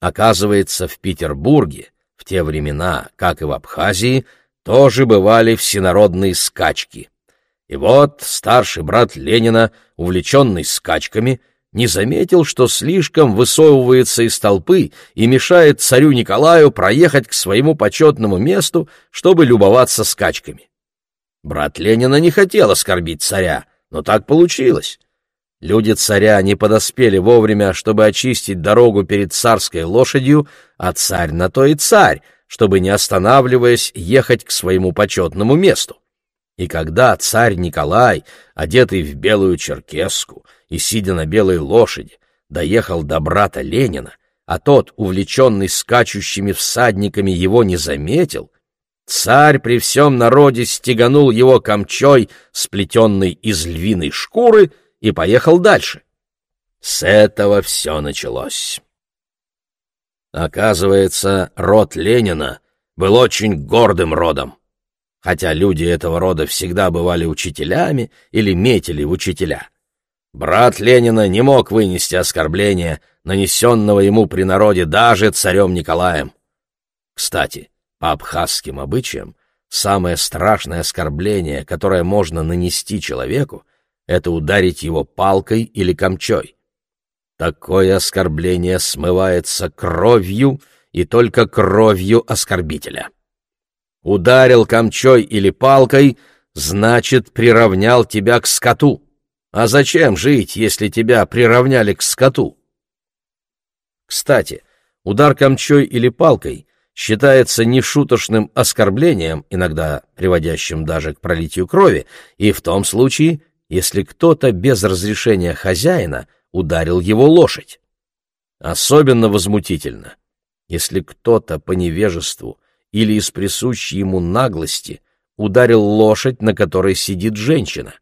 Оказывается, в Петербурге в те времена, как и в Абхазии, тоже бывали всенародные скачки. И вот старший брат Ленина, увлеченный скачками, не заметил, что слишком высовывается из толпы и мешает царю Николаю проехать к своему почетному месту, чтобы любоваться скачками. Брат Ленина не хотел оскорбить царя, но так получилось. Люди царя не подоспели вовремя, чтобы очистить дорогу перед царской лошадью, а царь на то и царь, чтобы, не останавливаясь, ехать к своему почетному месту. И когда царь Николай, одетый в белую черкеску, и, сидя на белой лошади, доехал до брата Ленина, а тот, увлеченный скачущими всадниками, его не заметил, царь при всем народе стеганул его камчой, сплетенной из львиной шкуры, и поехал дальше. С этого все началось. Оказывается, род Ленина был очень гордым родом. Хотя люди этого рода всегда бывали учителями или метили в учителя. Брат Ленина не мог вынести оскорбления, нанесенного ему при народе даже царем Николаем. Кстати, по абхазским обычаям, самое страшное оскорбление, которое можно нанести человеку, это ударить его палкой или камчой. Такое оскорбление смывается кровью и только кровью оскорбителя. Ударил камчой или палкой, значит, приравнял тебя к скоту. А зачем жить, если тебя приравняли к скоту? Кстати, удар камчой или палкой считается нешуточным оскорблением, иногда приводящим даже к пролитию крови, и в том случае, если кто-то без разрешения хозяина ударил его лошадь. Особенно возмутительно, если кто-то по невежеству или из присущей ему наглости ударил лошадь, на которой сидит женщина.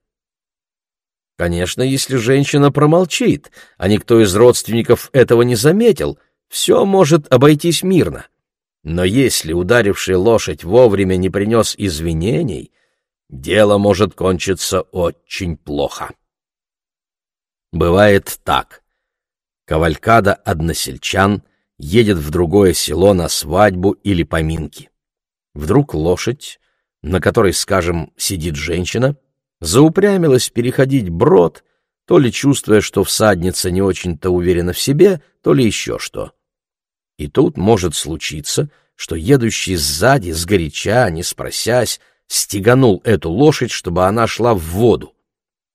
Конечно, если женщина промолчит, а никто из родственников этого не заметил, все может обойтись мирно. Но если ударивший лошадь вовремя не принес извинений, дело может кончиться очень плохо. Бывает так. Кавалькада односельчан едет в другое село на свадьбу или поминки. Вдруг лошадь, на которой, скажем, сидит женщина, заупрямилась переходить брод, то ли чувствуя, что всадница не очень-то уверена в себе, то ли еще что. И тут может случиться, что едущий сзади, сгоряча, не спросясь, стеганул эту лошадь, чтобы она шла в воду.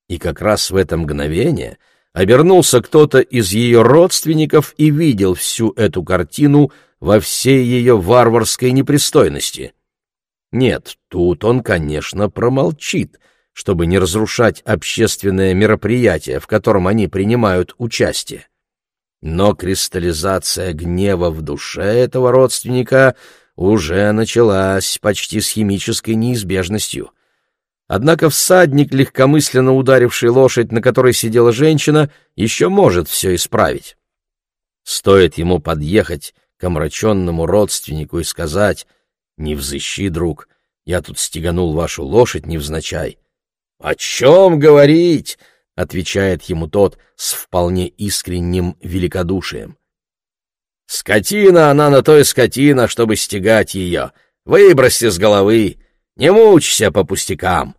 И как раз в это мгновение обернулся кто-то из ее родственников и видел всю эту картину во всей ее варварской непристойности. Нет, тут он, конечно, промолчит, чтобы не разрушать общественное мероприятие, в котором они принимают участие. Но кристаллизация гнева в душе этого родственника уже началась почти с химической неизбежностью. Однако всадник, легкомысленно ударивший лошадь, на которой сидела женщина, еще может все исправить. Стоит ему подъехать к омраченному родственнику и сказать «Не взыщи, друг, я тут стеганул вашу лошадь невзначай». «О чем говорить?» — отвечает ему тот с вполне искренним великодушием. «Скотина она на той скотина, чтобы стегать ее. Выброси с головы, не мучься по пустякам».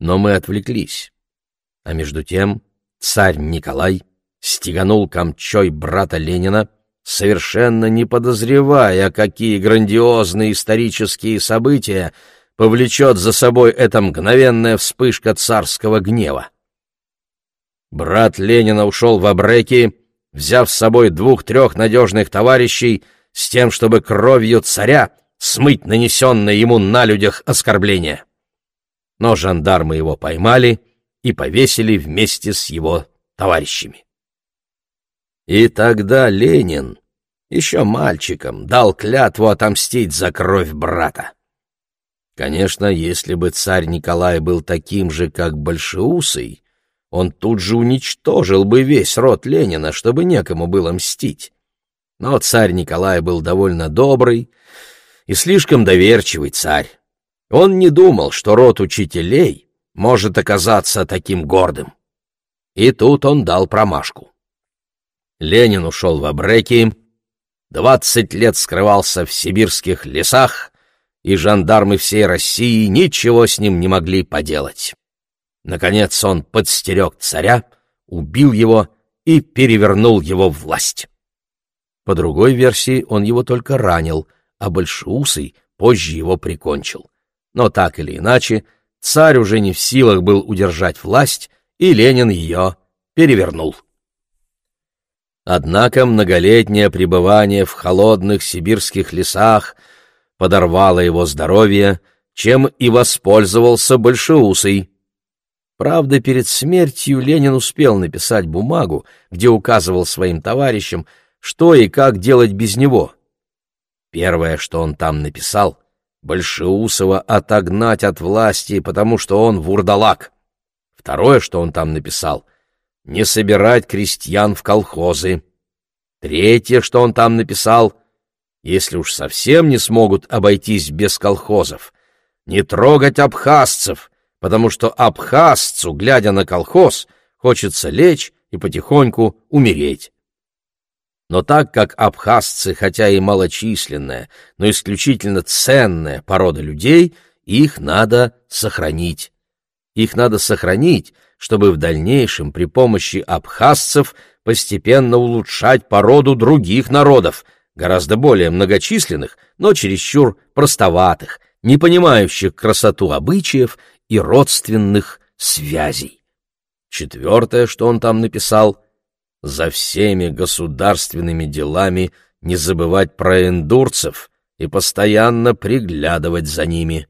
Но мы отвлеклись. А между тем царь Николай стеганул камчой брата Ленина, совершенно не подозревая, какие грандиозные исторические события повлечет за собой эта мгновенная вспышка царского гнева. Брат Ленина ушел в Абреки, взяв с собой двух-трех надежных товарищей с тем, чтобы кровью царя смыть нанесенное ему на людях оскорбление. Но жандармы его поймали и повесили вместе с его товарищами. И тогда Ленин, еще мальчиком, дал клятву отомстить за кровь брата. Конечно, если бы царь Николай был таким же, как Большеусый, он тут же уничтожил бы весь род Ленина, чтобы некому было мстить. Но царь Николай был довольно добрый и слишком доверчивый царь. Он не думал, что род учителей может оказаться таким гордым. И тут он дал промашку. Ленин ушел в Абреки, двадцать лет скрывался в сибирских лесах, и жандармы всей России ничего с ним не могли поделать. Наконец он подстерег царя, убил его и перевернул его власть. По другой версии, он его только ранил, а Большеусый позже его прикончил. Но так или иначе, царь уже не в силах был удержать власть, и Ленин ее перевернул. Однако многолетнее пребывание в холодных сибирских лесах подорвало его здоровье, чем и воспользовался Большеусый. Правда, перед смертью Ленин успел написать бумагу, где указывал своим товарищам, что и как делать без него. Первое, что он там написал, Большеусова отогнать от власти, потому что он вурдалак. Второе, что он там написал, не собирать крестьян в колхозы. Третье, что он там написал — если уж совсем не смогут обойтись без колхозов. Не трогать абхазцев, потому что абхазцу, глядя на колхоз, хочется лечь и потихоньку умереть. Но так как абхазцы, хотя и малочисленная, но исключительно ценная порода людей, их надо сохранить. Их надо сохранить, чтобы в дальнейшем при помощи абхазцев постепенно улучшать породу других народов — гораздо более многочисленных, но чересчур простоватых, не понимающих красоту обычаев и родственных связей. Четвертое, что он там написал, «За всеми государственными делами не забывать про эндурцев и постоянно приглядывать за ними.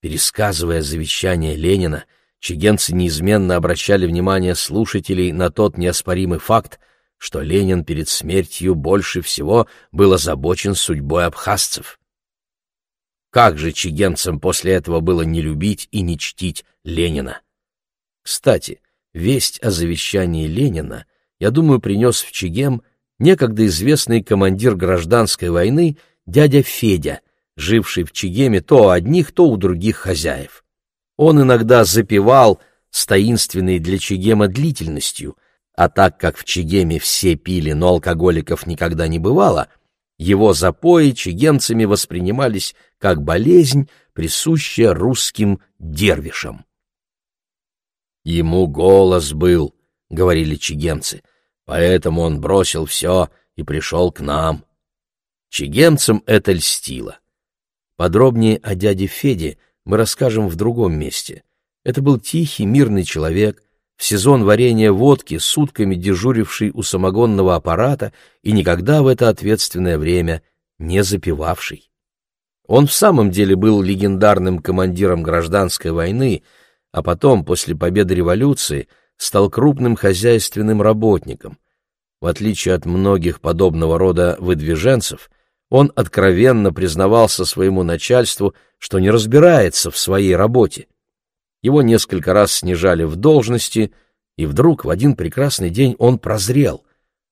Пересказывая завещание Ленина, чигенцы неизменно обращали внимание слушателей на тот неоспоримый факт, что Ленин перед смертью больше всего был озабочен судьбой абхазцев. Как же чигенцам после этого было не любить и не чтить Ленина? Кстати, весть о завещании Ленина, я думаю, принес в Чигем некогда известный командир гражданской войны дядя Федя, живший в Чигеме то у одних, то у других хозяев. Он иногда запивал с таинственной для Чигема длительностью, а так как в Чигеме все пили, но алкоголиков никогда не бывало, его запои чигемцами воспринимались как болезнь, присущая русским дервишам. «Ему голос был», — говорили чигемцы, — «поэтому он бросил все и пришел к нам». Чигемцам это льстило. Подробнее о дяде Феде мы расскажем в другом месте. Это был тихий, мирный человек, в сезон варенья водки сутками дежуривший у самогонного аппарата и никогда в это ответственное время не запивавший. Он в самом деле был легендарным командиром гражданской войны, а потом, после победы революции, стал крупным хозяйственным работником. В отличие от многих подобного рода выдвиженцев, он откровенно признавался своему начальству, что не разбирается в своей работе. Его несколько раз снижали в должности, и вдруг в один прекрасный день он прозрел.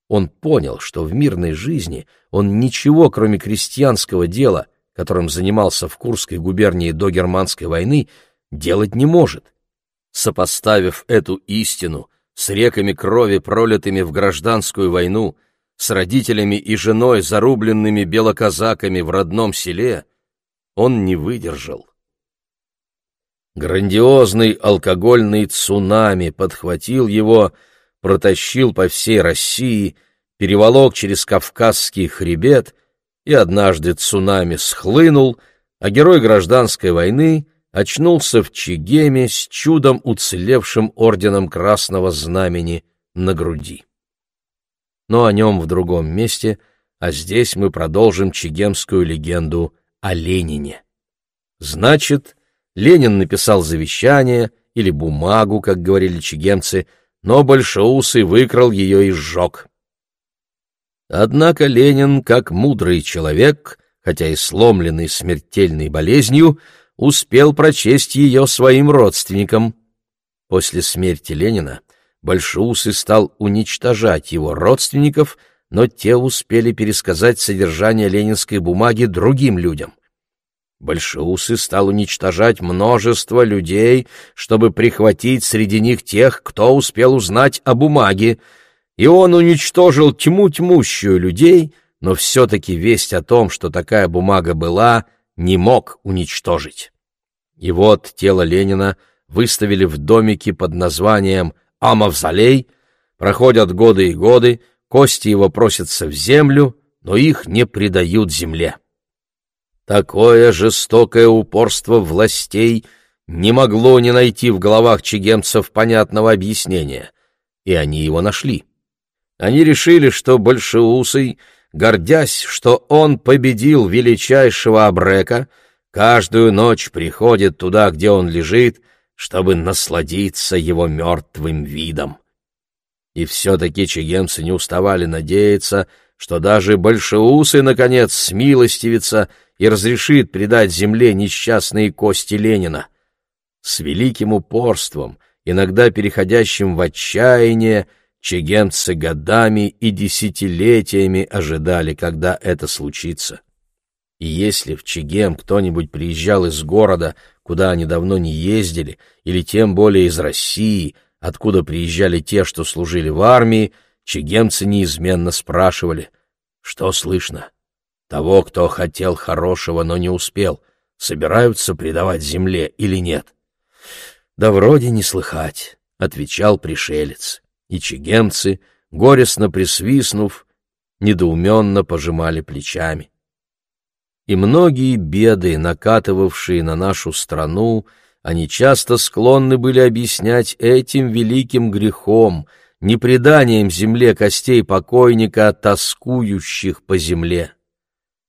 Он понял, что в мирной жизни он ничего, кроме крестьянского дела, которым занимался в Курской губернии до Германской войны, делать не может. Сопоставив эту истину с реками крови, пролитыми в гражданскую войну, с родителями и женой, зарубленными белоказаками в родном селе, он не выдержал Грандиозный алкогольный цунами подхватил его, протащил по всей России, переволок через Кавказский хребет, и однажды цунами схлынул, а герой гражданской войны очнулся в Чигеме с чудом уцелевшим орденом Красного Знамени на груди. Но о нем в другом месте, а здесь мы продолжим чигемскую легенду о Ленине. Значит, Ленин написал завещание или бумагу, как говорили чигемцы, но Большоусый выкрал ее и сжег. Однако Ленин, как мудрый человек, хотя и сломленный смертельной болезнью, успел прочесть ее своим родственникам. После смерти Ленина Большоусый стал уничтожать его родственников, но те успели пересказать содержание ленинской бумаги другим людям. Большеусы стал уничтожать множество людей, чтобы прихватить среди них тех, кто успел узнать о бумаге, и он уничтожил тьму тьмущую людей, но все-таки весть о том, что такая бумага была, не мог уничтожить. И вот тело Ленина выставили в домике под названием «Амавзолей», проходят годы и годы, кости его просятся в землю, но их не предают земле. Такое жестокое упорство властей не могло не найти в головах чегемцев понятного объяснения, и они его нашли. Они решили, что Большеусый, гордясь, что он победил величайшего Абрека, каждую ночь приходит туда, где он лежит, чтобы насладиться его мертвым видом. И все-таки чегемцы не уставали надеяться, что даже Большеусый, наконец, смилостивится и разрешит предать земле несчастные кости Ленина. С великим упорством, иногда переходящим в отчаяние, чегемцы годами и десятилетиями ожидали, когда это случится. И если в Чегем кто-нибудь приезжал из города, куда они давно не ездили, или тем более из России, откуда приезжали те, что служили в армии, чегемцы неизменно спрашивали, что слышно. Того, кто хотел хорошего, но не успел, собираются предавать земле или нет? Да вроде не слыхать, — отвечал пришелец. И чегемцы, горестно присвистнув, недоуменно пожимали плечами. И многие беды, накатывавшие на нашу страну, они часто склонны были объяснять этим великим грехом, не преданием земле костей покойника, тоскующих по земле.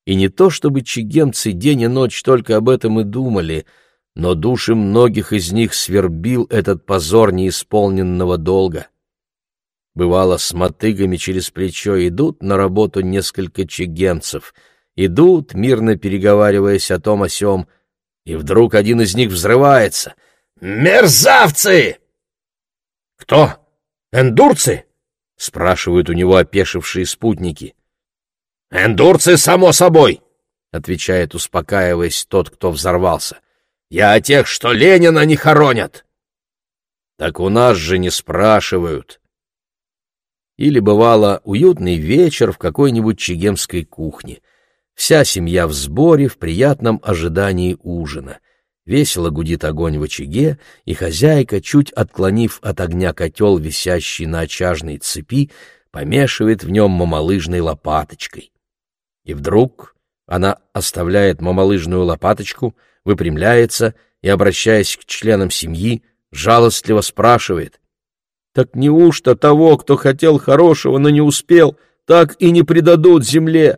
И не то чтобы чигемцы день и ночь только об этом и думали, но души многих из них свербил этот позор неисполненного долга. Бывало, с мотыгами через плечо идут на работу несколько чигемцев, идут, мирно переговариваясь о том о сём, и вдруг один из них взрывается. «Мерзавцы!» «Кто? Эндурцы?» — спрашивают у него опешившие спутники. «Эндурцы, само собой!» — отвечает, успокаиваясь тот, кто взорвался. «Я о тех, что Ленина не хоронят!» «Так у нас же не спрашивают!» Или, бывало, уютный вечер в какой-нибудь чегемской кухне. Вся семья в сборе, в приятном ожидании ужина. Весело гудит огонь в очаге, и хозяйка, чуть отклонив от огня котел, висящий на очажной цепи, помешивает в нем мамалыжной лопаточкой. И вдруг она оставляет мамалыжную лопаточку, выпрямляется и, обращаясь к членам семьи, жалостливо спрашивает, так неужто того, кто хотел хорошего, но не успел, так и не предадут земле?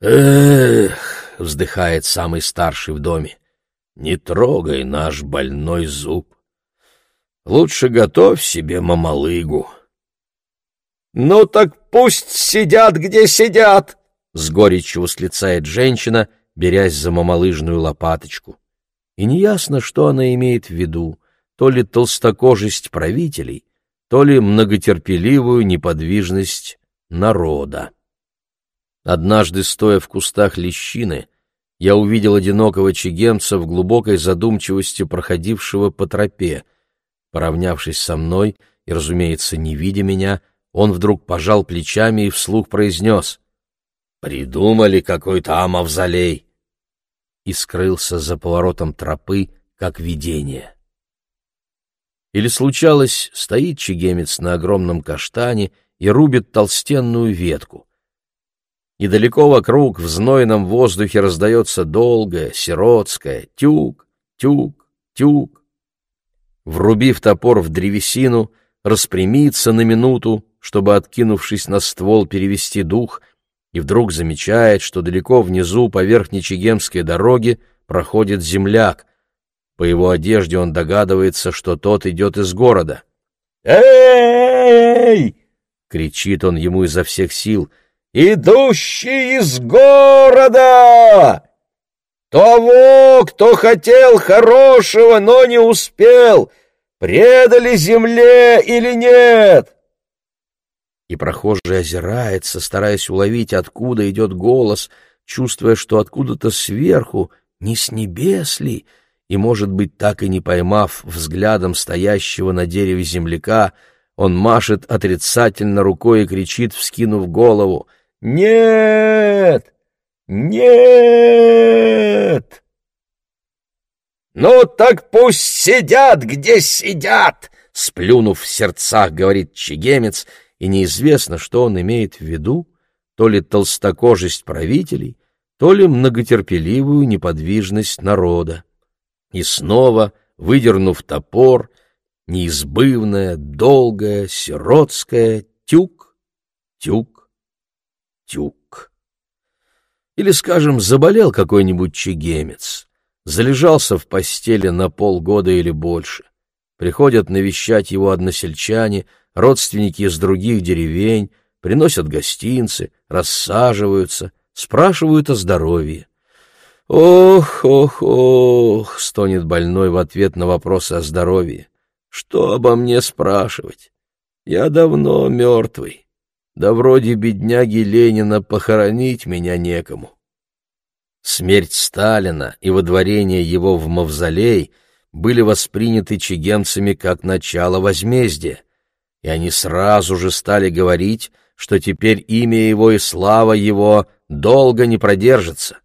Эх, вздыхает самый старший в доме. Не трогай наш больной зуб. Лучше готовь себе мамалыгу. Ну так пусть сидят, где сидят, с горечью восклицает женщина, берясь за мамалыжную лопаточку. И неясно, что она имеет в виду то ли толстокожесть правителей, то ли многотерпеливую неподвижность народа. Однажды, стоя в кустах лещины, я увидел одинокого чегемца в глубокой задумчивости проходившего по тропе. Поравнявшись со мной и, разумеется, не видя меня, он вдруг пожал плечами и вслух произнес «Придумали какой-то амавзолей!» и скрылся за поворотом тропы, как видение. Или случалось, стоит чегемец на огромном каштане и рубит толстенную ветку. И далеко вокруг в знойном воздухе раздается долгое, сиротское «тюк, тюк, тюк». Врубив топор в древесину, распрямится на минуту, чтобы, откинувшись на ствол, перевести дух, и вдруг замечает, что далеко внизу по верхней Чегемской дороге проходит земляк, по его одежде он догадывается, что тот идет из города. «Эй!» — кричит он ему изо всех сил. «Идущий из города! Того, кто хотел хорошего, но не успел, предали земле или нет?» И прохожий озирается, стараясь уловить, откуда идет голос, чувствуя, что откуда-то сверху, не с небес ли, — и, может быть, так и не поймав взглядом стоящего на дереве земляка, он машет отрицательно рукой и кричит, вскинув голову, «Нет! Нет!» «Ну так пусть сидят, где сидят!» Сплюнув в сердцах, говорит чегемец, и неизвестно, что он имеет в виду, то ли толстокожесть правителей, то ли многотерпеливую неподвижность народа и снова, выдернув топор, неизбывная, долгая, сиротская тюк, тюк, тюк. Или, скажем, заболел какой-нибудь чегемец, залежался в постели на полгода или больше. Приходят навещать его односельчане, родственники из других деревень, приносят гостинцы, рассаживаются, спрашивают о здоровье. «Ох, ох, ох!» — стонет больной в ответ на вопросы о здоровье. «Что обо мне спрашивать? Я давно мертвый. Да вроде бедняги Ленина похоронить меня некому». Смерть Сталина и водворение его в мавзолей были восприняты чегемцами как начало возмездия, и они сразу же стали говорить, что теперь имя его и слава его долго не продержатся.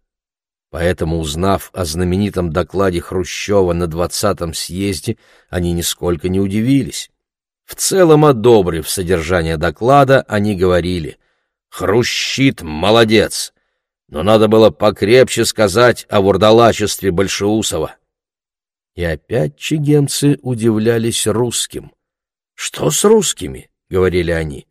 Поэтому, узнав о знаменитом докладе Хрущева на двадцатом съезде, они нисколько не удивились. В целом, одобрив содержание доклада, они говорили «Хрущит молодец!» Но надо было покрепче сказать о вурдалачестве Большеусова. И опять чигемцы удивлялись русским. «Что с русскими?» — говорили они.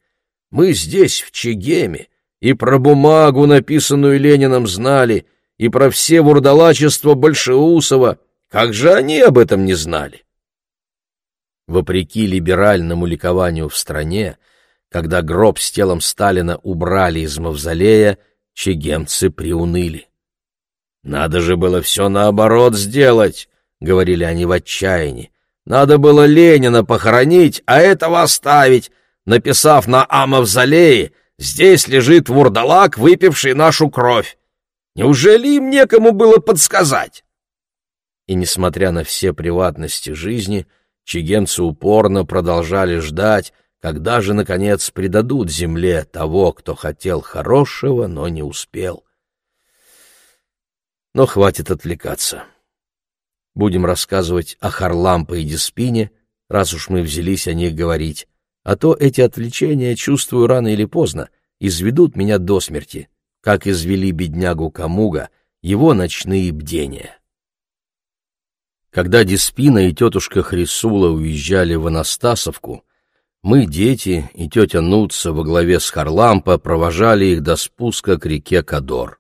«Мы здесь, в Чегеме, и про бумагу, написанную Лениным, знали, и про все вурдалачества Большеусова. Как же они об этом не знали?» Вопреки либеральному ликованию в стране, когда гроб с телом Сталина убрали из мавзолея, чегемцы приуныли. «Надо же было все наоборот сделать», — говорили они в отчаянии. «Надо было Ленина похоронить, а этого оставить, написав на Амавзолее «Здесь лежит вурдалак, выпивший нашу кровь». Неужели им некому было подсказать?» И, несмотря на все приватности жизни, чигенцы упорно продолжали ждать, когда же, наконец, предадут земле того, кто хотел хорошего, но не успел. Но хватит отвлекаться. Будем рассказывать о Харлампе и Диспине, раз уж мы взялись о них говорить, а то эти отвлечения, чувствую, рано или поздно, изведут меня до смерти, как извели беднягу Камуга его ночные бдения. Когда Диспина и тетушка Хрисула уезжали в Анастасовку, мы, дети и тетя Нутса во главе с Харлампа провожали их до спуска к реке Кадор.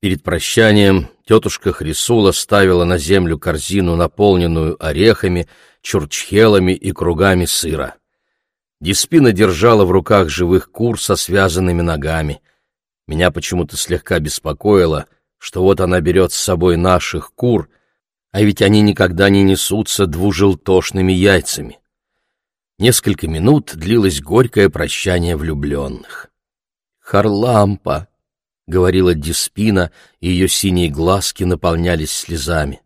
Перед прощанием тетушка Хрисула ставила на землю корзину, наполненную орехами, чурчхелами и кругами сыра. Диспина держала в руках живых кур со связанными ногами. Меня почему-то слегка беспокоило, что вот она берет с собой наших кур, а ведь они никогда не несутся двужелтошными яйцами. Несколько минут длилось горькое прощание влюбленных. «Харлампа!» — говорила Диспина, и ее синие глазки наполнялись слезами.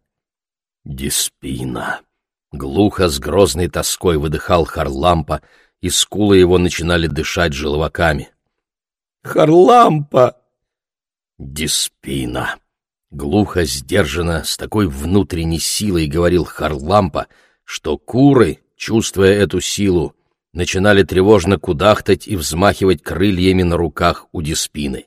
«Диспина!» — глухо с грозной тоской выдыхал Харлампа, и скулы его начинали дышать желваками. «Харлампа!» «Диспина!» — глухо, сдержанно, с такой внутренней силой говорил Харлампа, что куры, чувствуя эту силу, начинали тревожно кудахтать и взмахивать крыльями на руках у Диспины.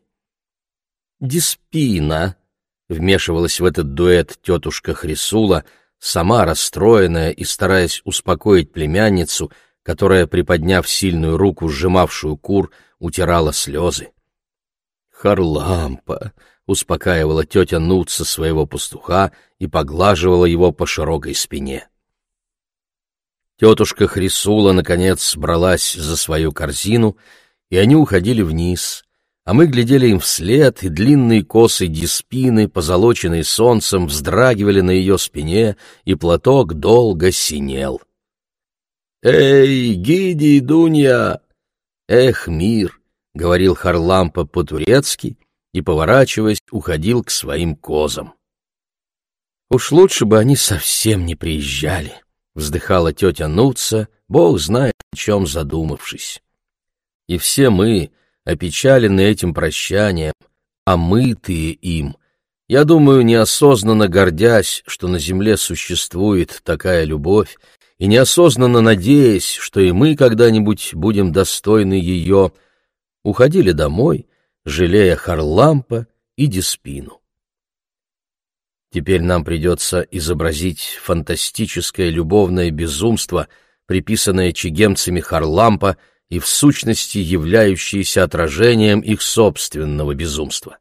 «Диспина!» — вмешивалась в этот дуэт тетушка Хрисула, сама расстроенная и стараясь успокоить племянницу, которая, приподняв сильную руку, сжимавшую кур, утирала слезы. «Харлампа!» — успокаивала тетя Нутса своего пастуха и поглаживала его по широкой спине. Тетушка Хрисула, наконец, сбралась за свою корзину, и они уходили вниз, а мы глядели им вслед, и длинные косы диспины, позолоченные солнцем, вздрагивали на ее спине, и платок долго синел. «Эй, Гиди, Дунья! Эх, мир!» — говорил Харлампа по-турецки и, поворачиваясь, уходил к своим козам. Уж лучше бы они совсем не приезжали. — вздыхала тетя Нуца, бог знает, о чем задумавшись. И все мы, опечаленные этим прощанием, омытые им, я думаю, неосознанно гордясь, что на земле существует такая любовь, и неосознанно надеясь, что и мы когда-нибудь будем достойны ее, уходили домой, жалея Харлампа и Диспину. Теперь нам придется изобразить фантастическое любовное безумство, приписанное чегемцами Харлампа и в сущности являющееся отражением их собственного безумства.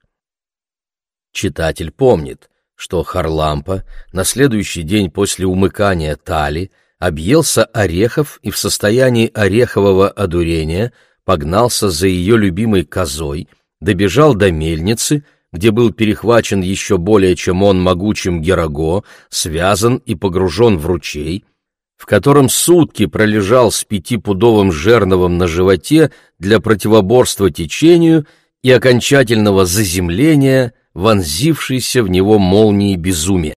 Читатель помнит, что Харлампа на следующий день после умыкания Тали объелся орехов и в состоянии орехового одурения погнался за ее любимой козой, добежал до мельницы, где был перехвачен еще более чем он могучим Гераго, связан и погружен в ручей, в котором сутки пролежал с пятипудовым жерновом на животе для противоборства течению и окончательного заземления, вонзившейся в него молнии безумия.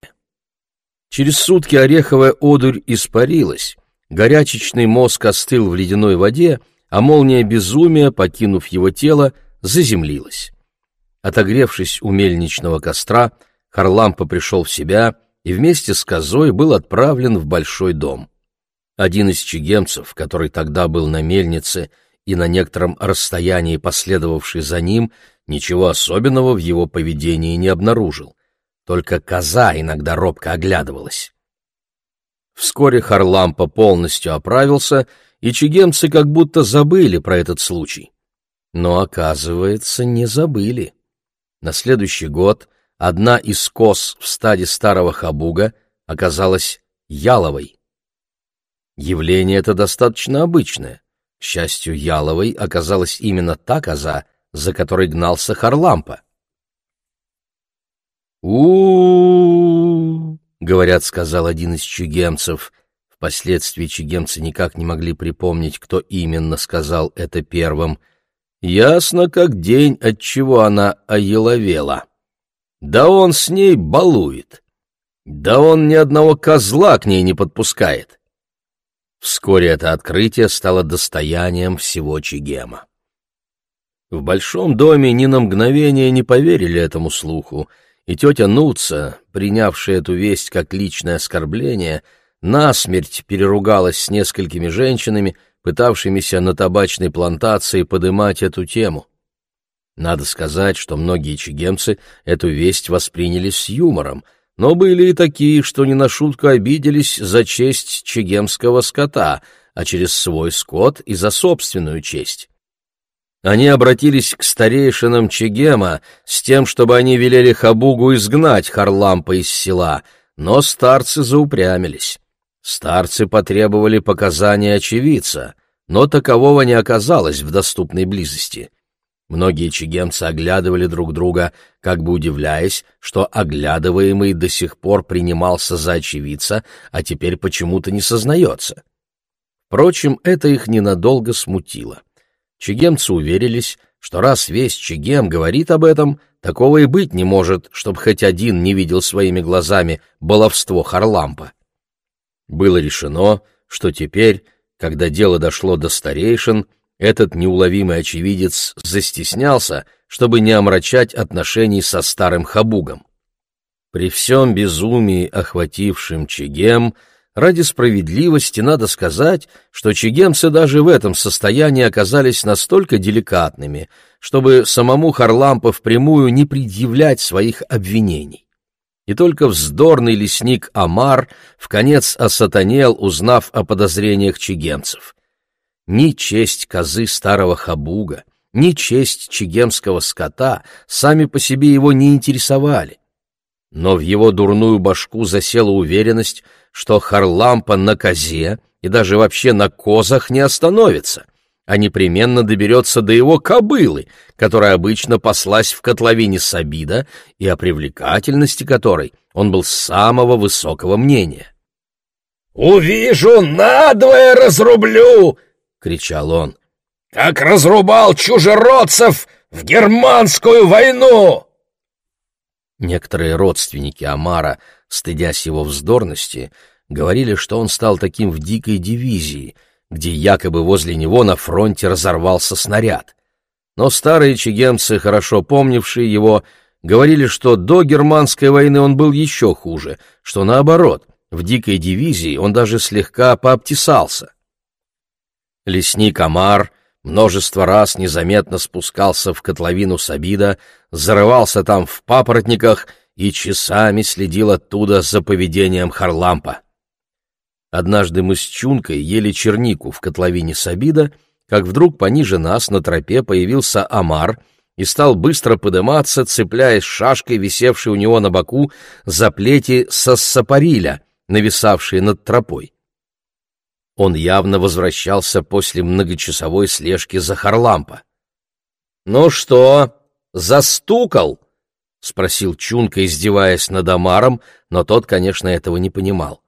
Через сутки ореховая одурь испарилась, горячечный мозг остыл в ледяной воде, а молния безумия, покинув его тело, заземлилась. Отогревшись у мельничного костра, Харлампа пришел в себя и вместе с козой был отправлен в большой дом. Один из чигемцев, который тогда был на мельнице и на некотором расстоянии последовавший за ним, ничего особенного в его поведении не обнаружил. Только коза иногда робко оглядывалась. Вскоре Харлампа полностью оправился, и чигемцы как будто забыли про этот случай. Но, оказывается, не забыли. На следующий год одна из коз в стаде старого хабуга оказалась яловой. Явление это достаточно обычное. К счастью, яловой оказалась именно та коза, за которой гнался Харлампа. у говорят, сказал один из чигемцев. Впоследствии чигемцы никак не могли припомнить, кто именно сказал это первым. Ясно как день, от она оеловела. Да он с ней балует. Да он ни одного козла к ней не подпускает. Вскоре это открытие стало достоянием всего Чигема. В большом доме ни на мгновение не поверили этому слуху, и тетя Нуца, принявшая эту весть как личное оскорбление, насмерть переругалась с несколькими женщинами, пытавшимися на табачной плантации подымать эту тему. Надо сказать, что многие чигемцы эту весть восприняли с юмором, но были и такие, что не на шутку обиделись за честь чегемского скота, а через свой скот и за собственную честь. Они обратились к старейшинам Чегема с тем, чтобы они велели Хабугу изгнать Харлампа из села, но старцы заупрямились. Старцы потребовали показания очевидца, но такового не оказалось в доступной близости. Многие чигемцы оглядывали друг друга, как бы удивляясь, что оглядываемый до сих пор принимался за очевидца, а теперь почему-то не сознается. Впрочем, это их ненадолго смутило. Чигемцы уверились, что раз весь Чигем говорит об этом, такого и быть не может, чтобы хоть один не видел своими глазами баловство Харлампа. Было решено, что теперь, когда дело дошло до старейшин, этот неуловимый очевидец застеснялся, чтобы не омрачать отношений со старым Хабугом. При всем безумии, охватившем Чигем, ради справедливости надо сказать, что чигемцы даже в этом состоянии оказались настолько деликатными, чтобы самому Харлампа впрямую не предъявлять своих обвинений. И только вздорный лесник Амар в конец осатанел, узнав о подозрениях чигемцев. Ни честь козы старого хабуга, ни честь чигемского скота сами по себе его не интересовали. Но в его дурную башку засела уверенность, что Харлампа на козе и даже вообще на козах не остановится, а непременно доберется до его кобылы, которая обычно паслась в котловине Сабида и о привлекательности которой он был самого высокого мнения. «Увижу, надвое разрублю!» Кричал он. «Как разрубал чужеродцев в германскую войну!» Некоторые родственники Амара, стыдясь его вздорности, говорили, что он стал таким в дикой дивизии, где якобы возле него на фронте разорвался снаряд. Но старые чигемцы, хорошо помнившие его, говорили, что до германской войны он был еще хуже, что наоборот, в дикой дивизии он даже слегка пообтесался. Лесник Амар множество раз незаметно спускался в котловину Сабида, зарывался там в папоротниках и часами следил оттуда за поведением Харлампа. Однажды мы с Чункой ели чернику в котловине Сабида, как вдруг пониже нас на тропе появился Амар и стал быстро подыматься, цепляясь шашкой, висевшей у него на боку, за плети сассапариля, нависавшие над тропой. Он явно возвращался после многочасовой слежки за Харлампа. «Ну что, застукал?» — спросил Чунка, издеваясь над Амаром, но тот, конечно, этого не понимал.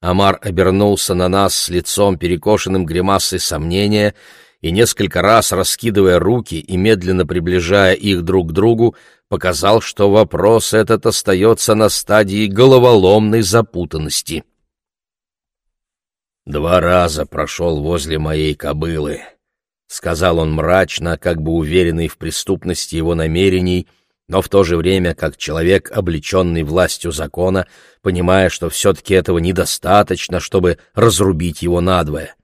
Амар обернулся на нас с лицом, перекошенным гримасой сомнения, и несколько раз, раскидывая руки и медленно приближая их друг к другу, показал, что вопрос этот остается на стадии головоломной запутанности. «Два раза прошел возле моей кобылы», — сказал он мрачно, как бы уверенный в преступности его намерений, но в то же время как человек, облеченный властью закона, понимая, что все-таки этого недостаточно, чтобы разрубить его надвое.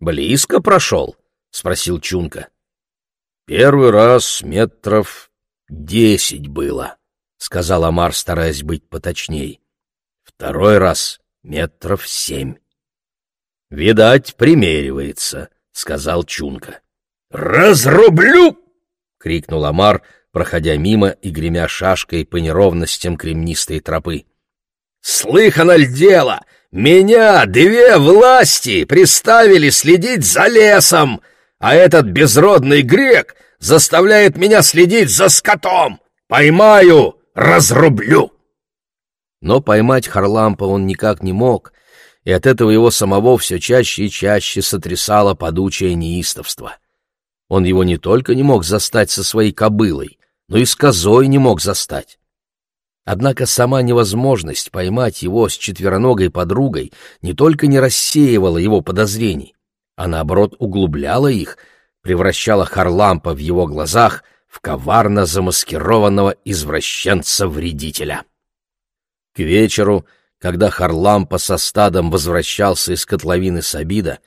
«Близко прошел?» — спросил Чунка. «Первый раз метров десять было», — сказал Амар, стараясь быть поточней. «Второй раз метров семь. «Видать, примеривается», — сказал Чунка. «Разрублю!» — крикнул Амар, проходя мимо и гремя шашкой по неровностям кремнистой тропы. «Слыхано ль дело! Меня две власти приставили следить за лесом, а этот безродный грек заставляет меня следить за скотом! Поймаю, разрублю!» Но поймать Харлампа он никак не мог, и от этого его самого все чаще и чаще сотрясало подучее неистовство. Он его не только не мог застать со своей кобылой, но и с козой не мог застать. Однако сама невозможность поймать его с четвероногой подругой не только не рассеивала его подозрений, а наоборот углубляла их, превращала Харлампа в его глазах в коварно замаскированного извращенца-вредителя. К вечеру, когда Харлампа со стадом возвращался из котловины Сабида,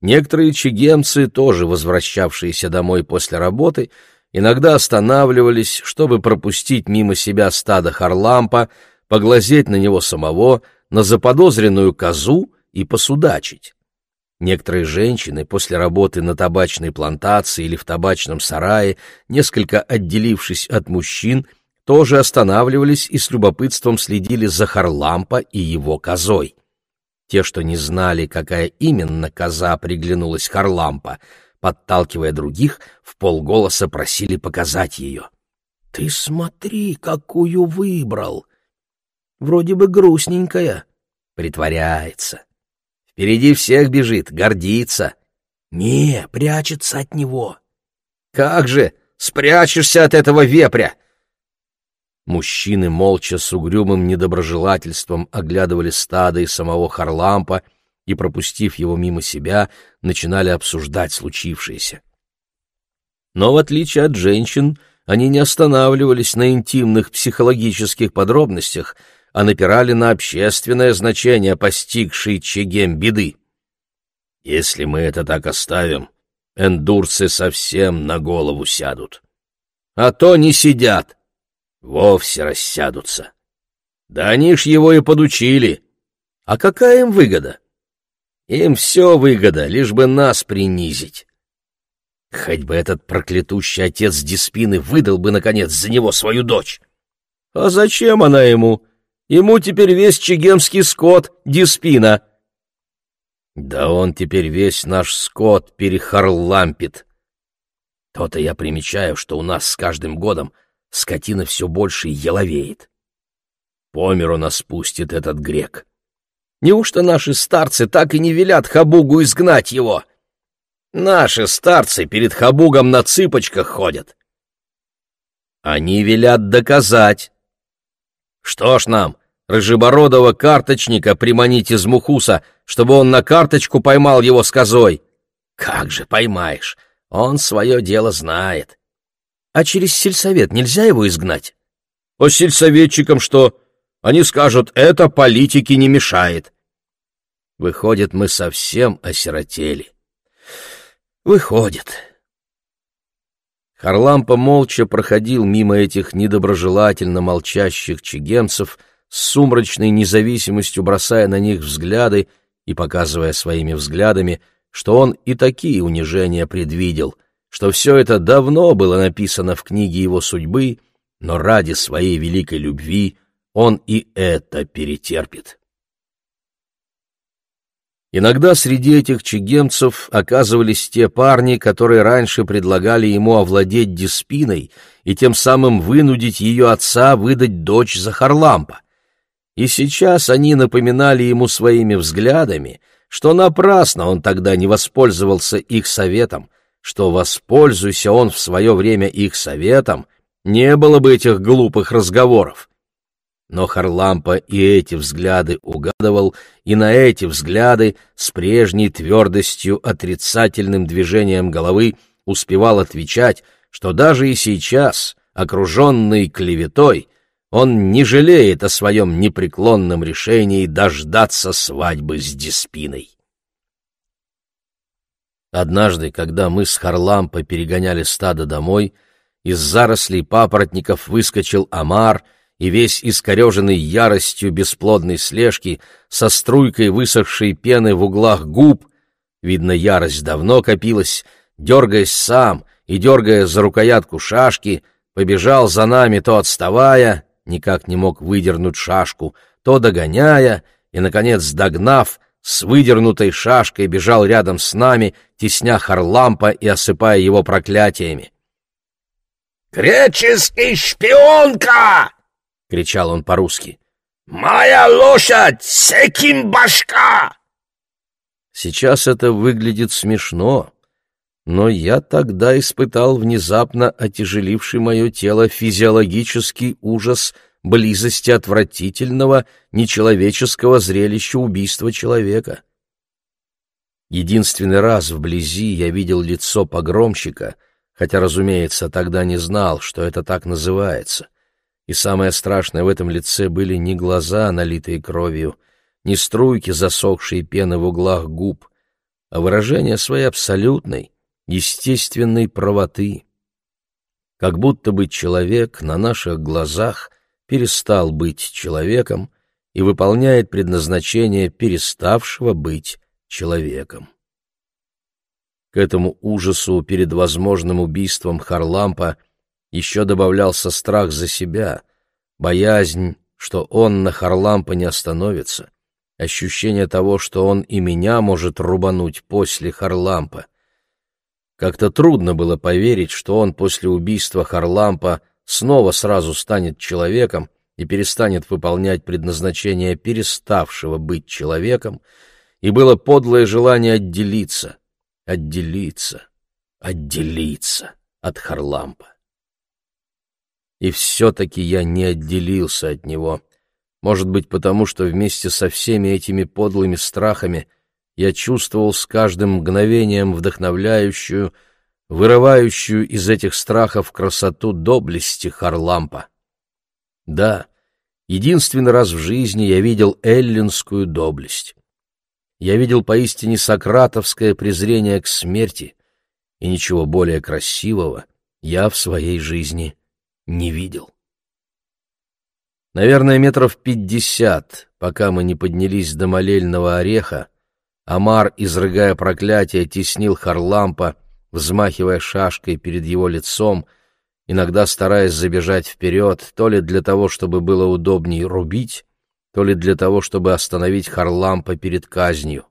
некоторые чегемцы, тоже возвращавшиеся домой после работы, иногда останавливались, чтобы пропустить мимо себя стадо Харлампа, поглазеть на него самого, на заподозренную козу и посудачить. Некоторые женщины после работы на табачной плантации или в табачном сарае, несколько отделившись от мужчин, тоже останавливались и с любопытством следили за Харлампа и его козой. Те, что не знали, какая именно коза приглянулась Харлампа, подталкивая других, в полголоса просили показать ее. — Ты смотри, какую выбрал! Вроде бы грустненькая. Притворяется. Впереди всех бежит, гордится. Не, прячется от него. Как же, спрячешься от этого вепря! Мужчины молча с угрюмым недоброжелательством оглядывали стадо и самого Харлампа, и, пропустив его мимо себя, начинали обсуждать случившееся. Но, в отличие от женщин, они не останавливались на интимных психологических подробностях, а напирали на общественное значение постигшей Чегем беды. Если мы это так оставим, эндурцы совсем на голову сядут. А то не сидят, вовсе рассядутся. Да они ж его и подучили. А какая им выгода? Им все выгода, лишь бы нас принизить. Хоть бы этот проклятущий отец Диспины выдал бы, наконец, за него свою дочь. А зачем она ему? Ему теперь весь чегемский скот Диспина. Да он теперь весь наш скот перехарлампит. То-то я примечаю, что у нас с каждым годом скотина все больше еловеет. По миру нас пустит этот грек. Неужто наши старцы так и не велят Хабугу изгнать его? Наши старцы перед Хабугом на цыпочках ходят. Они велят доказать. Что ж нам, рыжебородого карточника приманить из Мухуса, чтобы он на карточку поймал его с козой? Как же поймаешь? Он свое дело знает. А через сельсовет нельзя его изгнать? А сельсоветчикам что? Они скажут, это политике не мешает. Выходит, мы совсем осиротели. Выходит. Харлампа молча проходил мимо этих недоброжелательно молчащих чигенцев, с сумрачной независимостью бросая на них взгляды и показывая своими взглядами, что он и такие унижения предвидел, что все это давно было написано в книге его судьбы, но ради своей великой любви — он и это перетерпит. Иногда среди этих чегемцев оказывались те парни, которые раньше предлагали ему овладеть Диспиной и тем самым вынудить ее отца выдать дочь за Харлампа. И сейчас они напоминали ему своими взглядами, что напрасно он тогда не воспользовался их советом, что, воспользуйся он в свое время их советом, не было бы этих глупых разговоров. Но Харлампа и эти взгляды угадывал, и на эти взгляды с прежней твердостью отрицательным движением головы успевал отвечать, что даже и сейчас, окруженный клеветой, он не жалеет о своем непреклонном решении дождаться свадьбы с Диспиной. Однажды, когда мы с Харлампой перегоняли стадо домой, из зарослей папоротников выскочил Амар — и весь искореженный яростью бесплодной слежки, со струйкой высохшей пены в углах губ, видно, ярость давно копилась, дергаясь сам и дергая за рукоятку шашки, побежал за нами, то отставая, никак не мог выдернуть шашку, то догоняя, и, наконец, догнав, с выдернутой шашкой бежал рядом с нами, тесня Харлампа и осыпая его проклятиями. «Греческий шпионка!» — кричал он по-русски. «Моя лошадь! Секим башка!» Сейчас это выглядит смешно, но я тогда испытал внезапно отяжеливший мое тело физиологический ужас близости отвратительного, нечеловеческого зрелища убийства человека. Единственный раз вблизи я видел лицо погромщика, хотя, разумеется, тогда не знал, что это так называется — и самое страшное в этом лице были не глаза, налитые кровью, не струйки засохшей пены в углах губ, а выражение своей абсолютной, естественной правоты. Как будто бы человек на наших глазах перестал быть человеком и выполняет предназначение переставшего быть человеком. К этому ужасу перед возможным убийством Харлампа еще добавлялся страх за себя, боязнь, что он на Харлампа не остановится, ощущение того, что он и меня может рубануть после Харлампа. Как-то трудно было поверить, что он после убийства Харлампа снова сразу станет человеком и перестанет выполнять предназначение переставшего быть человеком, и было подлое желание отделиться, отделиться, отделиться от Харлампа. И все-таки я не отделился от него. Может быть, потому что вместе со всеми этими подлыми страхами я чувствовал с каждым мгновением вдохновляющую, вырывающую из этих страхов красоту доблести Харлампа. Да, единственный раз в жизни я видел эллинскую доблесть. Я видел поистине сократовское презрение к смерти, и ничего более красивого я в своей жизни не видел. Наверное, метров пятьдесят, пока мы не поднялись до молельного ореха, Амар, изрыгая проклятие, теснил Харлампа, взмахивая шашкой перед его лицом, иногда стараясь забежать вперед, то ли для того, чтобы было удобнее рубить, то ли для того, чтобы остановить Харлампа перед казнью.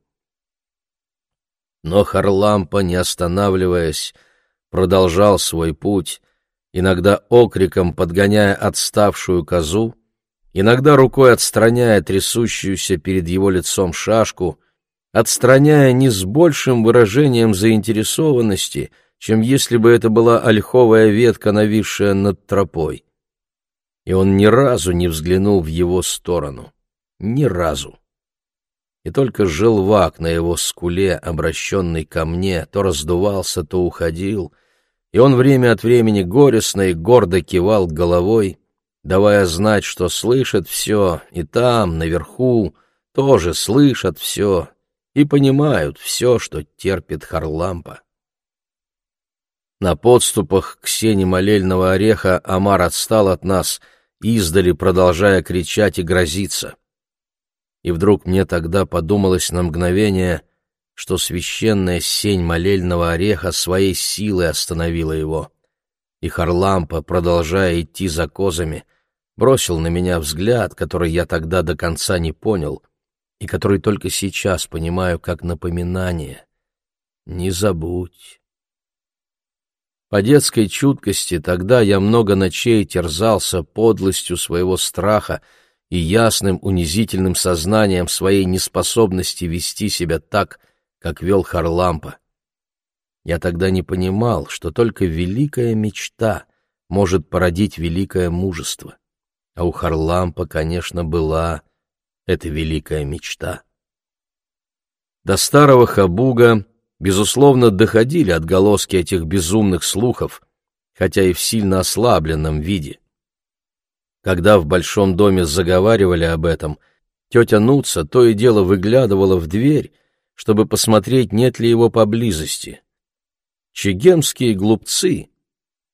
Но Харлампа, не останавливаясь, продолжал свой путь, иногда окриком подгоняя отставшую козу, иногда рукой отстраняя трясущуюся перед его лицом шашку, отстраняя не с большим выражением заинтересованности, чем если бы это была ольховая ветка, нависшая над тропой. И он ни разу не взглянул в его сторону. Ни разу. И только желвак на его скуле, обращенный ко мне, то раздувался, то уходил — и он время от времени горестно и гордо кивал головой, давая знать, что слышит все, и там, наверху, тоже слышат все и понимают все, что терпит Харлампа. На подступах к сене молельного ореха Амар отстал от нас, издали продолжая кричать и грозиться. И вдруг мне тогда подумалось на мгновение, что священная сень молельного ореха своей силой остановила его. И Харлампа, продолжая идти за козами, бросил на меня взгляд, который я тогда до конца не понял, и который только сейчас понимаю как напоминание. Не забудь. По детской чуткости тогда я много ночей терзался подлостью своего страха и ясным унизительным сознанием своей неспособности вести себя так, как вел Харлампа. Я тогда не понимал, что только великая мечта может породить великое мужество. А у Харлампа, конечно, была эта великая мечта. До старого Хабуга, безусловно, доходили отголоски этих безумных слухов, хотя и в сильно ослабленном виде. Когда в большом доме заговаривали об этом, тетя Нуца то и дело выглядывала в дверь чтобы посмотреть, нет ли его поблизости. Чегемские глупцы,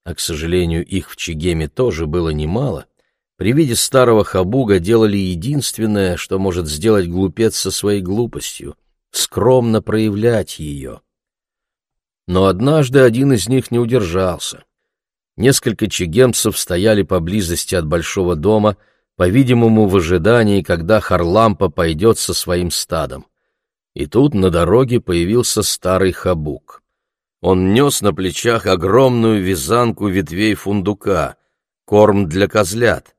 а, к сожалению, их в Чегеме тоже было немало, при виде старого хабуга делали единственное, что может сделать глупец со своей глупостью — скромно проявлять ее. Но однажды один из них не удержался. Несколько чегемцев стояли поблизости от большого дома, по-видимому, в ожидании, когда Харлампа пойдет со своим стадом. И тут на дороге появился старый хабук. Он нес на плечах огромную вязанку ветвей фундука, корм для козлят,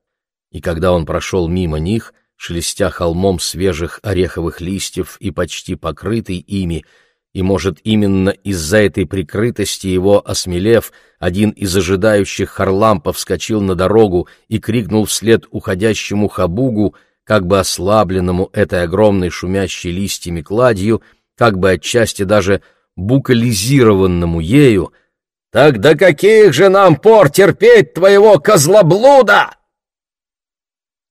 и когда он прошел мимо них, шелестя холмом свежих ореховых листьев и почти покрытый ими, и, может, именно из-за этой прикрытости его, осмелев, один из ожидающих Харлампов вскочил на дорогу и крикнул вслед уходящему Хабугу, как бы ослабленному этой огромной шумящей листьями кладью, как бы отчасти даже букализированному ею, «Так до каких же нам пор терпеть твоего козлоблуда?»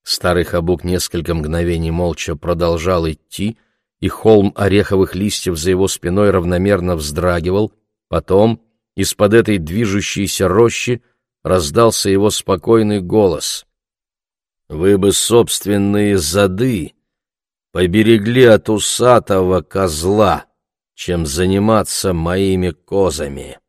Старый Хабук несколько мгновений молча продолжал идти, и холм ореховых листьев за его спиной равномерно вздрагивал. Потом из-под этой движущейся рощи раздался его спокойный голос. «Вы бы собственные зады поберегли от усатого козла, чем заниматься моими козами».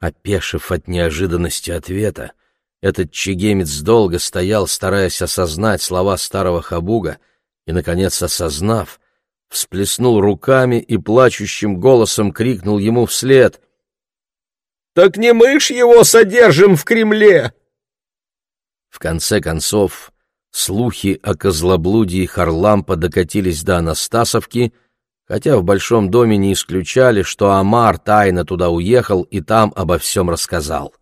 Опешив от неожиданности ответа, этот чегемец долго стоял, стараясь осознать слова старого хабуга, и, наконец, осознав, всплеснул руками и плачущим голосом крикнул ему вслед. «Так не мы ж его содержим в Кремле!» В конце концов, слухи о козлоблудии Харлампа докатились до Анастасовки, хотя в Большом доме не исключали, что Амар тайно туда уехал и там обо всем рассказал.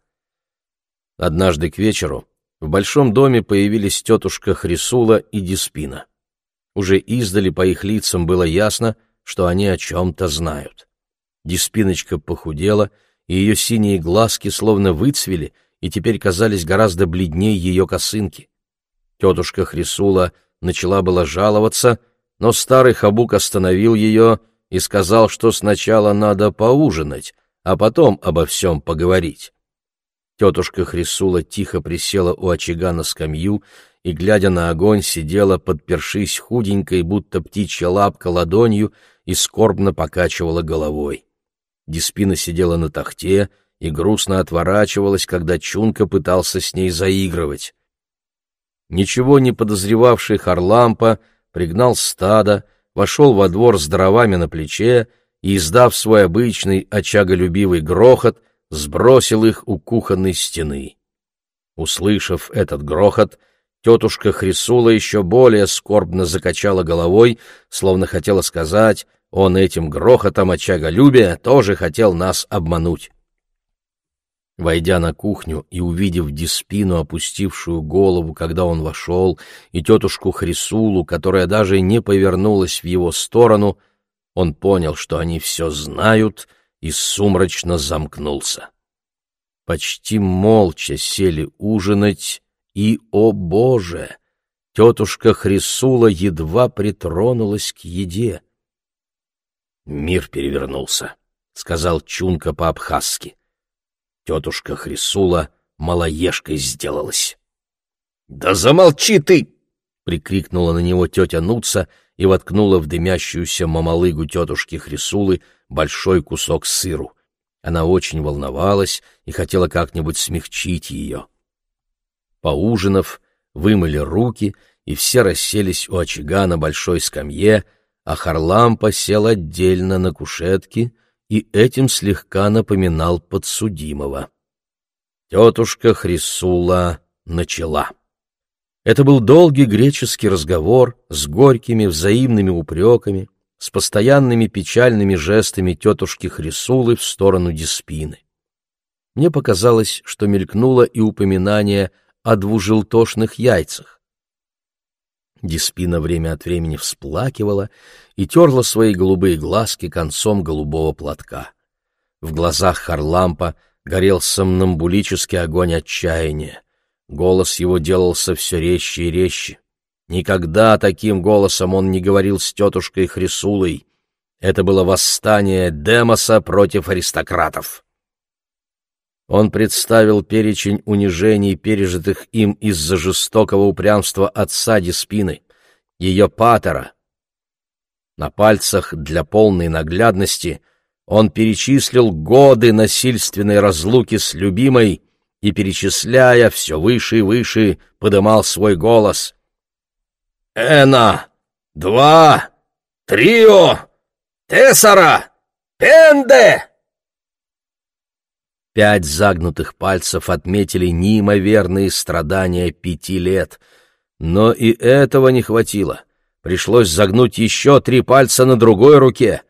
Однажды к вечеру в большом доме появились тетушка Хрисула и Диспина. Уже издали по их лицам было ясно, что они о чем-то знают. Диспиночка похудела, и ее синие глазки словно выцвели и теперь казались гораздо бледнее ее косынки. Тетушка Хрисула начала было жаловаться, но старый хабук остановил ее и сказал, что сначала надо поужинать, а потом обо всем поговорить. Тетушка Хрисула тихо присела у очага на скамью и, глядя на огонь, сидела, подпершись худенькой, будто птичья лапка ладонью, и скорбно покачивала головой. Диспина сидела на тахте и грустно отворачивалась, когда Чунка пытался с ней заигрывать. Ничего не подозревавший Харлампа пригнал стадо, вошел во двор с дровами на плече и, издав свой обычный очаголюбивый грохот, сбросил их у кухонной стены. Услышав этот грохот, тетушка Хрисула еще более скорбно закачала головой, словно хотела сказать, он этим грохотом очаголюбия тоже хотел нас обмануть. Войдя на кухню и увидев Диспину, опустившую голову, когда он вошел, и тетушку Хрисулу, которая даже не повернулась в его сторону, он понял, что они все знают и сумрачно замкнулся. Почти молча сели ужинать, и, о боже, тетушка Хрисула едва притронулась к еде. Мир перевернулся, — сказал Чунка по-абхазски. Тетушка Хрисула малоежкой сделалась. — Да замолчи ты! — прикрикнула на него тетя Нуца и воткнула в дымящуюся мамалыгу тетушки Хрисулы большой кусок сыру. Она очень волновалась и хотела как-нибудь смягчить ее. Поужинав, вымыли руки, и все расселись у очага на большой скамье, а Харлампа сел отдельно на кушетке и этим слегка напоминал подсудимого. Тетушка Хрисула начала. Это был долгий греческий разговор с горькими взаимными упреками, с постоянными печальными жестами тетушки Хрисулы в сторону Диспины. Мне показалось, что мелькнуло и упоминание о двужелтошных яйцах. Диспина время от времени всплакивала и терла свои голубые глазки концом голубого платка. В глазах Харлампа горел сомнамбулический огонь отчаяния. Голос его делался все резче и резче. Никогда таким голосом он не говорил с тетушкой Хрисулой. Это было восстание Демоса против аристократов. Он представил перечень унижений, пережитых им из-за жестокого упрямства отца Диспины, ее патера. На пальцах для полной наглядности он перечислил годы насильственной разлуки с любимой и, перечисляя все выше и выше, подымал свой голос. «Эна! Два! Трио! Тесара! Пенде!» Пять загнутых пальцев отметили неимоверные страдания пяти лет. Но и этого не хватило. Пришлось загнуть еще три пальца на другой руке.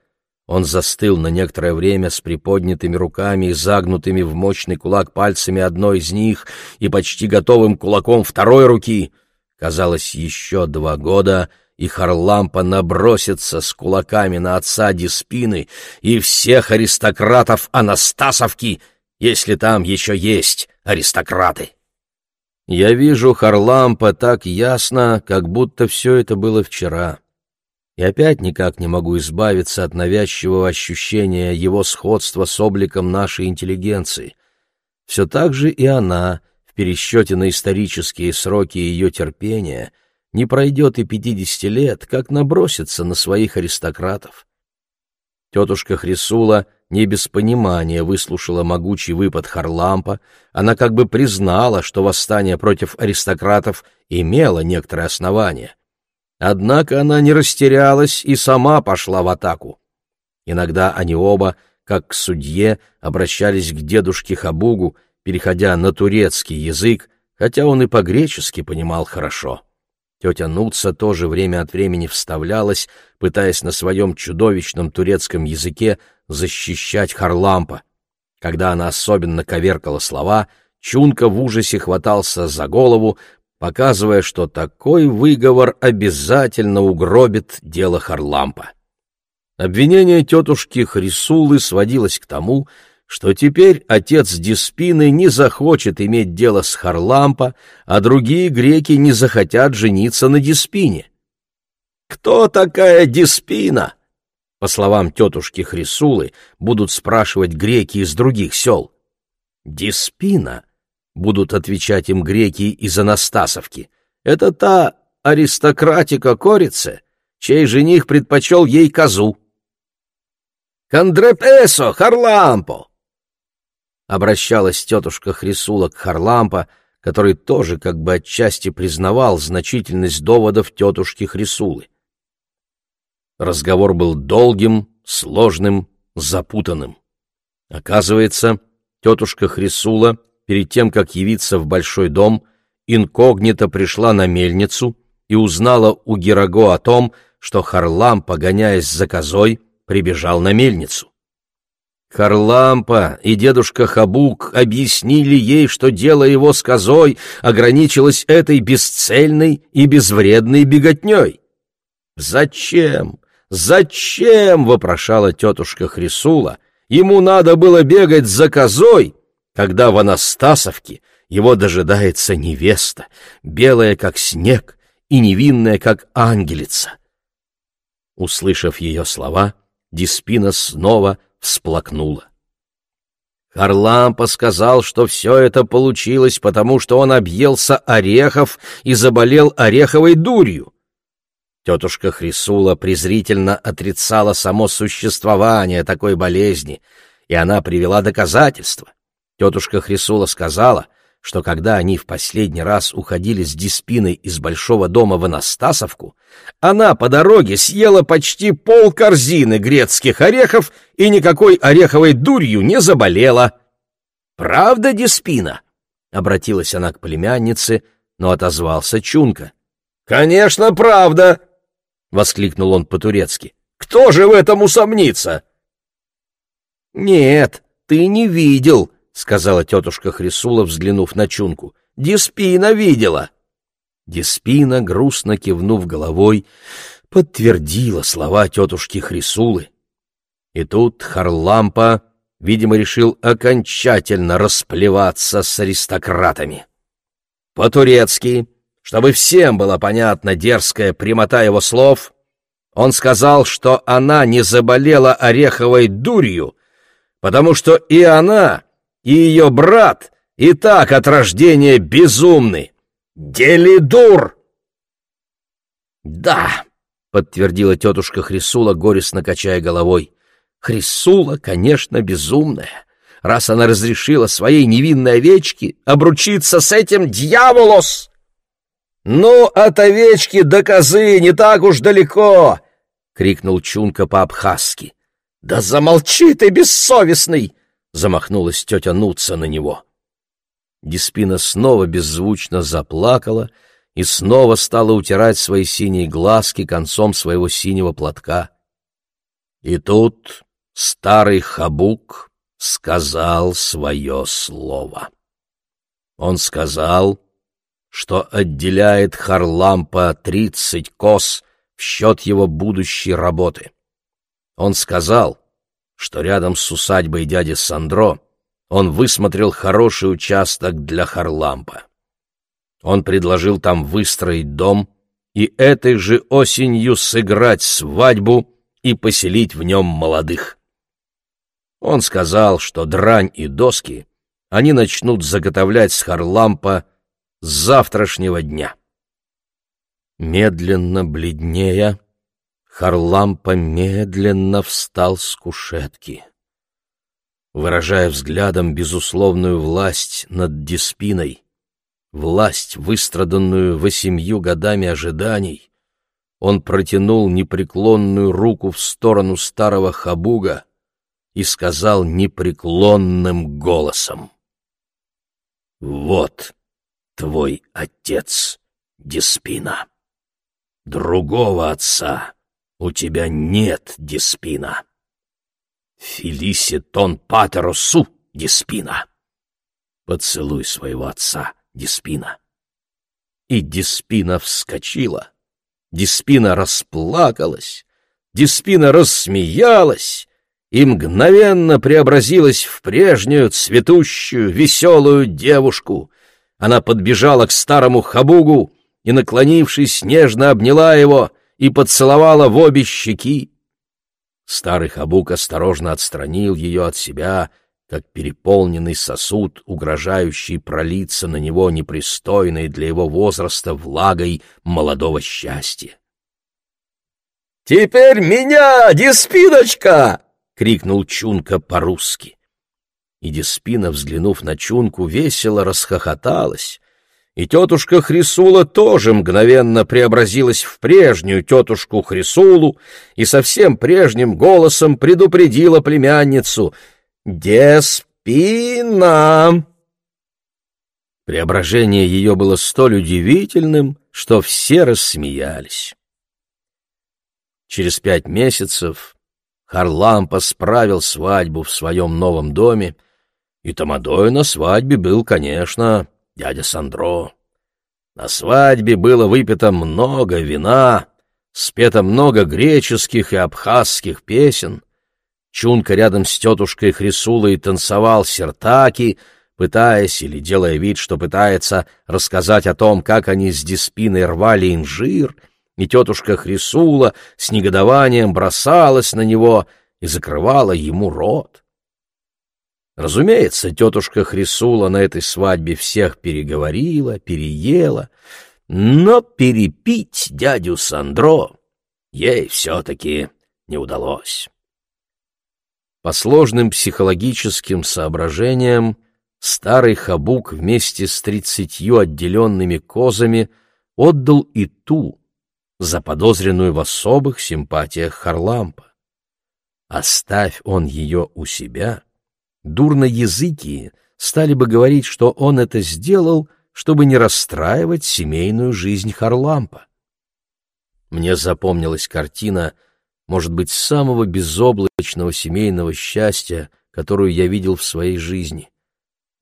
Он застыл на некоторое время с приподнятыми руками и загнутыми в мощный кулак пальцами одной из них и почти готовым кулаком второй руки. Казалось, еще два года, и Харлампа набросится с кулаками на отца Диспины и всех аристократов Анастасовки — если там еще есть аристократы. Я вижу Харлампа так ясно, как будто все это было вчера. И опять никак не могу избавиться от навязчивого ощущения его сходства с обликом нашей интеллигенции. Все так же и она, пересчете на исторические сроки ее терпения, не пройдет и пятидесяти лет, как набросится на своих аристократов. Тетушка Хрисула — не без понимания выслушала могучий выпад Харлампа, она как бы признала, что восстание против аристократов имело некоторое основание. Однако она не растерялась и сама пошла в атаку. Иногда они оба, как к судье, обращались к дедушке Хабугу, переходя на турецкий язык, хотя он и по-гречески понимал хорошо. Тетя Нуца тоже время от времени вставлялась, пытаясь на своем чудовищном турецком языке защищать Харлампа. Когда она особенно коверкала слова, Чунка в ужасе хватался за голову, показывая, что такой выговор обязательно угробит дело Харлампа. Обвинение тетушки Хрисулы сводилось к тому, что теперь отец Диспины не захочет иметь дело с Харлампа, а другие греки не захотят жениться на Диспине. «Кто такая Диспина?» По словам тетушки Хрисулы, будут спрашивать греки из других сел. «Диспина», — будут отвечать им греки из Анастасовки, — «это та аристократика Корице, чей жених предпочел ей козу». «Кандрепесо, Харлампо!» Обращалась тетушка Хрисула к Харлампо, который тоже как бы отчасти признавал значительность доводов тетушки Хрисулы. Разговор был долгим, сложным, запутанным. Оказывается, тетушка Хрисула, перед тем, как явиться в большой дом, инкогнито пришла на мельницу и узнала у Гераго о том, что Харлам, погоняясь за козой, прибежал на мельницу. Харлампа и дедушка Хабук объяснили ей, что дело его с козой ограничилось этой бесцельной и безвредной беготней. Зачем? «Зачем?» — вопрошала тетушка Хрисула. «Ему надо было бегать за козой, когда в Анастасовке его дожидается невеста, белая, как снег, и невинная, как ангелица». Услышав ее слова, Диспина снова всплакнула. Харлампа сказал, что все это получилось, потому что он объелся орехов и заболел ореховой дурью. Тетушка Хрисула презрительно отрицала само существование такой болезни, и она привела доказательства. Тетушка Хрисула сказала, что когда они в последний раз уходили с Диспиной из большого дома в Анастасовку, она по дороге съела почти пол корзины грецких орехов и никакой ореховой дурью не заболела. «Правда, Диспина?» — обратилась она к племяннице, но отозвался Чунка. «Конечно, правда!» — воскликнул он по-турецки. «Кто же в этом усомнится?» «Нет, ты не видел», — сказала тетушка Хрисула, взглянув на Чунку. «Диспина видела». Диспина, грустно кивнув головой, подтвердила слова тетушки Хрисулы. И тут Харлампа, видимо, решил окончательно расплеваться с аристократами. По-турецки чтобы всем была понятна дерзкая прямота его слов, он сказал, что она не заболела ореховой дурью, потому что и она, и ее брат и так от рождения безумны. Делидур!» «Да», — подтвердила тетушка Хрисула, горестно качая головой. «Хрисула, конечно, безумная. Раз она разрешила своей невинной овечке обручиться с этим дьяволос!» «Ну, от овечки до козы не так уж далеко!» — крикнул Чунка по-абхазски. «Да замолчи ты, бессовестный!» — замахнулась тетя Нуца на него. Диспина снова беззвучно заплакала и снова стала утирать свои синие глазки концом своего синего платка. И тут старый хабук сказал свое слово. Он сказал, что отделяет Харлампа тридцать кос в счет его будущей работы. Он сказал, что рядом с усадьбой дяди Сандро он высмотрел хороший участок для Харлампа. Он предложил там выстроить дом и этой же осенью сыграть свадьбу и поселить в нем молодых. Он сказал, что дрань и доски они начнут заготовлять с Харлампа с завтрашнего дня. Медленно бледнея, Харлампа медленно встал с кушетки. Выражая взглядом безусловную власть над Диспиной, власть, выстраданную восемью годами ожиданий, он протянул непреклонную руку в сторону старого Хабуга и сказал непреклонным голосом. «Вот твой отец, Диспина. Другого отца у тебя нет, Диспина. Фелиси тон патеросу, Диспина. Поцелуй своего отца, Диспина. И Диспина вскочила. Диспина расплакалась. Диспина рассмеялась и мгновенно преобразилась в прежнюю цветущую, веселую девушку. Она подбежала к старому хабугу и, наклонившись, нежно обняла его и поцеловала в обе щеки. Старый хабук осторожно отстранил ее от себя, как переполненный сосуд, угрожающий пролиться на него непристойной для его возраста влагой молодого счастья. «Теперь меня, Диспиночка!» — крикнул Чунка по-русски. И Диспина, взглянув на Чунку, весело расхохоталась, и тетушка Хрисула тоже мгновенно преобразилась в прежнюю тетушку Хрисулу и совсем прежним голосом предупредила племянницу «Деспина!». Преображение ее было столь удивительным, что все рассмеялись. Через пять месяцев Харлампа справил свадьбу в своем новом доме, и тамадой на свадьбе был, конечно, дядя Сандро. На свадьбе было выпито много вина, спето много греческих и абхазских песен. Чунка рядом с тетушкой Хрисулой танцевал сертаки, пытаясь или делая вид, что пытается рассказать о том, как они с Диспиной рвали инжир, и тетушка Хрисула с негодованием бросалась на него и закрывала ему рот. Разумеется, тетушка Хрисула на этой свадьбе всех переговорила, переела, но перепить дядю Сандро ей все-таки не удалось. По сложным психологическим соображениям старый Хабук вместе с тридцатью отделенными козами отдал и ту, заподозренную в особых симпатиях Харлампа. Оставь он ее у себя — дурноязыкие стали бы говорить, что он это сделал, чтобы не расстраивать семейную жизнь Харлампа. Мне запомнилась картина, может быть, самого безоблачного семейного счастья, которую я видел в своей жизни.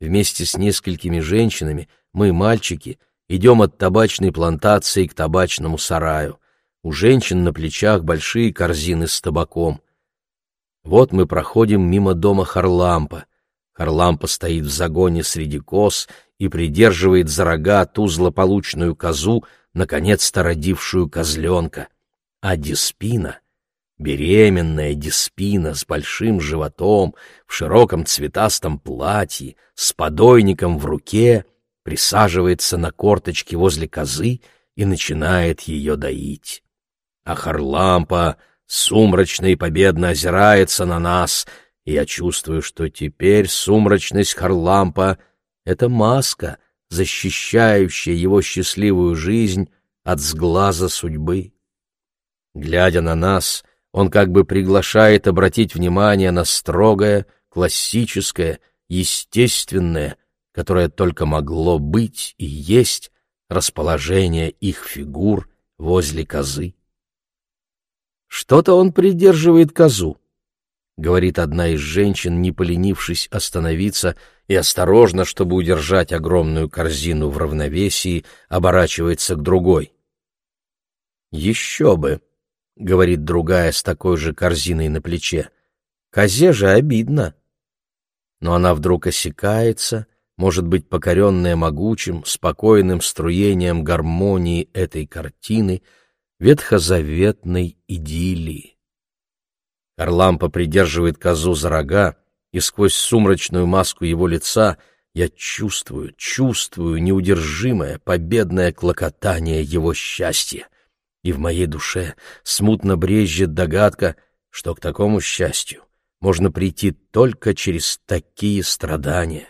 Вместе с несколькими женщинами мы, мальчики, идем от табачной плантации к табачному сараю. У женщин на плечах большие корзины с табаком. Вот мы проходим мимо дома Харлампа. Харлампа стоит в загоне среди коз и придерживает за рога ту злополучную козу, наконец-то родившую козленка. А Диспина Беременная Диспина с большим животом, в широком цветастом платье, с подойником в руке, присаживается на корточки возле козы и начинает ее доить. А Харлампа сумрачно и победно озирается на нас, и я чувствую, что теперь сумрачность Харлампа — это маска, защищающая его счастливую жизнь от сглаза судьбы. Глядя на нас, он как бы приглашает обратить внимание на строгое, классическое, естественное, которое только могло быть и есть расположение их фигур возле козы. Что-то он придерживает козу, — говорит одна из женщин, не поленившись остановиться и осторожно, чтобы удержать огромную корзину в равновесии, оборачивается к другой. «Еще бы!» — говорит другая с такой же корзиной на плече. «Козе же обидно!» Но она вдруг осекается, может быть, покоренная могучим, спокойным струением гармонии этой картины, ветхозаветной идиллии. Орлампа придерживает козу за рога, и сквозь сумрачную маску его лица я чувствую, чувствую неудержимое, победное клокотание его счастья. И в моей душе смутно брежет догадка, что к такому счастью можно прийти только через такие страдания.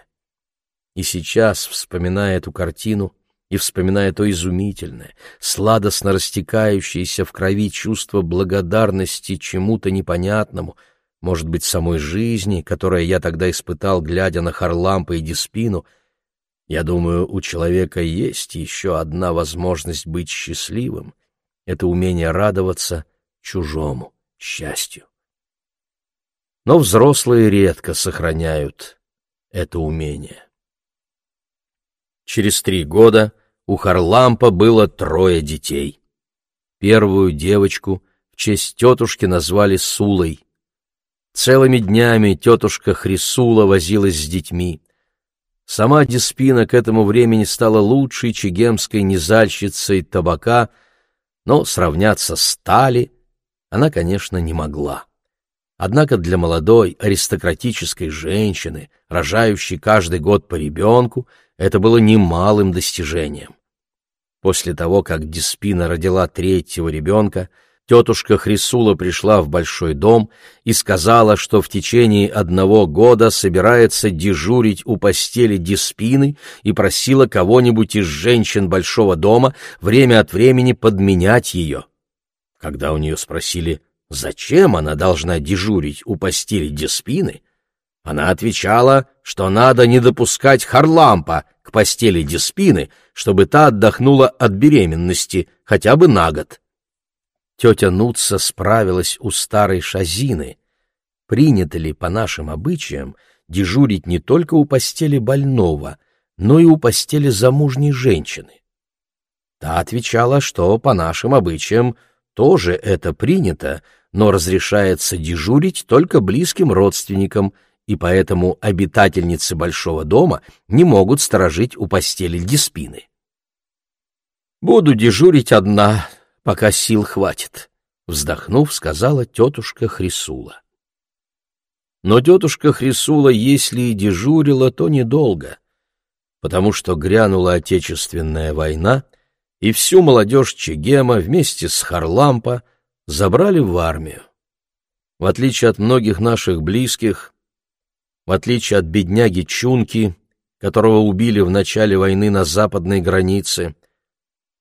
И сейчас, вспоминая эту картину и вспоминая то изумительное, сладостно растекающееся в крови чувство благодарности чему-то непонятному — может быть, самой жизни, которое я тогда испытал, глядя на Харлампа и Диспину, я думаю, у человека есть еще одна возможность быть счастливым — это умение радоваться чужому счастью. Но взрослые редко сохраняют это умение. Через три года у Харлампа было трое детей. Первую девочку в честь тетушки назвали Сулой. Целыми днями тетушка Хрисула возилась с детьми. Сама Диспина к этому времени стала лучшей чегемской низальщицей табака, но сравняться с Тали она, конечно, не могла. Однако для молодой аристократической женщины, рожающей каждый год по ребенку, это было немалым достижением. После того, как Диспина родила третьего ребенка, Тетушка Хрисула пришла в большой дом и сказала, что в течение одного года собирается дежурить у постели Диспины и просила кого-нибудь из женщин большого дома время от времени подменять ее. Когда у нее спросили, зачем она должна дежурить у постели Диспины, она отвечала, что надо не допускать Харлампа к постели Диспины, чтобы та отдохнула от беременности хотя бы на год тетя Нутса справилась у старой Шазины. Принято ли по нашим обычаям дежурить не только у постели больного, но и у постели замужней женщины? Та отвечала, что по нашим обычаям тоже это принято, но разрешается дежурить только близким родственникам, и поэтому обитательницы большого дома не могут сторожить у постели Диспины. «Буду дежурить одна», пока сил хватит, — вздохнув, сказала тетушка Хрисула. Но тетушка Хрисула, если и дежурила, то недолго, потому что грянула Отечественная война, и всю молодежь Чегема вместе с Харлампа забрали в армию. В отличие от многих наших близких, в отличие от бедняги Чунки, которого убили в начале войны на западной границе,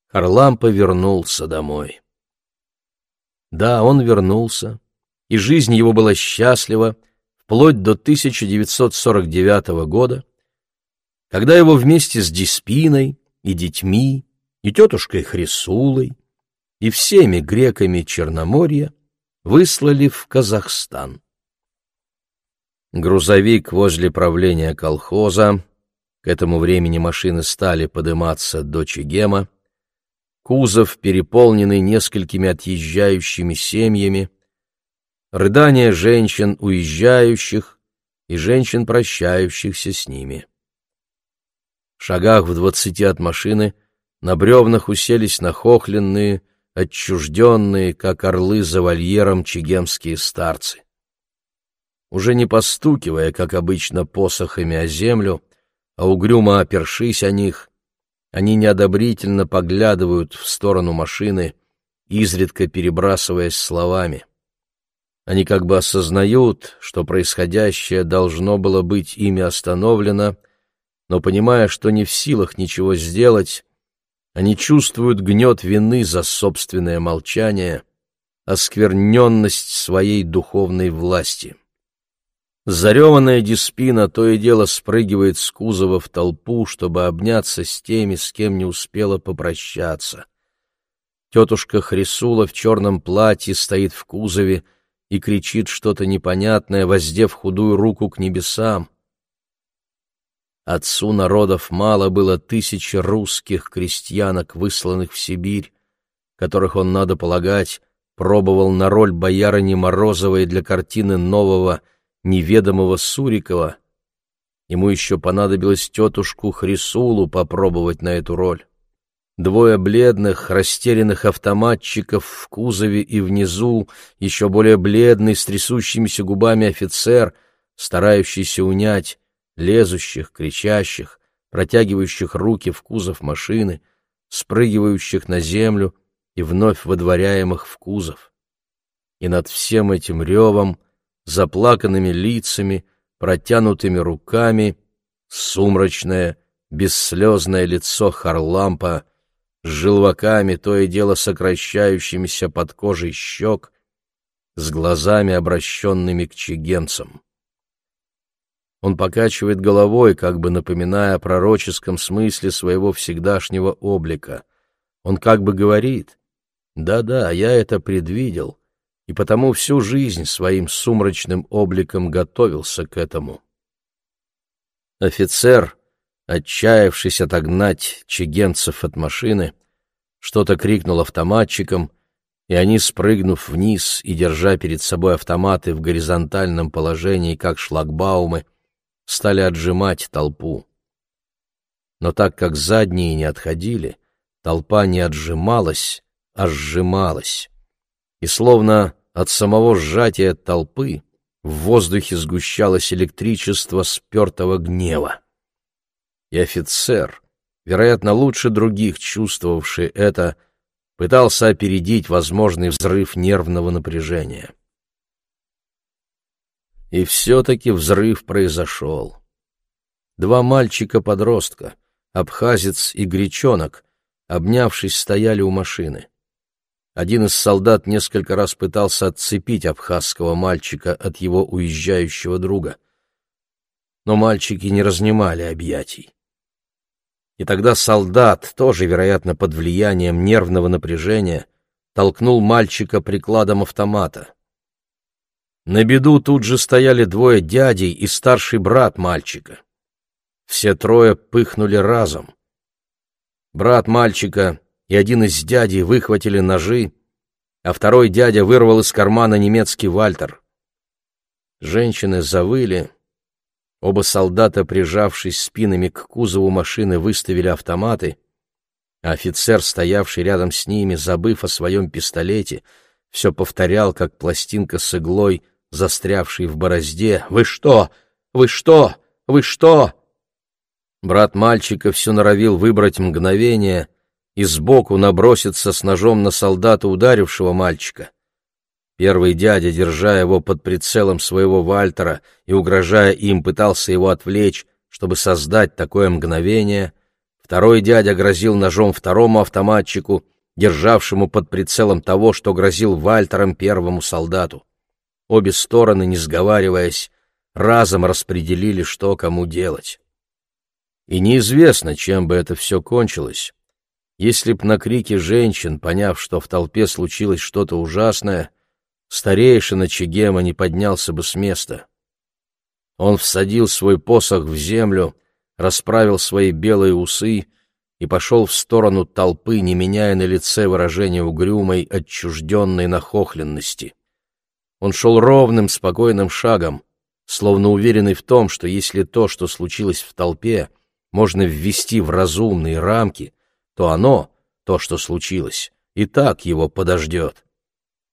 Харлампа вернулся домой. Да, он вернулся, и жизнь его была счастлива вплоть до 1949 года, когда его вместе с Диспиной и детьми, и тетушкой Хрисулой, и всеми греками Черноморья выслали в Казахстан. Грузовик возле правления колхоза, к этому времени машины стали подниматься до Чегема, кузов, переполненный несколькими отъезжающими семьями, рыдания женщин, уезжающих, и женщин, прощающихся с ними. В шагах в двадцати от машины на бревнах уселись нахохленные, отчужденные, как орлы за вольером, чегемские старцы. Уже не постукивая, как обычно, посохами о землю, а угрюмо опершись о них, они неодобрительно поглядывают в сторону машины, изредка перебрасываясь словами. Они как бы осознают, что происходящее должно было быть ими остановлено, но, понимая, что не в силах ничего сделать, они чувствуют гнет вины за собственное молчание, оскверненность своей духовной власти. Зареванная Диспина то и дело спрыгивает с кузова в толпу, чтобы обняться с теми, с кем не успела попрощаться. Тетушка Хрисула в черном платье стоит в кузове и кричит что-то непонятное, воздев худую руку к небесам. Отцу народов мало было тысячи русских крестьянок, высланных в Сибирь, которых он, надо полагать, пробовал на роль боярыни Морозовой для картины нового — неведомого Сурикова, ему еще понадобилось тетушку Хрисулу попробовать на эту роль. Двое бледных, растерянных автоматчиков в кузове и внизу, еще более бледный, с трясущимися губами офицер, старающийся унять лезущих, кричащих, протягивающих руки в кузов машины, спрыгивающих на землю и вновь водворяемых в кузов. И над всем этим ревом заплаканными лицами, протянутыми руками, сумрачное, бесслезное лицо Харлампа с желваками, то и дело сокращающимися под кожей щек, с глазами, обращенными к чигенцам. Он покачивает головой, как бы напоминая о пророческом смысле своего всегдашнего облика. Он как бы говорит, «Да-да, я это предвидел», и потому всю жизнь своим сумрачным обликом готовился к этому. Офицер, отчаявшись отогнать чегенцев от машины, что-то крикнул автоматчикам, и они, спрыгнув вниз и держа перед собой автоматы в горизонтальном положении, как шлагбаумы, стали отжимать толпу. Но так как задние не отходили, толпа не отжималась, а сжималась и словно от самого сжатия толпы в воздухе сгущалось электричество спертого гнева. И офицер, вероятно, лучше других чувствовавший это, пытался опередить возможный взрыв нервного напряжения. И все-таки взрыв произошел. Два мальчика-подростка, абхазец и гречонок, обнявшись, стояли у машины. Один из солдат несколько раз пытался отцепить абхазского мальчика от его уезжающего друга. Но мальчики не разнимали объятий. И тогда солдат, тоже, вероятно, под влиянием нервного напряжения, толкнул мальчика прикладом автомата. На беду тут же стояли двое дядей и старший брат мальчика. Все трое пыхнули разом. Брат мальчика и один из дядей выхватили ножи, а второй дядя вырвал из кармана немецкий вальтер. Женщины завыли. Оба солдата, прижавшись спинами к кузову машины, выставили автоматы, а офицер, стоявший рядом с ними, забыв о своем пистолете, все повторял, как пластинка с иглой, застрявшей в борозде. «Вы что? Вы что? Вы что?» Брат мальчика все норовил выбрать мгновение, и сбоку наброситься с ножом на солдата, ударившего мальчика. Первый дядя, держа его под прицелом своего Вальтера и угрожая им, пытался его отвлечь, чтобы создать такое мгновение. Второй дядя грозил ножом второму автоматчику, державшему под прицелом того, что грозил Вальтером первому солдату. Обе стороны, не сговариваясь, разом распределили, что кому делать. И неизвестно, чем бы это все кончилось. Если б на крики женщин, поняв, что в толпе случилось что-то ужасное, старейшина Чегема не поднялся бы с места. Он всадил свой посох в землю, расправил свои белые усы и пошел в сторону толпы, не меняя на лице выражения угрюмой, отчужденной нахохленности. Он шел ровным, спокойным шагом, словно уверенный в том, что если то, что случилось в толпе, можно ввести в разумные рамки — то оно, то, что случилось, и так его подождет.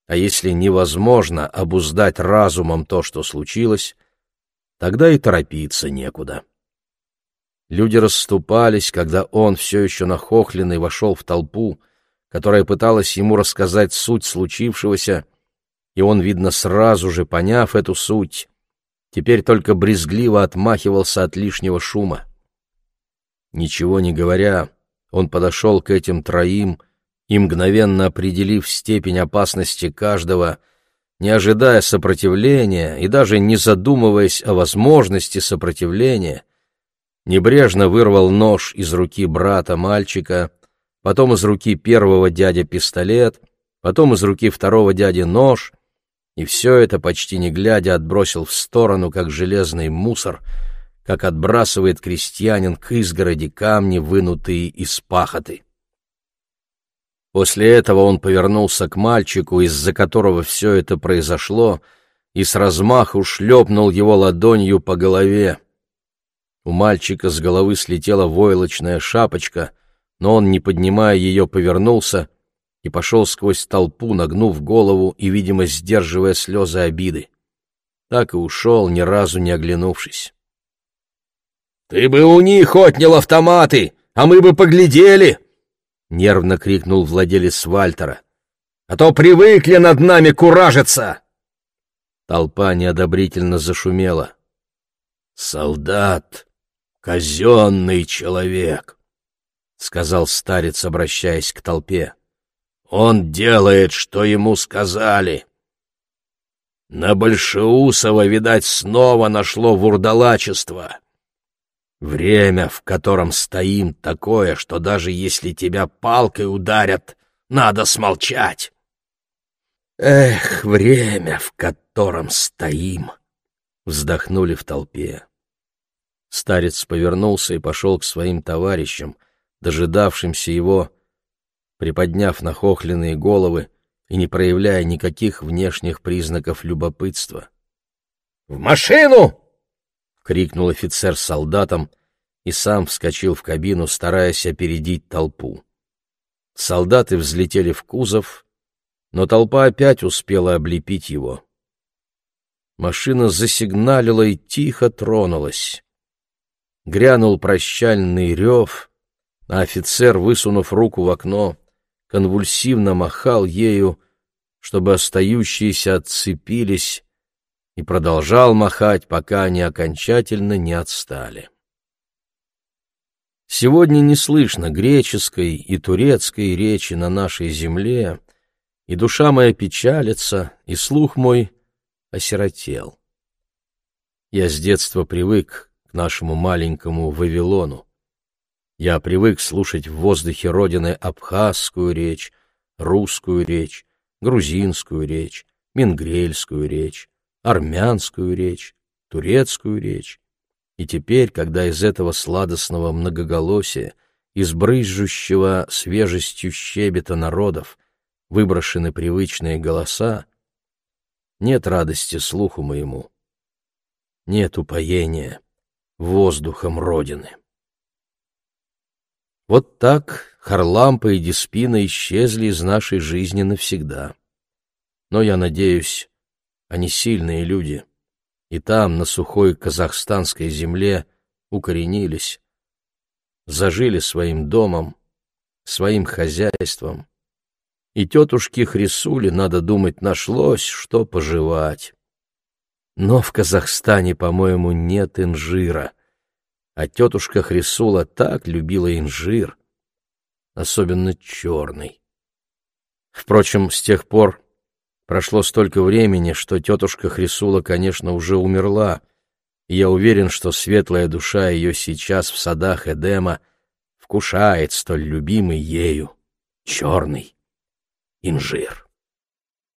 А если невозможно обуздать разумом то, что случилось, тогда и торопиться некуда. Люди расступались, когда он, все еще нахохленный, вошел в толпу, которая пыталась ему рассказать суть случившегося, и он, видно, сразу же, поняв эту суть, теперь только брезгливо отмахивался от лишнего шума. Ничего не говоря, он подошел к этим троим и, мгновенно определив степень опасности каждого, не ожидая сопротивления и даже не задумываясь о возможности сопротивления, небрежно вырвал нож из руки брата мальчика, потом из руки первого дядя пистолет, потом из руки второго дяди нож, и все это, почти не глядя, отбросил в сторону, как железный мусор, как отбрасывает крестьянин к изгороди камни, вынутые из пахоты. После этого он повернулся к мальчику, из-за которого все это произошло, и с размаху шлепнул его ладонью по голове. У мальчика с головы слетела войлочная шапочка, но он, не поднимая ее, повернулся и пошел сквозь толпу, нагнув голову и, видимо, сдерживая слезы обиды. Так и ушел, ни разу не оглянувшись. «Ты бы у них отнял автоматы, а мы бы поглядели!» — нервно крикнул владелец Вальтера. «А то привыкли над нами куражиться!» Толпа неодобрительно зашумела. «Солдат казенный человек», — сказал старец, обращаясь к толпе. «Он делает, что ему сказали». На Большеусова, видать, снова нашло вурдалачество. Время, в котором стоим, такое, что даже если тебя палкой ударят, надо смолчать. Эх, время, в котором стоим! Вздохнули в толпе. Старец повернулся и пошел к своим товарищам, дожидавшимся его, приподняв нахохленные головы и не проявляя никаких внешних признаков любопытства. «В машину!» — крикнул офицер солдатам и сам вскочил в кабину, стараясь опередить толпу. Солдаты взлетели в кузов, но толпа опять успела облепить его. Машина засигналила и тихо тронулась. Грянул прощальный рев, а офицер, высунув руку в окно, конвульсивно махал ею, чтобы остающиеся отцепились, и продолжал махать, пока они окончательно не отстали. Сегодня не слышно греческой и турецкой речи на нашей земле, и душа моя печалится, и слух мой осиротел. Я с детства привык нашему маленькому Вавилону. Я привык слушать в воздухе Родины абхазскую речь, русскую речь, грузинскую речь, мингрельскую речь, армянскую речь, турецкую речь. И теперь, когда из этого сладостного многоголосия, из брызжущего свежестью щебета народов выброшены привычные голоса, нет радости слуху моему, нет упоения воздухом Родины. Вот так Харлампа и Диспина исчезли из нашей жизни навсегда. Но, я надеюсь, они сильные люди, и там, на сухой казахстанской земле, укоренились, зажили своим домом, своим хозяйством. И тетушке Хрисуле, надо думать, нашлось, что пожевать. Но в Казахстане, по-моему, нет инжира. А тетушка Хрисула так любила инжир, особенно черный. Впрочем, с тех пор прошло столько времени, что тетушка Хрисула, конечно, уже умерла, и я уверен, что светлая душа ее сейчас в садах Эдема вкушает столь любимый ею черный инжир.